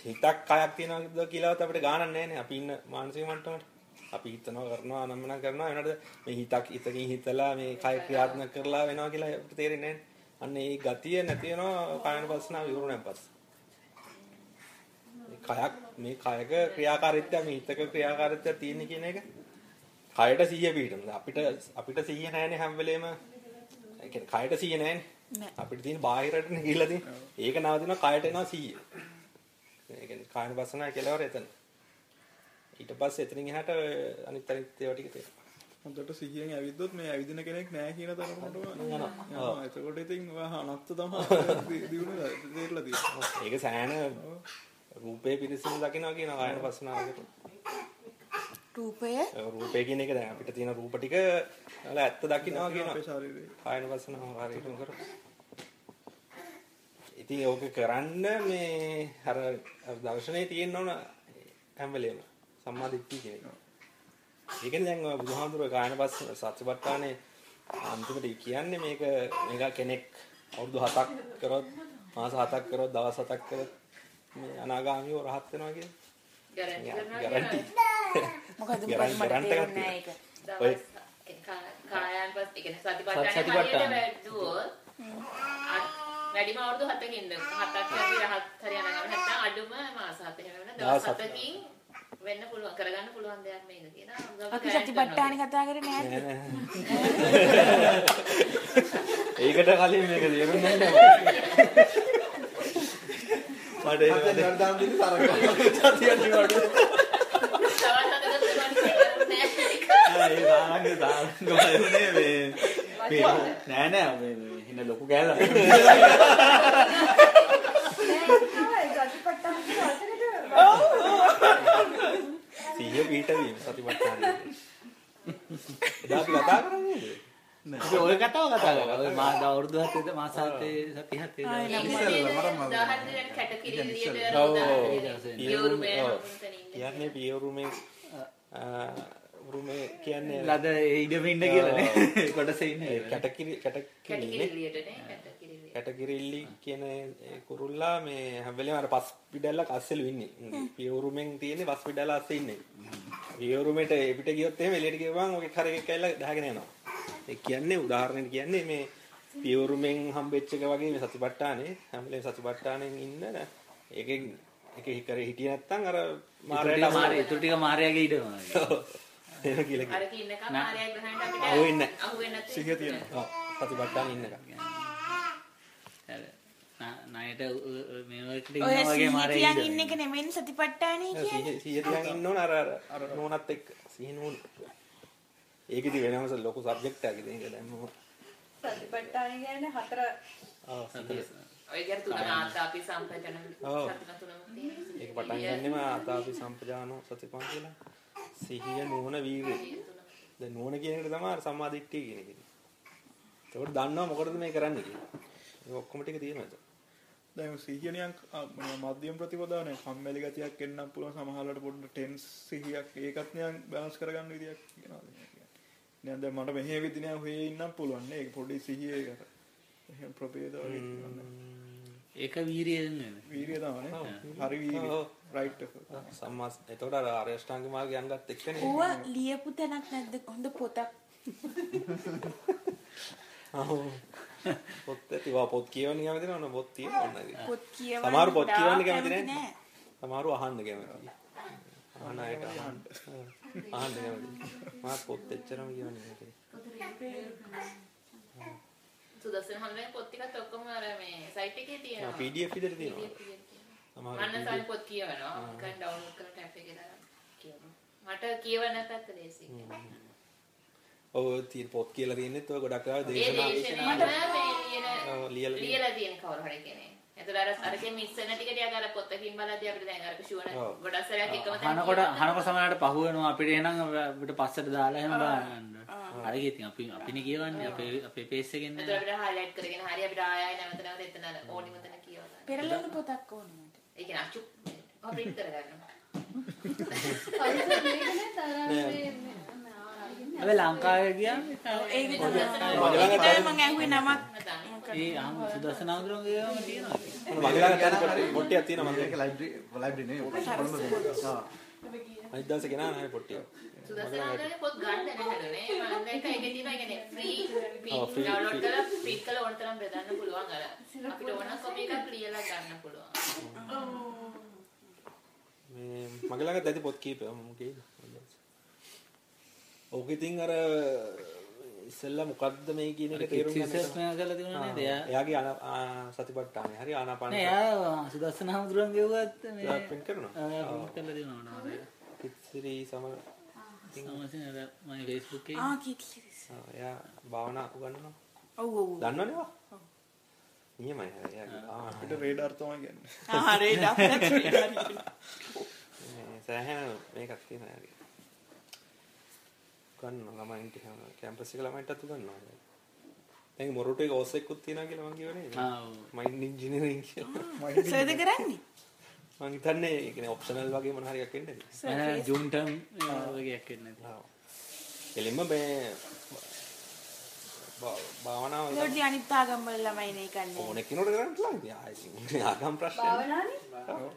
හිතක් කයක් තියෙනවා කියලාවත් අපිට ගානක් නැහැ නේ. අපි ඉන්න මානසික මට්ටමට. අපි හිතනවා කරනවා අනම්මන කරනවා. එනකොට මේ හිතක් හිතකින් හිතලා මේ කය ක්‍රියාත්මක කරලා වෙනවා කියලා අපිට තේරෙන්නේ නැහැ අන්න ඒ ගතිය නැති වෙනවා කායන පස්සනාව ඉවරුණාන් පස්සේ මේ කයක් මේ කයක ක්‍රියාකාරීත්වය මේ හිතක ක්‍රියාකාරීත්වය තියෙන කියන එක කයට 100 පිටම අපිට අපිට 100 නැහැනේ හැම වෙලේම. ඒ කියන්නේ කයට 100 නැහැනේ අපිට තියෙන බාහිරටනේ ගිහිල්ලා තියෙන්නේ ඒක නවතිනවා කයට එනවා 100 ඒ කියන්නේ කායන බසනා කෙලවර එතන. ඊට පස්සේ එතනින් එහාට අනිත් අනිත් ඒවා ටික තියෙනවා. හොඳට සිහියෙන් ඇවිද්දොත් මේ ඇවිදින කෙනෙක් නෑ කියන තරමටම යනවා. එතකොට ඉතින් ඔයා අනත්ත තමයි දිනුන දෙයලා තියෙන්නේ. ඒක සෑහෙන රූපේ පිරිසිදු දකිනවා කියන කායන බසනාවකට රූපය රූපය කියන එක දැන් අපිට තියෙන රූප ටික වල ඇත්ත දකින්නවා කියනවා අපේ ශරීරේ. කායන වසනාව හරියටම කර. ඉතින් ඕක කරන්න මේ අර දර්ශනේ තියෙන්න ඕන හැම වෙලේම සම්මා දිට්ඨිය කියන එක. ඒකනේ දැන් ඔය බුදුහාමුදුරුවෝ කායන වස් සත්‍යපට්ඨානේ අන්තිමට කියන්නේ මේක මේක කෙනෙක් අවුරුදු 7ක් කරොත් මාස 7ක් කරොත් දවස් 7ක් කරොත් මේ අනාගාමීව රහත් වෙනවා කියන්නේ. ගැරන්ටි කරනවා ගැරන්ටි. මොකද. ඔය කායන් පස් ඒ කියන්නේ සතිපට්ඨාන. සතිපට්ඨාන වැඩුවොත් වැඩිම අවුරුදු 7කින්ද 7ක් අපි රහත් හරි යනවා නැත්නම් අඩුම මාස 7 එහෙම වෙන දවස් දවස් 7කින් වෙන්න පුළුවන් කරගන්න පුළුවන් දෙයක් මේක කියන අපි සතිපට්ඨාන කතා කරේ නෑ. ඒකට කලින් මේක තේරුන්නේ නැහැ. මට ඒක නර්දාම් දෙන්න තරක. සතියන්නේ වඩු. ඒ දාන්නේ මේ මේ නෑ නෑ මේ හින ලොකු කෑල්ලක්. සිහිය පිටවීම සතිපට්ඨාන. එදා අපි කතා කරන්නේ අපි ඔය කතාව කතා කරා. ඔය මා දා අවුරුදු 7 මාස 7 සති 7 ආයි නෑ. ඉස්සෙල්ලා මට මම උදාහරණයක් කැටකිරි විදියට ඔව්. උදාහරණයක් පියවරු යෝරුමේ ඔව්. හම්බුතනින් කියන්නේ පියවරුමේ උරුමේ කියන්නේ ලද ඉඩම ඉන්න කියලනේ කොටස ඉන්න කැටකිරි කැටකිරි. කැටකිරිල්ලි කියන කුරුල්ලා මේ හැම වෙලේම අර පස් පිටැල්ලක් අස්සෙලු ඉන්නේ. පියවුරුමෙන් තියෙන්නේ පස් පිටැල්ල අස්සේ ඉන්නේ. පියවුරුමෙට පිට ගියොත් එහෙම එළියට ගියපුවම ඔගේ කර එකක් ඇවිල්ලා දහගෙන යනවා. ඒ කියන්නේ උදාහරණයක් කියන්නේ මේ පියවුරුමෙන් හම්බෙච්ච එක වගේ මේ සතිපට්ඨානේ හැම වෙලේම සතිපට්ඨානෙන් ඉන්න ඒකේ ඒක කරේ හිටියේ නැත්තම් අර මාරයට මාරය ඉතුරු ටික මාරයාගේ ඉඩම එහෙම කියලා කියනවා. අරක ඉන්නකම් මාරයා ග්‍රහණයට අපිට අහුවෙන්නේ නැහැ. අහුවෙන්නේ නැති. සිහිය තියෙනවා. ඔව් සතිපට්ඨාන ඉන්නකම්. නයට මේකට ඔය ඉන්න වගේ මාරය සීතියන් ඉන්න එක නෙමෙයි සතිපට්ඨානේ කියන්නේ. සිහිය සිහිය තියන් ඉන්න ඕන අර අර අර නෝනත් එක්ක සිහිය නෝන. ඒකෙදි වෙනම ලොකු සබ්ජෙක්ට් එකක් ඉතින් ඒක දැන් මම සතිපට්ඨාන කියන්නේ හතර ආ සිහිය. ඔය කියන තුන ආතාපි සම්පජන ඔව්. සතින තුනම. ඒක පටන් ගන්නෙම ආතාපි සම්පජානෝ සතිපන් කියලා. සිහිය නෝන වීර්යය. දැන් නෝන කියන එකට තමයි සම්මාදිට්ඨිය කියන එක. ඒකට දන්නවා මොකටද මේ කරන්නේ කියලා. ඒ ඔක්කොම ටික තියෙනවා ඒක. දැන් සිහිය නිකන් ආ, මොනවා මධ්‍යම ප්‍රතිපදාවනේ කම්මැලි ගතියක් එන්නම් පුළුවන් සමහරවල්ට පොඩ්ඩක් ටෙන්ස් සිහියක් ඒකත් නිකන් බැලන්ස් කරගන්න විදියක් කියනවා දැන් මට මෙහෙ විදි නිකන් හොයේ ඉන්නම් පුළුවන් නේ ඒක පොඩි සිහිය ඒකට එහෙම ප්‍රභේද වගේ. ඒක වීරියෙන් වෙන වීරිය තමයි හරි වීරිය. රයිට් එක සම්මා එතකොට අර අෂ්ටාංග මාර්ගය යන්නත් එක්කනේ. ඌව ලියපු තැනක් නැද්ද හොඳ පොතක්. පොත් ඇතිවා පොත් කියවන්න කැමති නෑ පොත් තියෙනවා නේද? පොත් කියවන්න සමහර පොත් කියවන්න කැමති නෑ. සමහරව අහන්න කැමති. අහන්න අයට අහන්න. අහන්න කැමති. මාත් පොත් එච්චරම කියවන්නේ නෑ. සුදස්සන හැමෝම පොත් ටිකත් ඔක්කොම අර මේ සයිට් එකේ තියෙනවා. PDF විදිහට තියෙනවා. PDF සාරි පොත් කියවනවා. නිකන් ඩවුන්ලෝඩ් කරලා ටැප් එකේ දාලා කියවනවා. මට කියවන්න නැත්නම් ලේසියි. ඔව් තියෙන පොත් කියලා තියෙනෙත් ඔය ගොඩක් ඒ දේශනා මේ ලියලා තියෙන කවුරු හරි කෙනෙක්. එතකොට අර අරකේ මිස්සන ටික ටික අර පොතකින් බලද්දී අපිට දැන් අර ෂුවන ඔව්. ගොඩක් සැරයක් එකම තැන හනකොට හනකොට සමහරට පහු වෙනවා අපිට එහෙනම් අපිට පස්සට දාලා එහෙම බලන්න. හරි ඉතින් අපි අපිනේ කියවන්නේ අපේ අපේ පේස් එකෙන් එතකොට අපිට highlight කරගෙන හරි අපිට ආය නැවත නැවත එතන අර ඕනිම තැන කියවලා. පෙරලන පොතක් ඕනේ මට. ඒ කියන්නේ අචු ඔය print අපි ලංකාවේ ගියාම ඒක ඒක තමයි මම ඇහුවේ නමක් ඒ අහම සුදස්සන ගාම තියෙනවා. මගේ ළඟ තියෙන පොට්ටිය පොට්ටියක් තියෙනවා මගේ. ඒක ලයිබ්‍රරි ලයිබ්‍රරි නේ කොළඹ ආ අනිත් දවසේ ගෙනාන හැම පොට්ටිය. සුදස්සනාගේ පොත් ගන්න නැහැනේ. මම දැක්ක ඒකේ තියෙනවා ඒ කියන්නේ free, download free. කරලා print කරලා ඕන තරම් බෙදන්න පුළුවන් අර. අපිට ඕන කොපි එකක් ලියලා ගන්න පුළුවන්. මේ මගේ ළඟ ඇති පොත් කීපයක් මම කියනවා. ඕක ඉතින් අර ඉස්සෙල්ලා මොකද්ද මේ කියන එක තේරුම් ගන්න. මෙයා කරලා තිබුණා නේද? එයා එයාගේ සතිපට්ඨානය. හරි ආනාපාන. නෑ එයා සුදස්සන ආන්දරෝන් ගෙවුවත් මේ එයා print කරනවා? ආ print කරලා දෙනවා නේද? කිත්සිරි සම සමහරවිට අර මගේ Facebook එකේ ආ ආ, එයා භාවනා උගන්වනවා. ඔව් ඔව් දන්නවනේ වා. නියමයි. එයාගේ. අපිට රේඩාර් තමයි කියන්නේ ආ රේඩ් අප්ලෙට් මේ සෑහෙන මේකක් තියෙනවා යාගේ. ගන්නවා ළමයින්ට එහෙම කැම්පස් එක ළමයින්ටත් උගන්වනවා. දැන් මොරටු එක ඕස් එකකුත් තියෙනවා කියලා මම කියවනේ. ආ ඔව්. මයින්ඩ් ඉන්ජිනියරින් කියලා. සර්ද කරන්නේ මම හිතන්නේ ඒ කියන්නේ ඔප්ෂනල් වගේ මොන හරි එකක් එන්නේ. මම ජූන් ටර්ම් වගේ එකක් එන්නේ නැති. ආ. එළින්ම මේ භාවනාව ලෝඩි අනිත් ආගම් වල ළමයි නේ කන්නේ ඕන කෙනෙකුට කරන්න පුළුවන්. ඉතින් ආයෙත් ආගම් ප්‍රශ්න. භාවනානේ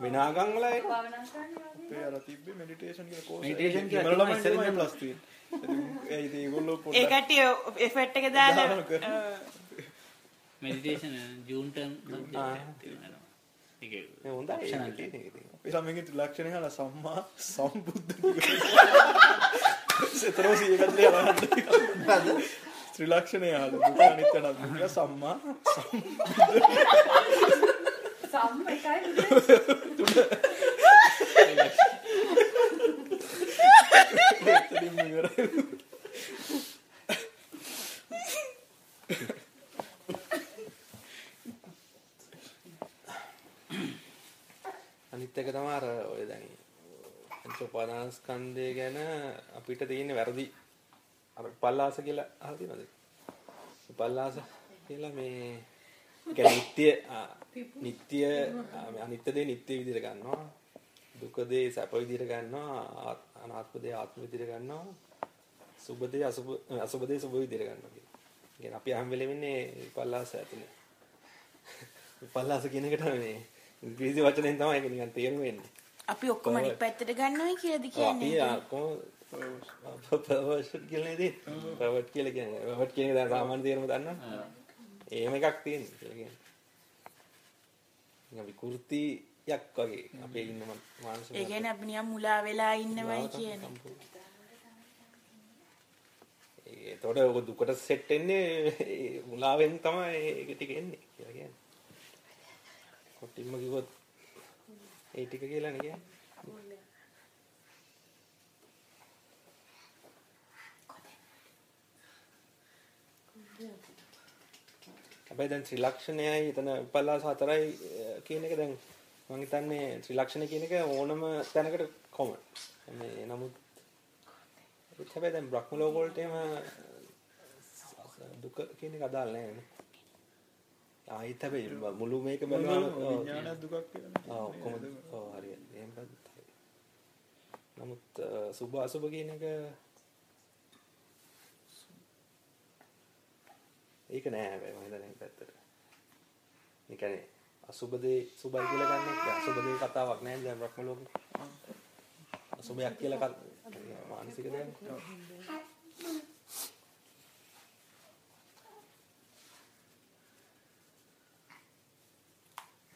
වෙන ආගම් වල ඒක භාවනා කරන්නේ අපේ අර තිබ්බේ මෙඩිටේෂන් කියන කෝස් Meditation කියලා තියෙනවා ඉස්සරින්දම. ප්ලස් තියෙන ඒ ඉතින් ඒගොල්ලෝ ඒ පොඩ්ඩක් කට්ටිය එෆෙක්ට් එක දාලා මෙඩිටේෂන් ජූන් ටර්ම් ආ. තියෙනවා. ඒක මේ හොඳයි. Optional ඒක තියෙන එක ඉතින්. අපේ ළමයින්ගේ ත්‍රිලක්ෂණය හලා සම්මා සම්බුද්ධ සතරෝ සියකට යවන්න. ත්‍රිලක්ෂණය හලා අනාත්ම සම්මා සම් එකයි එතනින්ම ඉවරයි අනිත් එක තමයි අර ඔය දැන් පංච උපාදානස්කන්ධය ගැන අපිට තියෙන වැරදි අර පල්ලාස කියලා අහලා තියෙනවද? පල්ලාස කියලා මේ කියන්නේ ආ, මේ අනිත්‍ය දේ නිට්ටය විදිහට ගන්නවා. දුක දේ සැප විදිහට ගන්නවා. අනාත්ම දේ ආත්ම විදිහට ගන්නවා. සුබදේ අසුබ අසුබදේ සුබ විදිහට ගන්නවා කියන්නේ. කියන්නේ අපි හැම වෙලෙම ඉන්නේ විපල්ලාස ඇතුලේ. විපල්ලාස කියන එකට මේ ඉංග්‍රීසි වචනෙන් තමයි ඒක නිකන් තේරුම් වෙන්නේ. අපි ඔක්කොම අනිත් පැත්තට ගන්නවයි කියලාද අපි කියන්නේ? පර්වර්ෂන් කියලා නේද? පර්වර්ට් කියලා කියන්නේ. පර්වර්ට් කියන එක දැන් සාමාන්‍ය තේරුම දන්නවනේ. එහෙම එකක් තියෙනවා කියලා කියන්නේ. නිකන් විකෘතියක් වගේ අපේ ඉන්න මානසික ඒ කියන්නේ අපි නිකන් මුලා වෙලා ඉන්නවයි කියන්නේ. ඒතකොට ඔක දුකට සෙට් වෙන්නේ මුලාවෙන් තමයි ඒක ටික එන්නේ කියලා කියන්නේ. කොටින්ම කිව්වොත් ඒ ටික කියලා නේ කියන්නේ. හැබැයි දැන් ත්‍රිලක්ෂණයයි එතන විපල්ලාස හතරයි කියන එක දැන් මම හිතන්නේ ත්‍රිලක්ෂණ කියන එක ඕනම තැනකට කොමන්. මේ නමුත් ඒත් හැබැයි දැන් බ්‍රහ්ම ලෝක වලට එහෙම දුක කියන එක අදාළ නැහැ නේ. ආයිත් හැබැයි මුළු මේක බලනවා විඥාන දුකක් කියලා ආ ඔක්කොම ඔව් හරියට. එහෙම. නමුත් සුභ අසුභ කියන එක ඒක නෑ හැබැයි මම හිතන්නේ පැත්තට. ඒ කියන්නේ අසුභ දේ සුභයි කියලා ගන්න එක අසුභ දේ කතාවක් නෑ දැන් බ්‍රහ්ම ලෝකේ. අසුභයක් කියලා කතා මානසික දෙයක්.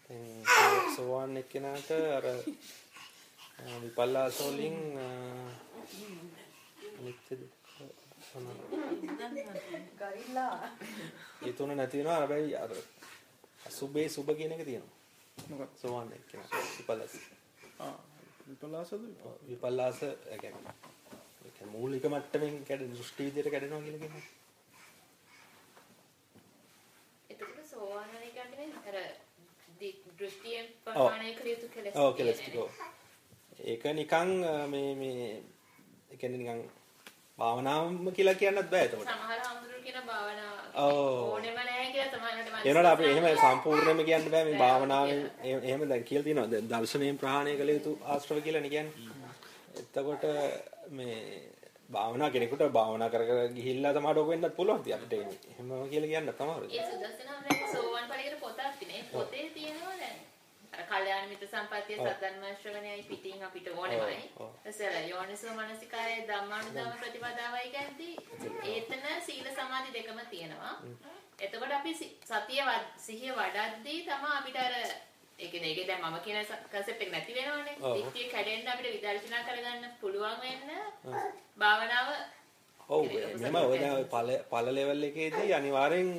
දැන් සෝවාන් එක්කෙනාට අර අ, විපල්ලාස වලින් අ, දුක්ඛ ඒ තුන නැති වෙනවා. හැබැයි අර අසුභේ සුභ කියන එක තියෙනවා. මොකක්ද? සෝවාන් එක්කෙනා. විපල්ලාස. ආ විපලාසද? විපල්ලාස? ඒ කියන්නේ. ඒ කියන්නේ මූලික මට්ටමින් කැඩෙන දෘෂ්ටි විදියට කැඩෙනවා කියලා කියනවා එතකොට සෝවාන් වෙන එක කියන්නේ අර දෘෂ්ටියෙන් ප්‍රහාණය කළ යුතු කෙලෙස් ඔව් කෙලස් ටික. ඒක නිකන් මේ මේ ඒ කියන්නේ නිකන් භාවනාවම කියලා කියන්නත් බෑ එතකොට සමහර ආමුදුරු කියන භාවනාව. ඕනෙම නැහැ කියලා සමහරකට මනස ඒනොට අපි එහෙම සම්පූර්ණයෙන්ම කියන්න බෑ මේ භාවනාවෙන් එහෙම දැන් කියලා තියෙනවා දර්ශනයෙන් ප්‍රහාණය කළ යුතු ආශ්‍රව කියලා නේ කියන්නේ. එතකොට මේ භාවනා කෙනෙකුට භාවනා කර කර ගිහිල්ලා තමයි ඔක වෙන්නත් පුළුවන් ඉතින් අපිට එහෙම කියලා කියන්න තමයි. ඒ සුදස්සන සෝවාන් ඵලයකට පොතක් තියෙන. ඒ පොතේ තියෙනවා දැන් අර කල්යාණ මිත්‍ර සම්පත්තිය සද්ධර්ම ශ්‍රවණයයි පිටින් අපිට ඕනෙමයි. එසල යෝනිසෝ මනසිකායේ ධම්මානුධම්ම ප්‍රතිපදාවයි කියන්නේ ඒතන සීල සමාධි දෙකම තියෙනවා. එතකොට අපි සතිය සිහිය වඩද්දී තමයි අපිට අර ඒ කියන්නේ ඒකේ දැන් මම කියන කන්සෙප්ට් එක නැති වෙනවනේ. දිට්ඨිය කැඩෙන්න අපිට විදර්ශනා කරගන්න පුළුවන් වෙන්න භාවනාව ඔව් මෙහෙම ඔය ඵල ඵල ලෙවල් එකේදී අනිවාර්යෙන්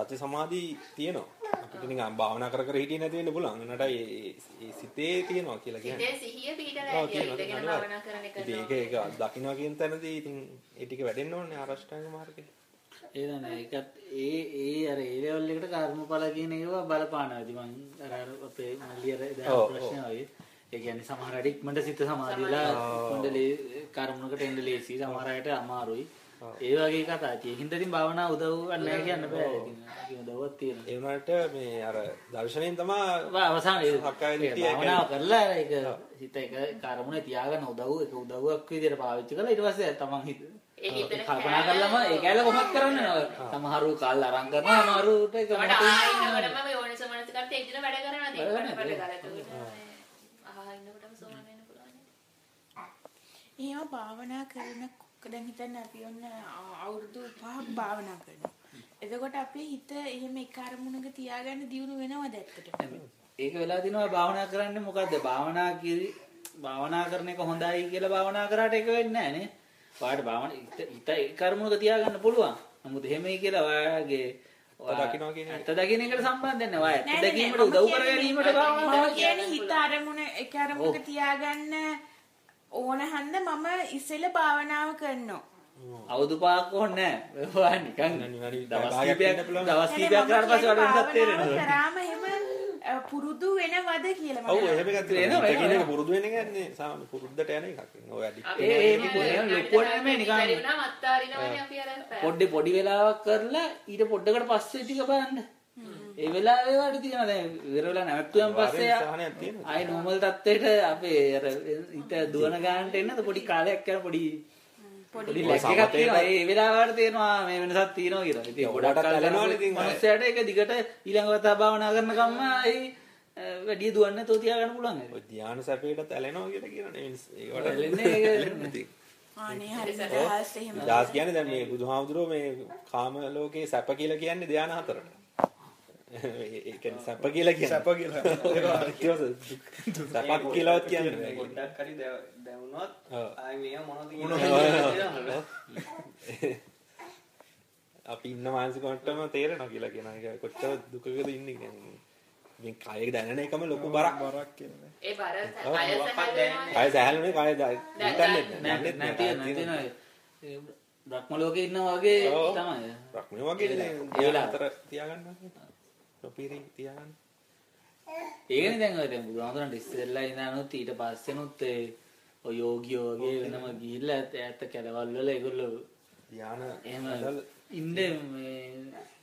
සති සමාධි තියෙනවා. අපිට නිකන් භාවනා කර කර හිටියේ නැති වෙන්න පුළුවන්. නට ඒ සිතේ තියෙනවා කියලා කියන්නේ. සිතේ සිහිය. තියෙනවා, ඉඳගෙන. භාවනා කරන එක ඉතින් ඒක ඒක දකින්න කියන තැනදී ඉතින් ඒ ටික වැඩෙන්න ඕනේ ආරෂ්ඨාංග මාර්ගේ. ඒ දන්නේ ඒකත් ඒ ඒ අර ඒ ලෙවල් එකට කර්මඵල කියන ඒවා බලපානවා. ඉතින් මං අර අපේ මල්ලි අර ඔව්, දැන්. ප්‍රශ්න වගේ. ඒ කියන්නේ සමහර අය ඉක්මනට සිත සමාධියලා ඉක්මනට කර්මණකට එන්න ලේසි. සමහර අයට අමාරුයි. ඒ වගේ කතා. ඒ හින්දා ඉතින් භාවනා උදව් නැහැ කියන්න බෑ. ඉතින් ඒක උදව්වක් තියෙනවා. ඒ වුණාට මේ අර දර්ශනයෙන් සක්කාය දිට්ඨිය භාවනාව කරලා ඒක හිත එක කර්මුණ තියාගන්න උදව් ඒක උදව්වක් විදියට පාවිච්චි කරලා ඊට පස්සේ තමන් හිත කල්පනා කරලම ඒක ඇල කොහොමද කරන්නේ නෝ සමහරු කාල් අරන් කරනවා සමහරුට ඒක මට ආයෙන්නකොටම මේ යෝනිසෝ මනසිකාරට ඒ දින වැඩ කරනවා නේ. වැඩ. කරලා ආහා ඉන්නකොටම සෝවන් වෙන්න පුළුවන්. එහෙම භාවනා කරන දැන් හිතන්න අපි ඔන්න අවුරුදු පහක් භාවනා කරනවා. එතකොට අපේ හිත එහෙම එක අරමුණක තියාගන්න දියුණු වෙනවද ඇත්තටම? ඒක වෙලා දිනවා භාවනා කරන්නේ මොකද්ද? භාවනා කිරි භාවනා කරන එක හොඳයි කියලා භාවනා කරාට ඒක වෙන්නේ නැහැ නේ. ඔයාලට භාවනා හිත ඒ කර්මවක තියාගන්න පුළුවන්. නමුත් එහෙමයි කියලා ඔයාගේ දකින්නවා කියන එක. දකින්න එකට සම්බන්ධ නැහැ. ඔයා ඇත්ත මම උදව් කර ගැනීමට භාවනා මම කියන්නේ හිත අරමුණ එක අරමුණක තියාගන්න ඕන හන්ද මම ඉස්සෙල්ල භාවනාව කරනවා. අවුරුදු පහක් ඕනේ නැහැ ඔයා නිකන් දවස් කීපයක්. දවස් නෑ, කීපයක් නෑ, කරලා පස්සේ කියන්නේ වඩ වෙනසක් තේරෙනවා කරාම එහෙම පුරුදු වෙනවද කියලා මම ඔව්. එහෙම එකක් තියෙනවා. වෙනවා. කියන එක පුරුදු වෙන එක කියන්නේ සාමාන්‍ය පුරුද්දට යන එකක්. ඔය අඩි. ඒ ඒ නිකුත් ලොකුවට නෙමෙයි නිකන්. පොඩ්ඩේ පොඩි වෙලාවක් කරලා ඊට පොඩ්ඩකට පස්සේ ටික බලන්න. ඒ වෙලාවේ වට තියෙනවා දැන් ඉවර වෙලා නැවතුම් පස්සේ සහනයක් තියෙනවා. ආයි නෝමල් තත්ත්වයට අපේ අර හිත දුවන ගානට එන්නද පොඩි කාලයක් යන පොඩි පොඩි ලැග් එකක් තියෙනවා. ඒ වෙලාවට තේරෙනවා මේ වෙනසක් තියෙනවා කියලා. ඉතින් ගොඩක් කල් ඇලෙනවනේ ඉතින්. මනුස්සයාට ඒක දිගට ඊළඟ වතාව භාවනා කරන කම්ම ඒ වැඩි දුවන්නේ නැතුව තියාගන්න පුළුවන්. ඔය ධානය සැපයටත් ඇලෙනවා කියලා කියනනේ. ඒකට ඇලෙන්නේ ඒක-. අනේ හරි සදහස් එහෙම දාස් කියන්නේ දැන් මේ බුදුහාමුදුරුවෝ මේ කාම ලෝකේ සැප කියලා කියන්නේ ධාන හතරට. ඒ සැප කියලා කියන්නේ සැප කියලා. සැපක් කියලාවත් කියන්නේ මේ නෑ. පොඩ්ඩක් හරි දැව- දැවුනොත් ඔව්. ආයි මේ මොනවද ඔව්. කියන්නේ අපි ඉන්න මානසික මට්ටම තේරෙනවා කියලා කියන එක කොච්චර දුකකද ඉන්නේ කියන්නේ. මේ කය දැනෙන එකම ලොකු බරක්. බරක් කියන්නේ. ඒ බර කය. කය සැහැල්ලුනේ කය ඉන්ටර්නෙට් නැති නැති නැති බ්‍රහ්ම ලෝකේ ඉන්නවා වගේ. තමයි. රක්මේ වගේ නේ. ඒ වෙලාව. අතර තියාගන්න. නොපිරි තියාගන්න. ඒකනේ දැන් ඔය දැන් බුදුහාමුදුරන්ට ඉස්සෙල්ලා ඉඳනොත් ඊට පස්සෙනුත් ඒ ඔය යෝගියෝ වගේ වෙනම ගිහිල්ලා ඈත කැලවල් වල ඒගොල්ලෝ ධාන එහෙම ඉන්න මේ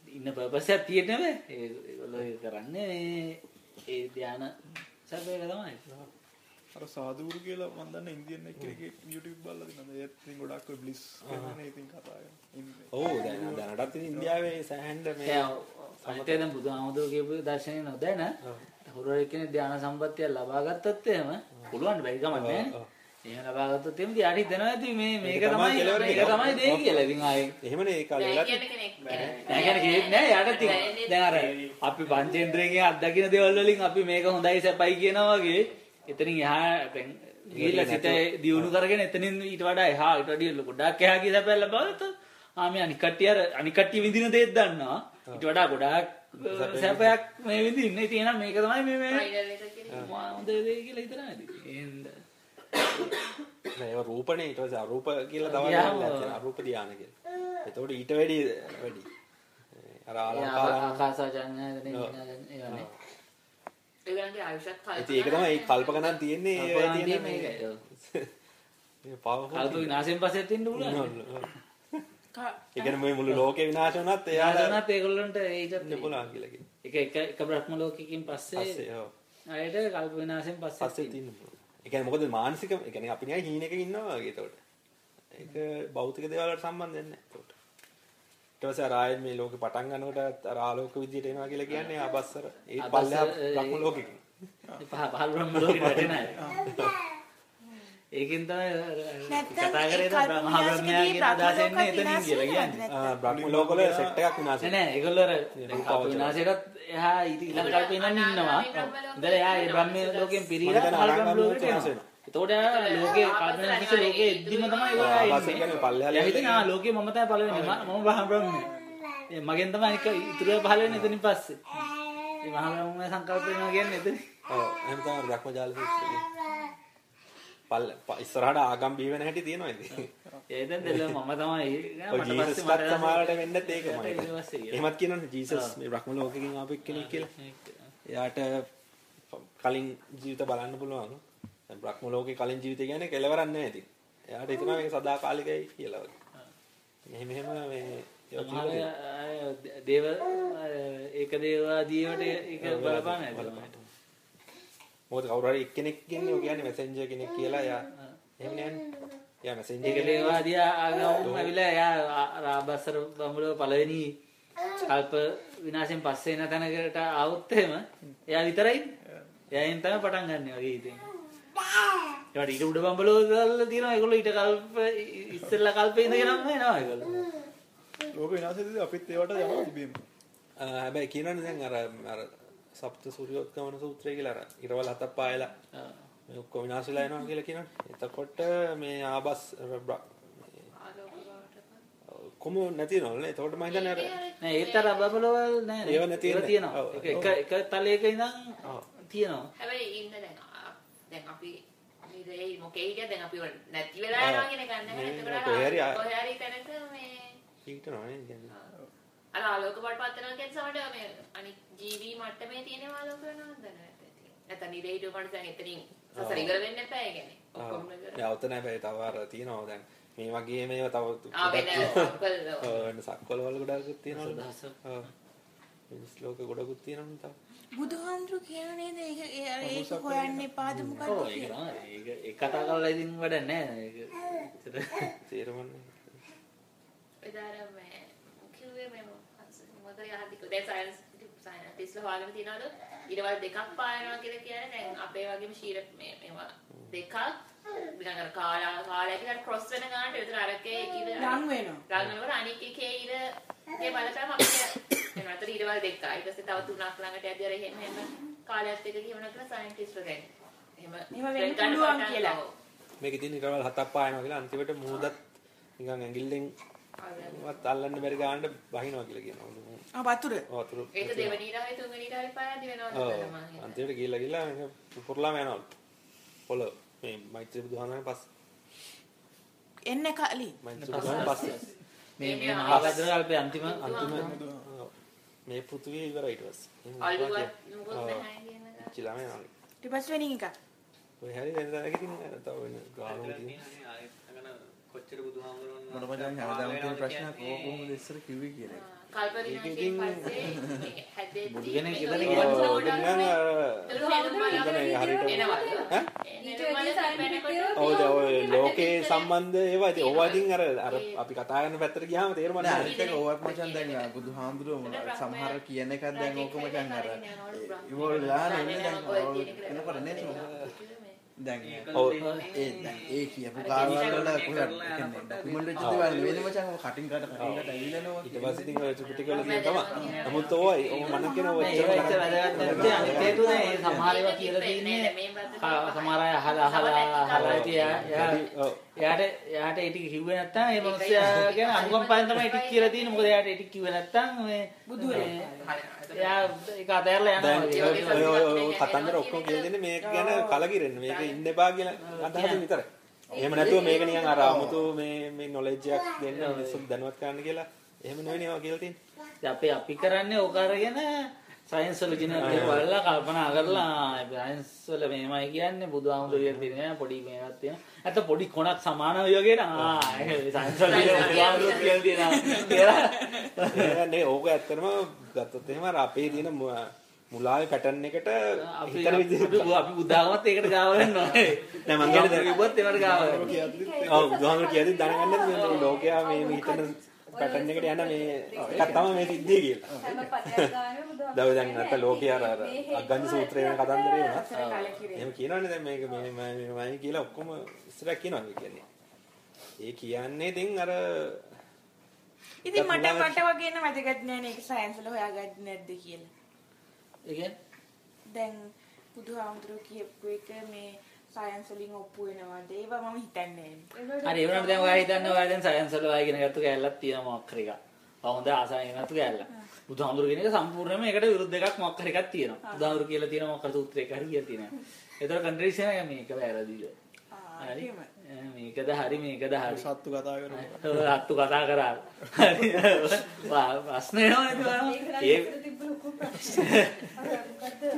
ඉන්න පර්පස් එකක් තියෙන්නේ නේ. ඒගොල්ලෝ කරන්නේ මේ ඒ ධාන සැපේක තමයි අර සාදුරු කියලා මම දන්න ඉන්දියන් එක්කෙනෙක්ගේ YouTube බලලා දිනන ඒත් ඉතින් ගොඩක් ඔය බ්ලිස් කියන්නේ ඉතින් කතා කරනවා. ඔව් දැන් දැනටත් ඉතින් ඉන්දියාවේ සෑහෙන්න මේ අනිතේ දැන් බුදුහාමුදුරුවෝ කියපු දර්ශනේ නොදැන හොරෝ කෙනෙක් ධාන සම්පත්තිය ලබා ගත්තත් එහෙම පුළුවන් බැරි කමක් නැහැ එහෙම ලබා ගත්තොත් එහෙම යාට හිතනවා ඇති මේ මේක තමයි මේක. තමයි දෙය කියලා ඉතින් ආයේ. එහෙමනේ ඒ කාලේ නෑ වෙලා කියන කෙනෙක් නෑ. කියන්නේ කියෙත් නෑ යාට තියෙන දැන් අර අපි පංචේන්ද්‍රයෙන් අත්දකින්න දේවල් වලින් අපි මේක හොඳයි සැපයි කියනවා වගේ එතනින් එහා දැන් ගිහිල්ලා සිත දියුණු කරගෙන එතනින් ඊට වඩා එහා ඊට වඩා ගොඩාක් එහා ගිය සැපයක් ලබාගත්ත ආ මේ අනික් කට්ටිය අර අනික් කට්ටිය විඳින දේත් දන්නවා. ඊට වඩා ගොඩාක් සැපයක් මේ විඳින්න. ඉතින් එහෙනම් මේක තමයි මේ මේ ෆයිනල් එක කියන්නේ. හොඳ දේ කියලා හිතනවා ඉතින් එහෙනම් නෑ රූපනේ. ඊට පස්සේ අරූප කියලා තමයි යාම. තියෙන්නේ අරූප ධානය කියලා. එතකොට ඊට වැඩි. වැඩි. අර ආලංකාර ඒගොල්ලන්ගේ ආයුෂත් ඉතින් ඒක තමයි ඒ කල්ප ගණන් තියෙන්නේ ඒ කල්පනා තියෙන තියෙන්නේ මේ ඒකයි. මේ powerful කල්ප විනාශයෙන් පස්සෙත් ඉන්න පුළුවන් ඒ කියන්නේ මේ මුළු ලෝකේ විනාශ වුණත් එයාලා යාළුවනත් ඒගොල්ලන්ට ඒකත් ඉන්න පුළුවන් කියලා කියනවා. එක එක එක බ්‍රහ්ම ලෝකකින් පස්සේ පස්සේ ඔව්. අයට කල්ප විනාශයෙන් පස්සේ පස්සේ. ඒ කියන්නේ මොකද මානසික ඒ කියන්නේ අපි නිකන් හීනෙක ඉන්නවා වගේ එතකොට. ඒක භෞතික දේවල් වලට සම්බන්ධ වෙන්නේ නැහැ එතකොට. ඊට පස්සේ අර ආයෙත් මේ ලෝකේ පටන් ගන්නකොට අර ආලෝක විදියට එනවා කියලා කියන්නේ ආබස්සර ඒ පල්ලෙහා ඒ- බ්‍රහ්ම ලෝකෙක. පහ පහළ බ්‍රහ්ම ලෝකෙට වැටෙන අය. ඒකෙන් තමයි කතා කරේ කල්ප මහා බ්‍රහ්මයාගේ බ්‍රහ්ම අදහස එන්නේ එතනින් කියලා කියන්නේ. ආ, බ්‍රහ්ම ලෝක වල සෙට් එකක් විනාශ නෑ නෑ ඒගොල්ලෝ අර විනාශයටත් එහා ඊළඟ කල්පේ ඉඳන් ඉන්නවා. ඉඳලා එයා ඒ බ්‍රහ්ම ලෝකෙන් පිරීලා පහළ බ්‍රහ්ම විනාශ එනවා. එතකොට ලෝකේ කල්ප විනාශිත ලෝකේ එද්දිම තමයි ආබස්සර එන්නේ. කියන්නේ පල්ලෙහා එයා හිතන්නේ ආ ලෝකේ මම තමයි පළවෙනි මම බ්‍රහ්මයා. ඒ මගෙන් තමයි අනික ඉතුරු පහළ වෙන්නේ එතනින් පස්සේ. මේ මහා බ්‍රහ්ම සංකල්ප වෙනවා කියන්නේ එතන. ඔව් එහෙම තමයි බ්‍රහ්මජාල සූත්‍රයේ. පල්ල ඉස්සරහට ආගම් බිහි වෙන හැටි තියෙනවා ඉතින්. ඒ දැන් දෙල මම තමයි ඔය ජීසස් ටත් සමාලට වෙන්නත් ඒකමයි. පස්සේ. එහෙමත් කියනවනේ ජීසස් මේ බ්‍රහ්ම ලෝකෙකින් ආපු කෙනෙක් කියලා. එයාට කලින් ජීවිත බලන්න පුළුවන්. දැන් බ්‍රහ්ම ලෝකේ කලින් ජීවිතය කියන්නේ කෙලවරක් නැහැ ඉතින්. එයාට හිතනවා මේක සදාකාලිකයි කියලා වගේ. මෙහෙම මෙහෙම මේ දේව ඒක දේවාදීවට ඒක බලපාන ඇති. මොකද කවුරු හරි එක්කෙනෙක් කියන්නේ ඔය කියන්නේ මැසෙන්ජර් කෙනෙක් කියලා එයා එහෙම නෑනේ. එයා මැසෙන්ජර් ඒක දේවාදී ආගම ඇවිල්ලා එයා රාබස්සර බඹලෝ පළවෙනි කල්ප විනාශයෙන් පස්සේ එන තැනකට ආවොත් එහෙම එයා විතරයි. එයාෙන් තමයි පටන් ගන්න වගේ ඉතින්. ඒවට ඊට උඩ බඹලෝ දාලා තියෙනවා ඒගොල්ලෝ ඊට කල්ප ඉස්සෙල්ලා කල්පේ ඉඳගෙනම එනවා ඒගොල්ලෝ. ලෝක විනාශයේදී අපිත් ඒවට යනවා තිබීම. හැබැයි කියනවනේ දැන් අර අර සප්ත සූර්යෝත්ගමන සූත්‍රය කියලා අර ඉරවල් හතක් පායලා මේ ඔක්කොම විනාශ වෙලා යනවා කියලා කියනවනේ. එතකොට මේ ආබස් කොම නැති වෙනවනේ. එතකොට මම හිතන්නේ අර නෑ ඒත් අර බබලෝ වල නෑ නේ. ඒව නැති ඒවා වෙන්නේ. තියෙනවා. ඔව්. එක එක තලයක ඉඳන් ඔව්. තියෙනවා. හැබැයි ඉන්න දැන් දැන් අපි ඉරේ මොකේ හිටියද දැන් අපි ඔය නැති වෙලා යනවා කියන එක නැහැ. මේ එතකොට කොහේ හරි තැනක මේ හිටනවනේ කියන්නේ. අර ආලෝක බඩ පත්‍රන කියන සමට මේ අනික් ජීවි මට්ටමේ තියෙන ආලෝක වෙනවද නැහැ. නැත්නම් ඉරේ හිටු මනුස්සයන් එතනින් සසර ඉවර වෙන්න එපා ඒ කියන්නේ. ඔක්කොම ඉවර. නෑ අවත නෑ බෑ තව අර තියෙනවා දැන් මේ වගේ මේවා තව ආ වෙන සක්වල වල ගොඩක් තියෙනවා. ඔව්. මිනිස් ලෝක ගොඩකුත් තියෙනවනේ තව. බුදුහාමුදුරු කියන නේද ඒක ඒ- ඒක හොයන්න එපාද ඔව් මොකක්ද ඒක කියලා. තමයි. ඒක ඒක කතා කරලා ඉතින් වැඩක් නැහැ. ඒක ඇත්තට තේරෙන්නේ. එදාර මේ කිව්වේ මේ මොකද යහදික දැන් සයන්ස් සයන්ටිස්ලා හොයාගෙන තියනවලු ඊටවල් දෙකක් පායනවා කියලා කියන්නේ දැන් අපේ වගේම ශීර මේ මේවා දෙකක් නිකන් අර කාලා කාලා කියලා ක්‍රොස් වෙන ගානට විතර අරකේ ඉර ලං වෙනවා. රංගන වල අනික් එකේ ඉරගේ බලපෑම අපිට එනවා. අතට ඊටවල් දෙකක්. ඊට පස්සේ තව තුනක් ළඟට යද්දී අර එහෙම එහෙම කාලයත් එක්ක කියවන කියලා සයන්ටිස්ලා දැන් එහෙම එහෙම වෙන්න පුළුවන් කියලා. මේකේ තියෙන ඊටවල හතක් පායනවා කියලා අන්තිමට මුහුදත් නිකන් ඇඟිල්ලෙන් වත් අල්ලන්න බැරි ගානට බහිනවා කියලා කියනවා. ආ වතුර. වතුර. ඒක දෙවෙනි ඉරාවේ තුන්වෙනි ඉරාවේ පායද්දි වෙනවා හිතන්නේ. අන්තිමට ගිහිල්ලා ගිහිල්ලා මේක පුපුරලාම යනවා. පොළොව. මේ මෛත්‍රී බුදුහාමරන් පස්සේ. එන්න කලින්. මෛත්‍රී බුදුහාමරන් පස්සේ. මේ මේ මහා කල්පේ අන්තිම අන්තිම. මේ පෘථිවිය ඉවරයි ඊට පස්සේ. මොකොත් ඔව්. නැහැ කියන එක. චිලාම යනවා. ඊට පස්සේ වෙනින් එක. ඔය හැරි වෙන තැනක ඉතින් තව වෙන ගානෝ තියෙන. කොච්චර බුදුහාමුදුරන් මට මචං හැමදාම තියෙන ප්‍රශ්නයක් ඕක කොහොමද ඉස්සර කිව්වේ කියලා. කල්ප විනාශයෙන් පස්සේ හැදෙද්දි බුදු කෙනෙක් මේ ඉඳලා දැන් ඔය ලෝකේ සම්බන්ධ ඒවා ඉතින් ඕවා ඉතින් අර අර අපි කතා කරන පැත්තට ගියාම තේරුම් නෑ ගන්න. එක ඕවත් මචං දැන් බුදුහාමුදුරුවෝ සමහර කියන එකක් දැන් ඕක මචං අර ඉවෝල් දාන ඉන්නේ දැන් එනකොට නේද දැන් ඒ දැන් ඒ කියපු කාරවල වල කොහෙද කියන්නේ ඩොකියුමන්ට් වෙච්ච දේවල් නෙවෙයි මචං ඔය කටින් කට කටින් කට ඇවිලනවා. ඊට පස්සේ ඉතින් ඔය ත්‍රිපිටක වල තියෙන තමයි. නමුත් ඕවා ඕව මම කියන ඔය ඒක වැදගත් නැත්තේ අනිත් හේතුව නේ. මේ සමහර ඒවා කියලා තියෙන්නේ. කා- සමහර අය අහලා අහලා අහලා ඉතින්. එයාට එයාට ඒ ටික කිව්වේ නැත්තම් ඒ මනුස්සයා ගැන අනුකම්පාවෙන් තමයි ඒ ටික කියලා තියෙන්නේ. මොකද එයාට ඒ ටික කිව්වේ නැත්තම් මේ බුදු එයා කතන්දර ඔක්කොම කියලා දෙන්නේ මේක ගැන කලකිරෙන්න. මේක ඉන්න එපා කියලා අදහස විතරයි. එහෙම නැතුව මේක නිකන් අර 아무තු මේ මේ නොලෙජ් එකක් දෙන්න මිනිස්සුන්ට දැනුවත් කරන්න කියලා එහෙම නෙවෙයි ඒවා කියලා තියෙන්නේ. අපි අපි කරන්නේ ඕක අරගෙන සයන්ස් වල කියන දේ බලලා කල්පනා කරලා සයන්ස් වල මේමයි කියන්නේ බුදුහාමුදුරු කියන තියෙන පොඩි මේවක් තියෙන. අත පොඩි කොනක් සමාන වගේ නා ඒක සයන්ස් වල කියන බුදුහාමුදුරු කියන තියෙන කියලා. නේ ඕක ඇත්තටම ගත්තොත් එහෙම අර අපේ තියෙන මුලාවේ පැටර්න් එකට හිතන විදිහට අපි බුද්ධාගමත් ඒකට ගාව ගන්නවා. නෑ මං කියන්නේ දැන් කිව්වොත් ඒකට ගාව ගන්නවා. ඔව් බුදුහාමුදුරු කියද්දි දැනගන්නත් මේ ලෝකයා මේ හිතන පැටර්න් එකට යන මේ එකක් තමයි මේ සිද්ධිය කියලා. බුදුහාමුදුරුවෝ දැන් නැත්නම් ලෝකයේ අර අර අග්ගන්ධ සූත්‍රය වෙන කතන්දරේ වුණා. එහෙම කියනවනේ දැන් මේක මේ මේ මම කියලා ඔක්කොම ඉස්සරහ කියනවා මේ කියන්නේ. ඒ කියන්නේ ඉතින් අර ඉතින් මට මට වගේ නම් වැදගත් නෑ නේ ඒක සයන්ස් වල හොයාගත්තේ නැද්ද කියලා. ඒ කියන්නේ දැන් බුදුහාමුදුරුවෝ කියපු එක මේ සයන්ස් වලින් ඔප්පු වෙනවද? ඒවා මම හිතන්නේ නෑ. හරි ඒ වුණාට දැන් ඔයා හිතන්නේ ඔයා දැන් සයන්ස් වල ඔයා ඉගෙන ගත්ත කැලලක් තියෙනවා මොකක් හරි එකක්. හොඳ ආසාවෙන් ගත්ත කැලල. බුදුහාමුදුරු කියන එක සම්පූර්ණයෙන්ම ඒකට විරුද්ධ එකක් මොකක් හරි එකක් තියෙනවා. බුදුහාමුරු කියලා තියෙන මොකක් හරි සූත්‍රයක හරි කියලා තියෙනවා. ඒතර කන්ට්‍රීෂන් එක මේක වැරදිද? ආ මේකද හරි මේකද හරි. සත්තු කතා කරනවා. ඔය අත්තු කතා කරා. හරි. වා ප්‍රශ්න එනවා නේද ඔයාලා? ඒක නම් ඒ?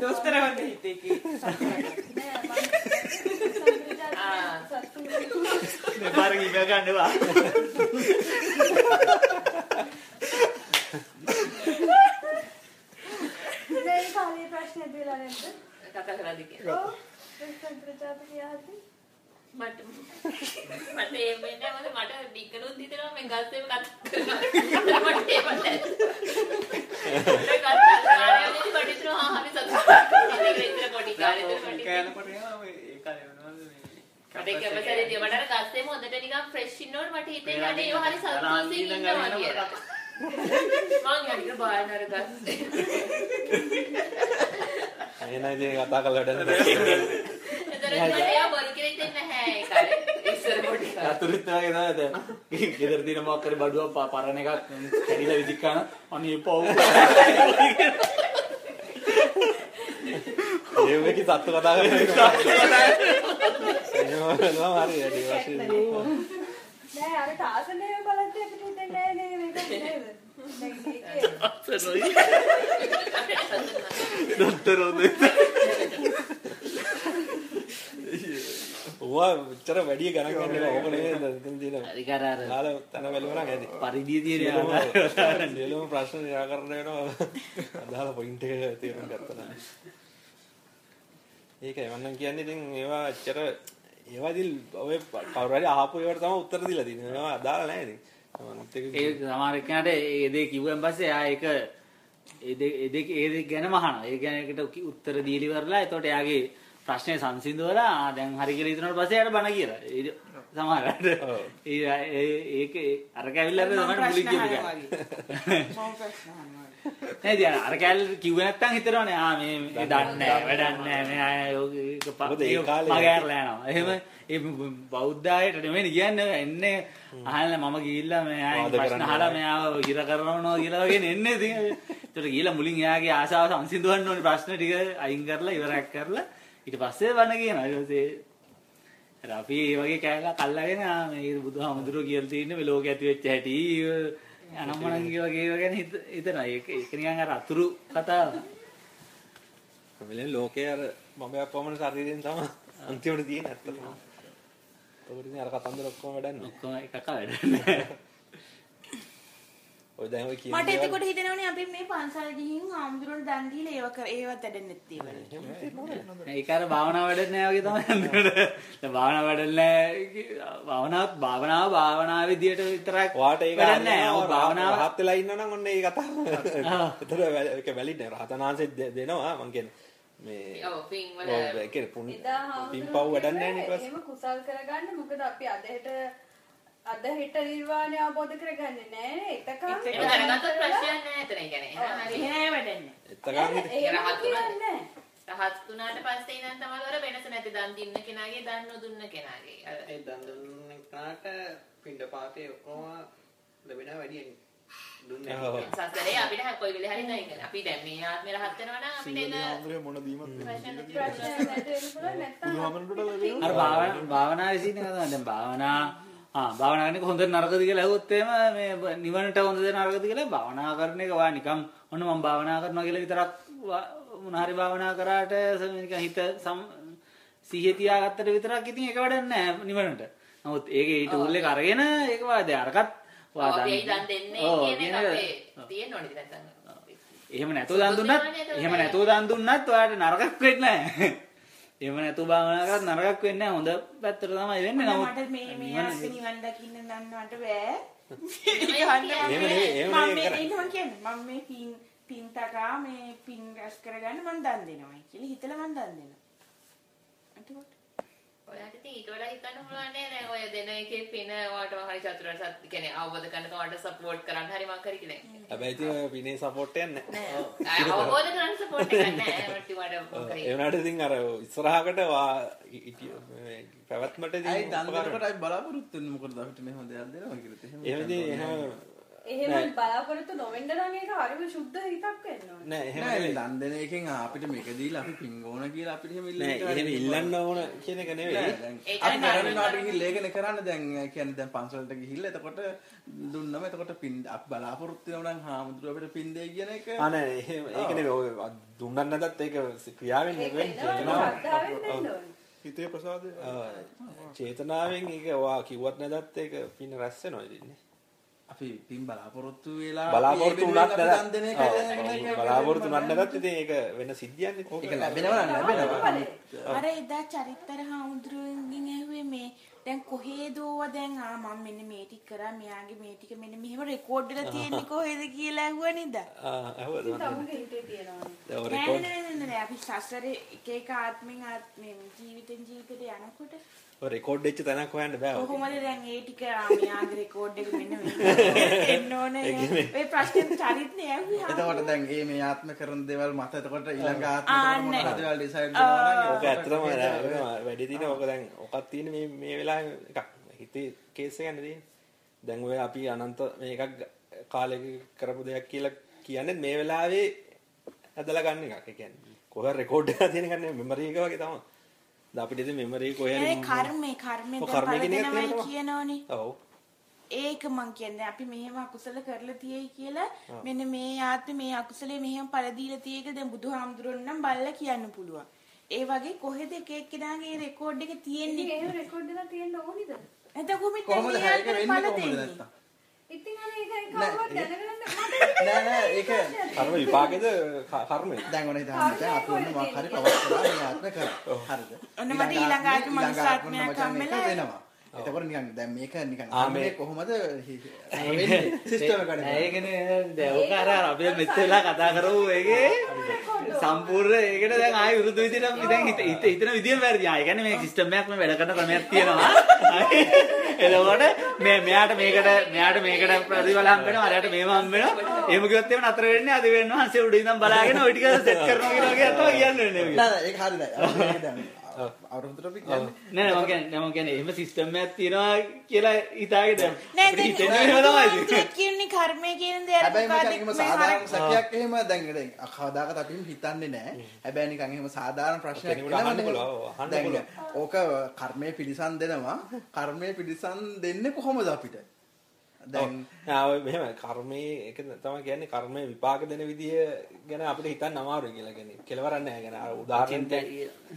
දොස්තර වගේ හිතේ කී. නෑ මම ආ. සත්තු දෙපාර කිව්ව ගන්න එපා. මේ කාලේ ප්‍රශ්න දෙලා නැද්ද? කතා කරද්දි කියන්නේ. ඔව්. ස්වතන්ත්‍ර ජාතික ආදී. මට මට ඒ වෙන්නේ මොකද මට ඩිග්ගලුත් හිතෙනවා මේ ගස්සේම කතා කරනවා මට ඒ වලට ඒ කතා කරන්නේ මට හිතෙනවා ආ හරි සතුටුයි ඒක ඉතින් පොඩි කාලේ පොඩි කාලේ වෙනවද මේ මට අර ගස්සේම හොඳට නිකන් ෆ්‍රෙෂ් ඉන්නකොට මට හිතෙන්නේ අනේ ඒව හරි සතුටින් ඉන්නවා කියලා මං යන්නේ බායන අර ගස්සේ එනයි ඉතින් කතා කරලා වැඩ නැහැ. එතන එයා බොරු කියලා හිතෙන්නේ නැහැ ඒ කාලේ ඉස්සර පොඩි කාලේ අතුරුත් වගේ තමයි දැන්. ගෙදර තියෙන මොකක් හරි බඩුවක් ප- පරණ එකක් කැඩිලා විදික් කරන අනේ පව්. ඒ වෙකි සත්තු කතා කරනවා. එහෙම වෙනවා හරි වැඩි වශයෙන්. නෑ අර තාසනය බලද්දී අපිට හිතෙන්නේ නෑ නේද? දැන් ඒකේ දොස්තර හොඳ. ඌව ඕවා විතර වැඩි ගණන් ගන්න එපා. ඕක නෙමෙයි දැන් තියෙන. ඒක අර අර දාලා තන නම් ඇති. පරිදිය තියෙන. සියලුම ප්‍රශ්න නිරාකරණය වෙනවා. අදාළ පොයින්ට් එක තේරුම් ගත්තා නම්. ඒකයි මම නම් කියන්නේ ඉතින් ඒවා ඇත්තට ඒවා ඉතින් ඔය කවුරු හරි අහපු ඒවට තමයි උත්තර දීලා තියෙන්නේ. ඒවා අදාළ නැහැ ඉතින්. මමත් ඒක ඒ සමහර එක්කනට ඒ දේ කිව්වන් පස්සේ ආ ඒක ඒ දේ ඒ දේ ඒ දේ ගැනම අහනවා. ඒ ගැන එකට කි- උත්තර දීලි වරලා එතකොට එයාගේ ප්‍රශ්නේ සංසිඳවලා ආ දැන් හරි කියලා හිතනකොට පස්සේ එයාට බන කියලා. ඒ සමහරට ඔව්. ඒ ඒක අර කැවිල්ල අර තමයි මුලින් කියපු එක. මම ප්‍රශ්න අහනවා. නෑ ඉතින් අර කැවිල්ල කිව්වේ නැත්තම් හිතනවනේ ආ මේ මේ දන්නේ නැහැ වැඩක් නැහැ මේ යෝග ඒක මොකද ඒ කාලේ- මගේ ඇරලා යනවා. එහෙම ඒ බෞද්ධායට නෙමෙයි කියන්නේ එන්නේ අහන්න මම ගිහිල්ලා මේ ආයි වාද ප්‍රශ්න අහලා මෙයාව හිර කරනවා කියලා වගේ එන්නේ ඉතින්. ඒතර ගිහිල්ලා මුලින් එයාගේ ආශාව සංසිඳවන්න ඕනේ ප්‍රශ්න ටික අයින් කරලා ඉවරයක් කරලා. ඊට පස්සේ වණ කියනවා. ඊට පස්සේ අර අපි මේ වගේ කෑල්ලා කල්ලාගෙන මේ බුදුහාමුදුරුවෝ කියලා තියෙන්නේ මේ ලෝකෙ ඇති වෙච්ච හැටි කියලා ඒව ගැන හිත- හිතනවා ඒක නිකන් අර අතුරු කතාව මෙලෙන් ලෝකේ අර මම අපවමන ශරීරයෙන් තමයි අන්තිමට තියෙන්නේ ඇත්තටම. ඔකට ඉතින් අර කතන්දර ඔක්කොම වැඩන්නේ. ඔක්කොම එකක වැඩ ඔය දැන් ඔය කියන මට එතකොට හිතෙනවනේ අපි මේ පන්සල් ගිහින් ආම්දුරන් දන් දීලා ඒව කර ඒවත් වැඩෙන්නෙත් ඒවල. ඒක අර භාවනා වැඩන්නේ නැහැ වගේ තමයි. දැන් භාවනා වැඩන්නේ භාවනාවත් භාවනාව භාවනා විදියට විතරක් වාට ඒක වැඩන්නේ නැහැ. ඔව් භාවනාව රහත් වෙලා ඉන්නවනම් ඔන්න ඒ කතාව. ඒතර ඒක වැලිඩ් නෑ. රහතනාංශෙ දෙනවා මං කියන්නේ මේ ඔව් පින් වල ඔව් ඒ කියන්නේ පුණ්‍ය එදා පින්පව් වැඩන්නේ නැහැ නේ ඊට පස්සේ. එහෙම කුසල් කරගන්න මොකද අපි අද හෙට අද හෙට නිර්වාණය අවබෝධ කරගන්නේ නැහැ එතකන් ඒක දැනගත්තොත් ප්‍රශ්නයක් නැහැ එතන. කියන්නේ හරි. එහෙම වැඩෙන්නේ. එහෙම රහත් වුණාට පස්සේ ඉඳන් තමයි අර වෙනස නැති දන් දින්න කෙනාගේ දන් නොදුන්න කෙනාගේ. අර ඒ දන් දුන්න එක්කනට පින්ඩ පාතේ ඔක්කොම ලැබෙනවා වැඩියෙන් දුන්නේ. සසරේ අපිට හැ- කොයි වෙලේ හරි නෑ කියන්නේ. අපි දැන් මේ ආත්මේ රහත් වෙනවා නම් අපිට ඒක බුදුහාමුදුරේ මොන දීමත් ප්‍රශ්න නැති ප්‍රශ්න නැති වෙන්න පුළුවන් නැත්තම් අර භාවනා භාවනා විසින් තමයි දැන් භාවනා ආ භාවනා කරන එක හොඳ නරකද කියලා ඇහුවොත් එහෙම මේ නිවනට හොඳද නරකද කියලා භාවනා කරන එක වා නිකම් ඔන්න මම භාවනා කරනවා කියලා විතරක් මොන හරි භාවනා කරාට නිකන් හිත සිහිය තියාගත්තට විතරක් ඉතින් ඒක වැඩක් නැහැ නිවනට. නමුත් ඒකේ ටූල් එක අරගෙන ඒක වාදේ අරකට ඔව්, ඒ දන් දෙන්නේ ඔව්, කියන එක අපේ. එහෙම නැතුව දන් දුන්නත් එහෙම නැතුව දන් දුන්නත් ඔයාලට නරකක් වෙන්නේ නැහැ. එහෙම නැතුව භාවනා කරත් නරකක් වෙන්නේ නැහැ. හොඳ පැත්තට තමයි වෙන්නේ. නමුත් මට මේ මේ ආස්ති නිවන් දකින්න දන්නවට බෑ. එහෙම නෙවෙයි මම මේ කියන්නේ මම මේ පින් පින් තකා මේ පින් රැස් කරගන්න මම දන් දෙනවා කියලා හිතලා මම දන් දෙනවා. ඔයාට ඉතින් ඊට වඩා හිතන්න පුළුවන් නේ දැන් ඔය දෙන එකේ පින ඔයාට හරි චතුරාර්ය සත්‍ය කියන්නේ අවබෝධ කරගන්න ඔයාට සපෝට් කරන්න හරි මං කරි කියලා. හැබැයි ඉතින් ඔය පිනේ සපෝට් එකක් නැහැ. නෑ අවබෝධ කරගන්න සපෝට් එකක් නෑ මට වඩා කරි. ඒ වුණාට ඉතින් අර ඉස්සරහකට පැවැත්මට ඉතින් ඇයි දන් උපකාර දෙනකොට අපි බලාපොරොත්තු වෙන්නේ මොකද අපිට මෙහෙම දෙයක් දෙනවා කියලා. එහෙම ඉතින් එහෙම එහෙම බලාපොරොත්තු නොවෙන්න නම් ඒක හරිම සුද්ධ හිතක් වෙන්න ඕනේ. නෑ එහෙම නෙවෙයි. දන් දෙන එකෙන් අපිට මේක දීලා අපි පින් ඕන කියලා අපිට එහෙම නෑ එහෙම ඉල්ලන්න ඕන කියන එක නෙවෙයි. අපි කියන්නේ කරන්නේ නාට ගිහිල්ලා ඒකනේ කරන්නේ දැන් කියන්නේ දැන් පන්සලට ගිහිල්ලා එතකොට දුන්නම එතකොට පින් අපි බලාපොරොත්තු වෙනවා නම් හාමුදුරුවෝ අපිට පින් දෙයි කියන එක ආ නෑ එහෙම ඒක නෙවෙයි. ඔය දුන්නත් නැතත් ඒක ක්‍රියාවෙන් ඒක දෙන්න ඕනේ. හිතේ ප්‍රසාදය චේතනාවෙන් ඒක වා කිව්වත් නැතත් ඒක පින රැස් වෙනවා ඉතින්. අපි පින් බලාපොරොත්තු වෙලා බලාපොරොත්තු වුණත් ඒක- බලාපොරොත්තු නැතත් ඉතින් ඒක වෙන සිද්ධියක් නේ. ඒක ලැබෙනවා ලැබෙනවා. අර එදා චරිතර හාමුදුරුවන්ගෙන් ඇහුවේ මේ දැන් කොහේදෝව දැන් ආ මම මෙන්න මේ ටික කරා. මෙයාගේ මේ ටික මෙන්න මෙහෙම රෙකෝඩ් වෙලා තියෙන්නේ කොහෙද කියලා ඇහුවා නේද? ආ ඇහුවද නෑ රෙකෝඩ් නෑ නෑ අපි සසරේ එක එක ආත්මෙන් ආත්මෙන් ජීවිතෙන් ජීවිතයට යනකොට රෙකෝඩ් වෙච්ච තැනක් හොයන්න බෑ. ඔක. කොහොමද දැන් ඒ ටික ආ මෙයාගේ රෙකෝඩ් එක මෙන්න එන්න ඕනේ ඔය ප්‍රශ්නේ චරිතනේ ඇහුවා එතකොට දැන් මේ මේ ආත්ම කරන දේවල් මත එතකොට ඊළඟ ආත්ම කරන දේවල් ඩිසයිඩ් වෙනවා නම් ඕක ඇත්තටම වැඩි දින ඕක දැන් ඔකක් තියෙන මේ මේ වෙලාවේ එකක් හිතේ කේස් එක ගන්න තියෙන. දැන් ඔය අපි අනන්ත මේකක් කාලෙක කරපු දෙයක් කියලා කියන්නේ මේ වෙලාවේ ඇදලා ගන්න එකක්. ඒ කියන්නේ කොහේ රෙකෝඩ් එකක් තියෙන ගන්නේ මෙමරි එක වගේ තමයි. අපිට ඉතින් මෙමරි එක කොහේ ඒ කර්මේ කර්මේ දැන් එක. කියනෝනේ ඔව්. ඒක මං කියන්නේ අපි මෙහෙම අකුසල කරලා තියෙයි කියලා මෙන්න මේ ආත්මේ මේ අකුසලේ මෙහෙම පළ දීලා තියෙයි කියලා දැන් බුදුහාමුදුරන් නම් බල්ලා කියන්න පුළුවන්. ඒ වගේ කොහෙද එක එක්කෙනාගේ රෙකෝඩ් එක තියෙන්නේ එහෙම රෙකෝඩ් එකක් තියෙන්න ඕනිද? එතකොට කොහොමද හැක වෙන්නේ කොහොමද? නැත්තම්? ඉතින් අර ඒක ඒ- දැනගන්න මට නෑ නෑ ඒක කර්ම විපාකෙද ක- කර්මෙද? දැන් ඔනේ දාන්න දැන් අපි ඔන්න මොකක් හරි පවත් කරලා මේ ආත්ම කරා. හරිද? ඔන්න මට ඊළඟ ආත්ම ඊළඟ මනුස්ස ආත්ම ආත්මයක් මචං මේක හම්බෙලා වෙනවා. එතකොට නිකන් දැන් මේක නිකන් ආ, මේ මේ- කොහොමද වෙන්නේ සිස්ටම් එකට. ඒකනේ දැන් අර අර අපි මෙච්චර වෙලා කතා කරමු ඒකේ සම්පූර්ණ ඒකට දැන් ආයෙ විරුද්ධ විදිහට අපි දැන් හිත හිත හිතන විදියම වැරදි. ආ ඒ කියන්නේ මේ සිස්ටම් එකක් මේ වැඩ කරන ක්‍රමයක් තියෙනවා. එතකොට මේ මෙයාට මේකට මෙයාට මේකට ප්‍රතිඵල හම්බ වෙනවා අරයට මේව හම්බ වෙනවා. එහෙම කිව්වොත් එහෙම නතර වෙන්නේ අද වෙන්න හන්සේ උඩ ඉඳන් බලාගෙන ওই ටික සෙට් කරනවා කියලා වගේ තමයි කියන්න. නෑ නෑ ඒක හරි නෑ. මේක දැන් අවුරුදු ටොපික් කියන්නේ. නෑ නෑ මම කියන්නේ නෑ මම කියන්නේ එහෙම සිස්ටම් එකක් තියෙනවා කියලා හිතාගෙන දැන් නෑ අපිට දැන් හිතෙන්නේ එහෙම තමයි. ඔයාලා කියන්නේ කර්මය කියන සාධාරණ සැකයක් එහෙම දැන් දැන් කවදාකවත් අපි හිතන්නේ නෑ. හැබැයි නිකන් එහෙම සාධාරණ පුළුවන්. ඕක කර්මයේ පිළිසන් දෙනවා. කර්මයේ පිළිසන් දෙන්නේ කොහොමද අපිට? දැන් මෙහෙම කර්මයේ ඒක තමයි කියන්නේ කර්මයේ විපාක දෙන විදිය ගැන අපිට හිතන්න අමාරුයි කියලා කියන්නේ. කෙලවරක් නැහැ. කියන්නේ අර උදාහරණයක්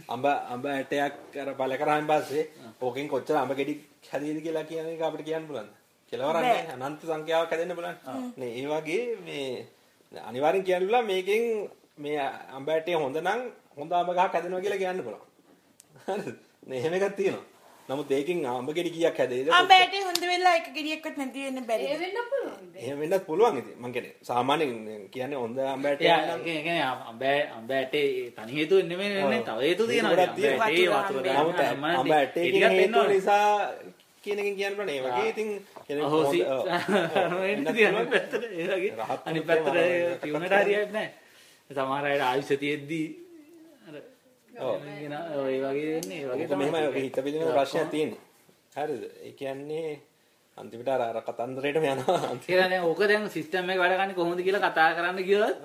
අඹ අඹ ඇටයක් අර බල කරාන් පස්සේ ඕකෙන් කොච්චර අඹ ගෙඩි හැදෙයිද කියලා කියන එක අපිට කියන්න පුළුවන්ද? කෙලවරක් නැහැ. අනන්ත සංඛ්‍යාවක් හැදෙන්න පුළුවන්. නේ ඒ වගේ මේ අනිවාර්යෙන් කියන්න පුළුවන් මේකෙන් මේ අඹ ඇටේ හොඳ නම් හොඳ අඹ ගහක් හැදෙනවා කියලා කියන්න පුළුවන්. හරිද? නේ එහෙම එකක් තියෙනවා. නමුත් ඒකෙන් අඹ ගෙඩි කීයක් හැදෙයිද? අඹයට හොඳ වෙලා එක ගෙඩියක්වත් නැති වෙන්න ඒ බැරි. වෙන්න පුළුවන්ද? එහෙම වෙන්නත් පුළුවන් ඉතින් මං කියන්නේ සාමාන්‍යයෙන් කියන්නේ හොඳ අඹ එයා ඇටයක් ඒ කියන්නේ අඹ අඹ ඇටේ තනි හේතුව නෙමෙයි වෙන්නේ තව හේතු තියෙනවා. ඇටේ වතුර නමුත් දාන්න අඹ ඇටේ ටිකක් කියන හේතුව වෙන්න නිසා කියන එකෙන් කියන්න බෑ. ඒ වගේ ඉතින් කියන්නේ. ඔව්. වෙන්න තියෙන පැත්තට ඒ වගේ අනිත් පැත්තට තියුණට හරියන්නේ නැහැ. සමහර අයට ආයුෂ තියෙද්දි ඔය වගේ වෙන්නේ ඒ වගේ ඔක හිත පිළිබඳ ප්‍රශ්නයක් තියෙන්නේ. හරිද? ඒ කියන්නේ අන්තිමට අර අර කතන්දරේටම යනවා. කියලා දැන් ඕක දැන් සිස්ටම් එක වැඩ ගන්නේ කොහොමද කියලා කතා කරන්න ගියොත්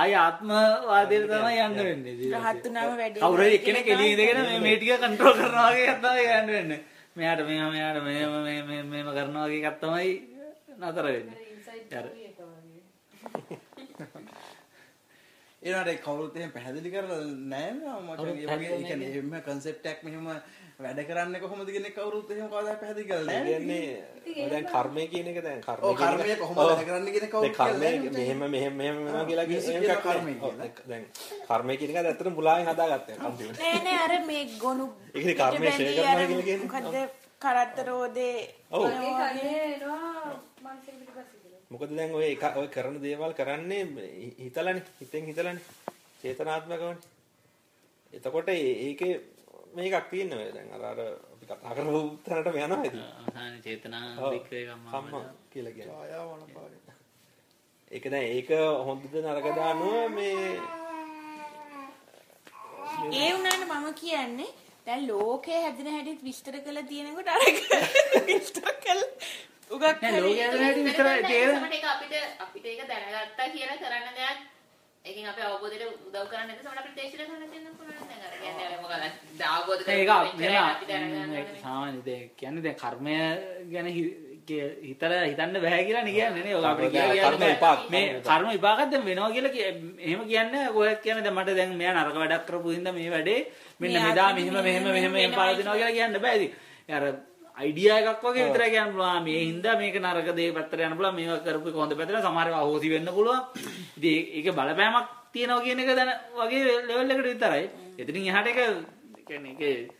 ආය ආත්මවාදයට තමයි යන්න වෙන්නේ. රහත් වුණාම වැඩේ කවුරු හරි එක්කෙනෙක් එළියේ ඉඳගෙන මේ මේ ටික කන්ට්‍රෝල් කරනවා වගේ එකක් තමයි යන්න වෙන්නේ. මෙයාට මෙහෙම මෙයාට මෙහෙම මේ මේ මෙහෙම කරනවා වගේ එකක් තමයි නතර වෙන්නේ. ඒනට කවුරුත් එහෙම පැහැදිලි කරලා නැහැ කවුරුත් ඒ වගේ ඒ කියන්නේ එහෙම concept එකක් මෙහෙම වැඩ කරන්නේ කොහොමද කියන එක කවුරුත් එහෙම කවදා පැහැදිලි කරලා නැහැ කියන්නේ දැන් කර්මය කියන එක දැන් කර්මය ඔව් කර්මය කොහොමද වැඩ කරන්නේ කියන කවුරුත් කර්මය. මෙහෙම මෙහෙම මෙහෙම වෙනවා කියලා කියන එකක්. දැන් කර්මය කියන එක ඇත්තටම මුලාවෙන් හදාගත්තා අන්තිමට. නෑ නෑ අර මේ ගොනු ඒ කියන්නේ කර්මය ෂෙයා කරනවා කියලා කියන්නේ. මොකද්ද කරත්තරෝදේ ඔව්. ඒ කන්නේ එනවා මනසේ. මොකද දැන් ඔය එක ඔය කරන දේවල් කරන්නේ හිතලානේ හිතෙන් හිතලානේ චේතනාත්මකවනේ. එතකොට ඒකේ මේකක් තියෙනවා. දැන් අර අර අපි කතා කරපු තැනටම යනවා ඉතින්. අවසානයේ චේතනා. වික්‍රේ කම්මා කියලා කියන්නේ. ආයාවන පාරේ. ඒක දැන් ඒක හොඳද නරකද අනුව මේ ඒ වුණාට මම කියන්නේ දැන් ලෝකේ හැදෙන හැටිත් විස්තර කරලා තියෙනකොට අර විස්තර කළ උගක් නෑ ලෝකයේ හැදෙන හැටි විතර තේරෙන ඒක අපිට අපිට ඒක දැනගත්තා කියලා කරන්න දෙයක්. ඒකෙන් අපේ අවබෝධයට උදව් කරන්න නැත්නම් සමහර අපිට ටෙස්ට් කරන්න දෙන්න පුළුවන් දැන් අර කියන්නේ මොකද අවබෝධ ඒක කරගන්න මෙහෙම සාමාන්‍ය දෙයක් කියන්නේ දැන් කර්මය ගැන හිතලා හිතන්න බෑ කියලා නේ කියන්නේ නේ. ඔය අපිට කර්ම විපාක, මේ කර්ම විපාකත් දැන් වෙනවා කියලා කිය- එහෙම කියන්නේ ඔය කියන්නේ දැන් මට දැන් මෙයා නරක වැඩක් කරපු හින්දා මේ වැඩේ මෙන්න මෙදා මෙහෙම මෙහෙම මෙහෙම මෙහෙම වෙනවයි පාදිනවා කියලා කියන්න බෑ. ඉතින් අර අයිඩියා එකක් වගේ විතරයි කියන්න පුළුවන්. මේ හින්දා මේක නරක දේ පැත්තට යන්න පුළුවන්. මේවා කරපු හොඳ පැත්තට සමහර ඒවා අහෝසි වෙන්න පුළුවන්. ඉතින් ඒක බලපෑමක් තියෙනවා කියන එක දැන වගේ ලෙවල් එකට විතරයි. එතනින් එහාට ඒක කියන්නේ ඒක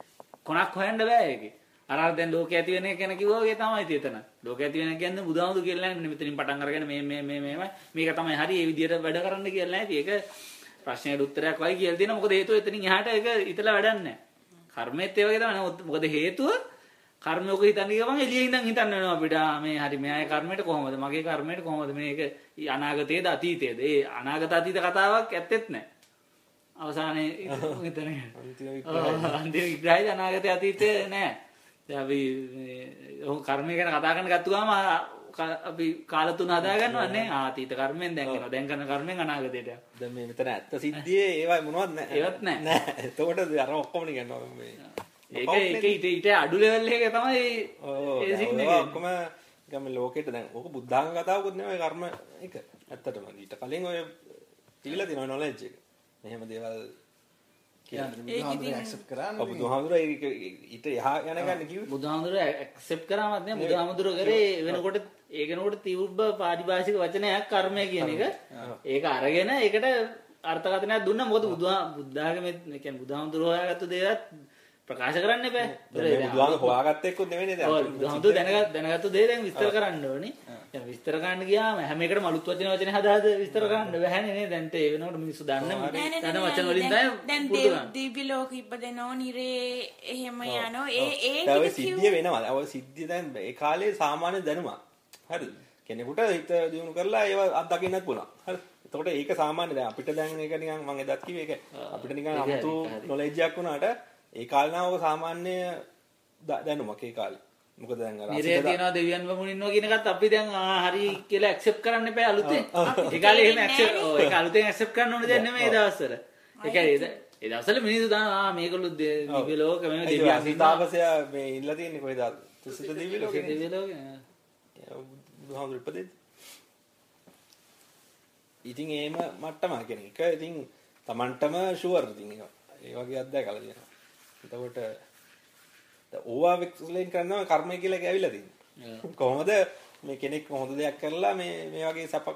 කොනක් හොයන්න බෑ ඒකේ. අර දැන් ලෝකේ ඇති වෙන එක ගැන කිව්වා වගේ තමයි ඉතින් එතන. ලෝකේ ඇති වෙන එක කියන්නේ බුදුහාමුදුරු කියලා මෙන්න මෙතනින් පටන් අරගෙන මේ මේ මේ මේමයි මේක තමයි හරි ඒ විදිහට වැඩ කරන්න කියලා නැහැ ඉතින් ඒක ප්‍රශ්නයට උත්තරයක් වයි කියලා දෙනවා. මොකද හේතුව එතනින් එහාට ඒක හිතලා වැඩක් නැහැ කර්මෙත් ඒ වගේ තමයි. මොකද හේතුව කර්මයක හිතන්න ගමන් එළියේ ඉඳන් හිතන්න වෙනවා අපිට මේ හරි මෙයාගේ කර්මයට කොහොමද? මගේ කර්මයට කොහොමද? මේක අනාගතයේද අතීතයේද? ඒ අනාගත අතීත කතාවක් ඇත්තෙත් නැහැ. අවසානයේ හිතන අන්තිම විග්‍රහය. අනාගතය අතීතය නෑ දැන් අපි මේ ඔහු කර්මය ගැන කතා කරන්න ගත්ත ගාම අපි කාල තුන හදා ගන්නවා නේ. අතීත කර්මෙන් දැන් කරනවා. දැන් කරන කර්මෙන් අනාගතයට. දැන් මේ මෙතන ඇත්ත සිද්ධියේ ඒවයි මොනවද නැහැ. ඒවත් නැහැ. එතකොට අර ඔක්කොම නිකන් මේ ඒක ඒක ඊට ඊට අඩු ලෙවල් එකක තමයි ඒ ඔය ඔක්කොම නිකන් මේ ලෝකෙට දැන් ඕක බුද්ධාංග කතාවකුත් නෙමෙයි කර්ම එක ඇත්තටම. ඊට කලින් ඔය තියලා තියෙනවා නොලෙජ් එක. මෙහෙම දේවල්. බුදුහාමුදුර ඊට එහා යන ගන්න කිව්වේ. බුදුහාමුදුර ඇක්සෙප් කරාමත් නෑ. බුදුහාමුදුර කරේ වෙනකොට ඒකනකොට තිව්බ පාරිභාෂික වචනයක් කර්මය කියන එක. ඒක අරගෙන ඒකට අර්ථකථනයක් දුන්න. මොකද බුදුහා බුද්ධාගමේ කියන්නේ බුදුහාමුදුර හොයාගත්තු දේවත් ප්‍රකාශ කරන්න එපා. බුදුහාම හොයාගත්ත එක්කුත් නෙවෙයි නේද බුදුහාමුදුර දැනගත් දැනගත්තු දේ දැන් විස්තර කරන්න ඕනේ. දැන් විස්තර කරන්න ගියාම හැම එකටම අලුත් වචන වචන හදා හදා විස්තර කරන්න බැහැනේ නේද? දැන් ඒ වෙනකොට මිනිස්සු දන්න දන්න වචන වලින් තමයි දැන්. දිව්‍ය ලෝක ඉපදෙනෝ නිරේ එහෙම යනෝ ඒ ඒ ඔය සිද්ධිය වෙනවා. ඔය සිද්ධිය දැන් ඒ කාලේ සාමාන්‍ය දැනුමක්. හරිද? කෙනෙකුට හිත දියුණු කරලා ඒව අත්දකින්නත් පුළුවන්. හරිද? එතකොට ඒක සාමාන්‍ය දැන් අපිට දැන් ඒක නිකන් මම එදත් කිව්වේ ඒක අපිට නිකන් අමුතු හරි, හරි. නොලෙජ් එකක් වුණාට ඒ කාලේ නම් ඔක සාමාන්‍ය දැනුමක් ඒ කාලේ. මොකද දැන් අර නිරේ තියනවා දෙවියන් වමුණ ඉන්නවා කියන එකත් අපි දැන් ආ හරි කියලා ඇක්සෙප්ට් කරන්න එපා අලුතෙන්. ඒ කාලේ එහෙම ඇක්සෙප්ට් ඔව් ඒක අලුතෙන් ඇක්සෙප්ට් කරන්න ඕන දෙයක් නෙමෙයි ඒ දවස්වල. ඒ කියන්නේ ඒ දවස්වල මිනිස්සු දානවා ආ මේගොල්ලෝ දිව්‍ය ලෝක මේ දෙවියන් ඉන්නවා. අසිතාවසය මේ ඉල්ල තියෙන්නේ කොහෙද? තුසිත දිව්‍ය ලෝකේ. දිව්‍ය ලෝකේ. බුදුහාමුදුරු ඉපදෙද්දි. ඉතින් ඒම මට්ටම කියන එක ඉතින් Tamanටම ෂුවර් ඉතින් ඒක. ඒ වගේ අත්දැකලා තියෙනවා. එතකොට ද- ඕවා එක්ස්ප්ලেইন කරනවා කර්මය කියලා ඇවිල්ලා තියෙනවා. කොහොමද මේ කෙනෙක් හොඳ දෙයක් කරලා මේ මේ වගේ සැප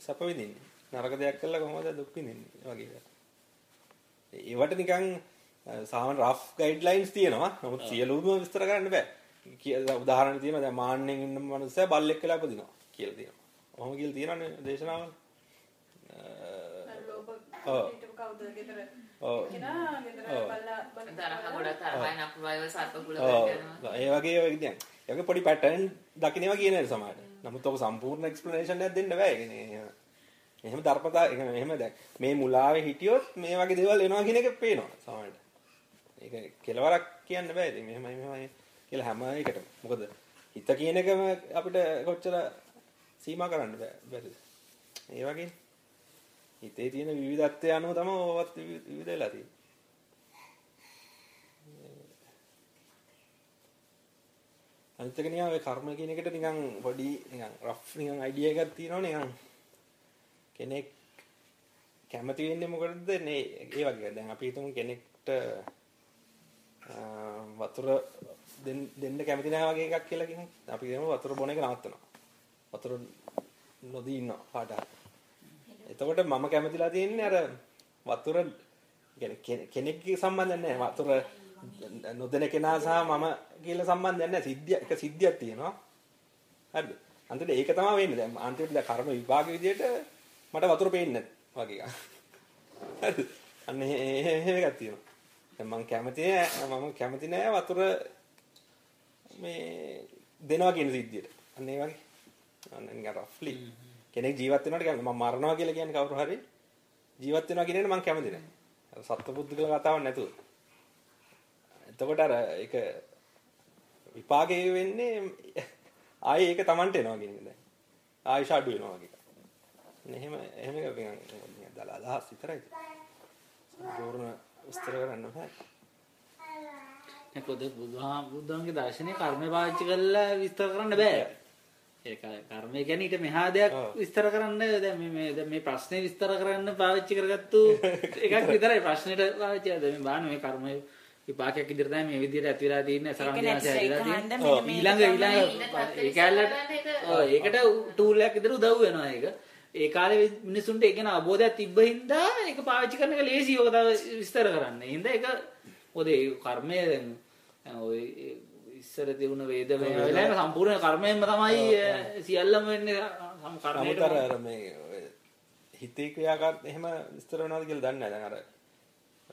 සැප විඳින්නේ? නරක දෙයක් කරලා කොහොමද දුක් විඳින්නේ? ඒ වගේ. ඒවට නිකන් සාමාන්‍ය රෆ් ගයිඩ්ලයින්ස් තියෙනවා. නමුත් සියලුම විස්තර කරන්න බෑ. කියලා උදාහරණ තියෙනවා දැන් මාන්නෙන් ඉන්න මනුස්සයා බල්ලෙක් කියලා උපදිනවා කියලා තියෙනවා. ඔහොම කියලා තියෙනවානේ දේශනාවල. ඔව්. ඒ වගේ ඒ වගේ පොඩි පැටර්න් දකින්නවා කියන එක සමහරට. නමුත් ඔක සම්පූර්ණ එක්ස්ප්ලනේෂන් එකක් දෙන්න බෑ. ඒ කියන්නේ එහෙම ධර්මතා ඒ කියන්නේ එහෙම දැන් මේ මුලාවේ හිටියොත් මේ වගේ දේවල් එනවා කියන එක පේනවා සමහරට. ඒක කෙලවරක් කියන්න බෑ. ඉතින් මෙහෙමයි මෙහෙමයි කියලා හැම එකටම. මොකද හිත කියන එකම අපිට කොච්චර සීමා කරන්න බෑ. බැරිද? ඒ වගේ හිතේ තියෙන විවිධත්වය අනුව තමයි ඕවත් විවිධ විවිධ වෙලා තියෙන්නේ. අනිත් එක නිකන් ඔය කර්ම කියන එකට නිකන් පොඩි නිකන් රෆ් නිකන් අයිඩියා එකක් තියෙනවනේ නිකන් කෙනෙක් කැමති වෙන්නේ මොකටද නේ ඒ වගේ දැන් අපි හිතමු කෙනෙක්ට අ, වතුර දෙන්න දෙන්න කැමති නැහැ වගේ එකක් කියලා කියමු. අපි කියමු වතුර බොන එක නවත්තනවා. වතුර නොදී ඉන්නවා පාට. එතකොට මම කැමතිලා තියෙන්නේ අර වතුර කියන්නේ කෙනෙ- කෙනෙක්ගේ සම්බන්ධයක් නැහැ. වතුර නොදෙන කෙනා සහ මම කියලා සම්බන්ධයක් නැහැ. සිද්ධිය එක සිද්ධියක් තියෙනවා. හරිද? අන්තිමට ඒක තමයි වෙන්නේ. දැන් අන්තිමට දැන් කර්ම විපාක විදියට මට වතුර පේන්නේ නැහැ වගේ එකක්. හරිද? අන්න එහෙ එහෙ එකක් තියෙනවා. දැන් මම කැමති නෑ මම කැමති නෑ වතුර මේ දෙනවා කියන සිද්ධියට. අන්න ඒ වගේ. අන්න නිකන් රෆ්ලි. කෙනෙක් ජීවත් වෙනවට කියන්නේ මම මරනවා කියලා කියන්නේ කවුරු හරි ජීවත් වෙනවා කියන එක මම කැමති නෑ. අර සත්පුද්ගල කතාවක් නැතුව. එතකොට අර ඒක විපාකේ වෙන්නේ ආයේ ඒක Tamanට එනවා කියන එක දැන්. ආයෙ ෂඩු වෙනවා වගේ. එහෙම එහෙම එක නිකන් දලා අදහස් විතරයි. සම්පූර්ණ විස්තර කරන්න බෑ. පොද බුදුහා බුදුන්ගේ දර්ශනය කර්මය පාවිච්චි කරලා විස්තර කරන්න බෑ. ඒක කර්මය කියන්නේ ඊට මෙහා දෙයක්. විස්තර කරන්න දැන් මේ මේ දැන් මේ ප්‍රශ්නේ විස්තර කරන්න පාවිච්චි කරගත්තු එකක් විතරයි ප්‍රශ්නෙට පාවිච්චි කරලා දැන් මේ කර්මය විපාකයක් ඉදිරියට තමයි මේ විදිහට ඇතිලා. මෙන්න ඔව්. මේක ඊළඟ. ඊළඟ ඊළඟ ඒ කැලලට ඒක- ඔව් ඒකට ටූල් එකක් විතර උදව් වෙනවා ඒක. ඒ කාලේ මිනිසුන්ට ඒක ගැන අවබෝධයක් තිබ්බ හින්දා ඒක පාවිච්චි කරන එක ලේසි ඔක තව විස්තර කරන්න. හින්දා ඒක ඒ කර්මය දැන් ඔය ඉස්සර තිබුණ වේද වෙලාවක සම්පූර්ණ කර්මයෙන්ම තමයි සියල්ලම වෙන්නේ කර්මයට. අර අර මේ හිතේ ක්‍රියාකාර එහෙම විස්තර වෙනවද කියලා දන්නේ නැහැ. දැන් අර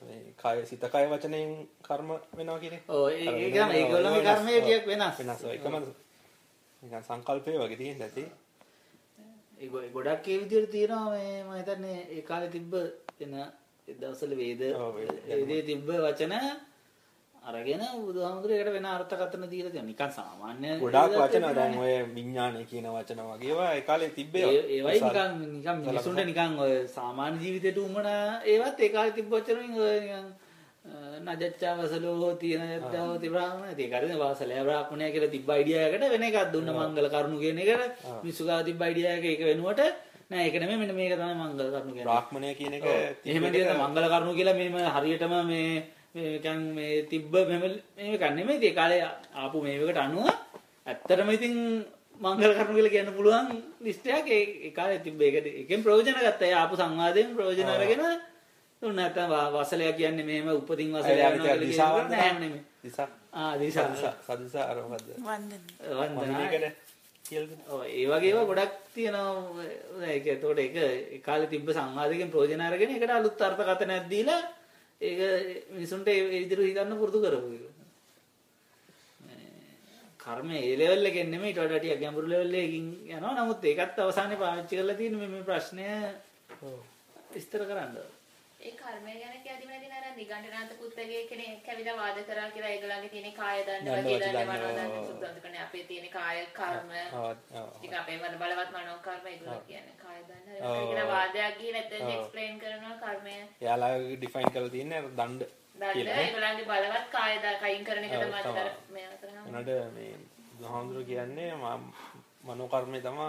මේ කය සිත කය වචනයෙන් කර්ම වෙනවා කියන්නේ. ඔව් ඒ ඒක තමයි ඒගොල්ලෝගේ කර්මය ටිකක් වෙනස්. වෙනස්. එකම නිකන් සංකල්පය වගේ තියෙන නැති. ඒ ගොඩක් ඒ විදිහට තියෙනවා මේ මම හිතන්නේ ඒ කාලේ තිබ්බ එන දවස්වල වේද. වේදේ තිබ්බ වචන අරගෙන බුදුහාමුදුරේ වෙන අර්ථකථන දීලා තියෙනවා. නිකන් සාමාන්‍ය ගොඩාක් වචන. දැන් ඔය විඥානය කියන වචන වගේ ඒවා ඒ කාලේ තිබ්බේ. ඒවයි නිකන් නිකන් මිනිසුන්ට නිකන් ඔය සාමාන්‍ය ජීවිතේට උමන ඒවත් ඒ කාලේ තිබ්බ වචන වලින් ඔය නිකන් නජච්චවසලෝ තියෙන යද්දාව තිබ්‍රාහ්මණ ඒක හරිද වාසලය බ්‍රාහ්මණය කියලා තිබ්බ අයිඩියා එකට වෙන එකක් දුන්න මංගල කරුණු කියන එකට මිනිස්සු ගාව තිබ්බ අයිඩියා එක ඒක වෙනුවට නෑ ඒක නෙමෙයි මෙන්න මේක තමයි මංගල කරුණු කියන්නේ. බ්‍රාහ්මණය කියන එක එහෙම එක- මංගල කරුණු කියලා මෙහෙම හරියටම මේ මේ නිකන් මේ තිබ්බ මෙහෙම මේක නෙමෙයි ඒ කාලේ ආපු මේවකට අනුව ඇත්තටම ඉතින් මංගල කරුණු කියලා කියන්න පුළුවන් ලිස්ට් එකක්. ඒ කාලේ තිබ්බ ඒක එකෙන් ප්‍රයෝජන ගත්තා. ඒ ආපු සංවාදයෙන් ප්‍රයෝජන අරගෙන උන් නැත්තම් වා- වසලයා කියන්නේ මෙහෙම උපතින් වසලයා අනිත් කියලා නෑ නෙමෙයි. දිසා. ආ දිසා. සදිසා. අර මොකද්ද? වන්දන. වන්දනා. ඒ වගේ ඒවා ගොඩක් තියෙනවා ඒක. එතකොට ඒක ඒ කාලේ තිබ්බ සංවාදයෙන් ප්‍රයෝජන අරගෙන ඒකට අලුත් අර්ථකථනයක් දීලා ඒක මිනිසුන්ට ඒ විදිහට හිතන්න පුරුදු කරපු එක. කර්ම ඒ ලෙවල් එකෙන් නෙමෙයි ඊට වඩා ටිකක් ගැඹුරු ලෙවල් එකකින් යනවා. නමුත් ඒකත් අවසානයේ පාවිච්චි කරලා තියෙන මේ ප්‍රශ්නය විස්තර කරන්න. ඒ කර්මය ගැන කියදිම නැතින අර නිගණ්ඨනාත පුත්තගේ කෙනෙක් කැවිලා වාද කරා කියලා ඒගොල්ලන්ගේ තියෙන කාය දන්න වගේ දන්න මනෝ දන්න සුද්ධාන්ත කරන අපේ තියෙන කාය කර්ම. ටික අපේ වල බලවත් මනෝ කර්ම ඒගොල්ලෝ කියන්නේ. කාය දන්න හරි කියලා වාදයක් ගිහලා එතන එක්ස්ප්ලেইন කරනවා කර්මය. එයාලා ඩිෆයින් කරලා තියෙන්නේ දණ්ඩ දණ්ඩ ඒගොල්ලන්ගේ බලවත් කාය කයින් කරන එක තමයි අර මේ අතර මේ හාමුදුරුවෝ කියන්නේ මනෝ කර්මය තමයි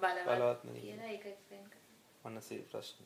බලවත්ම කියන එක එක්ස්ප්ලেইন කරනවා. මනසේ ප්‍රශ්න.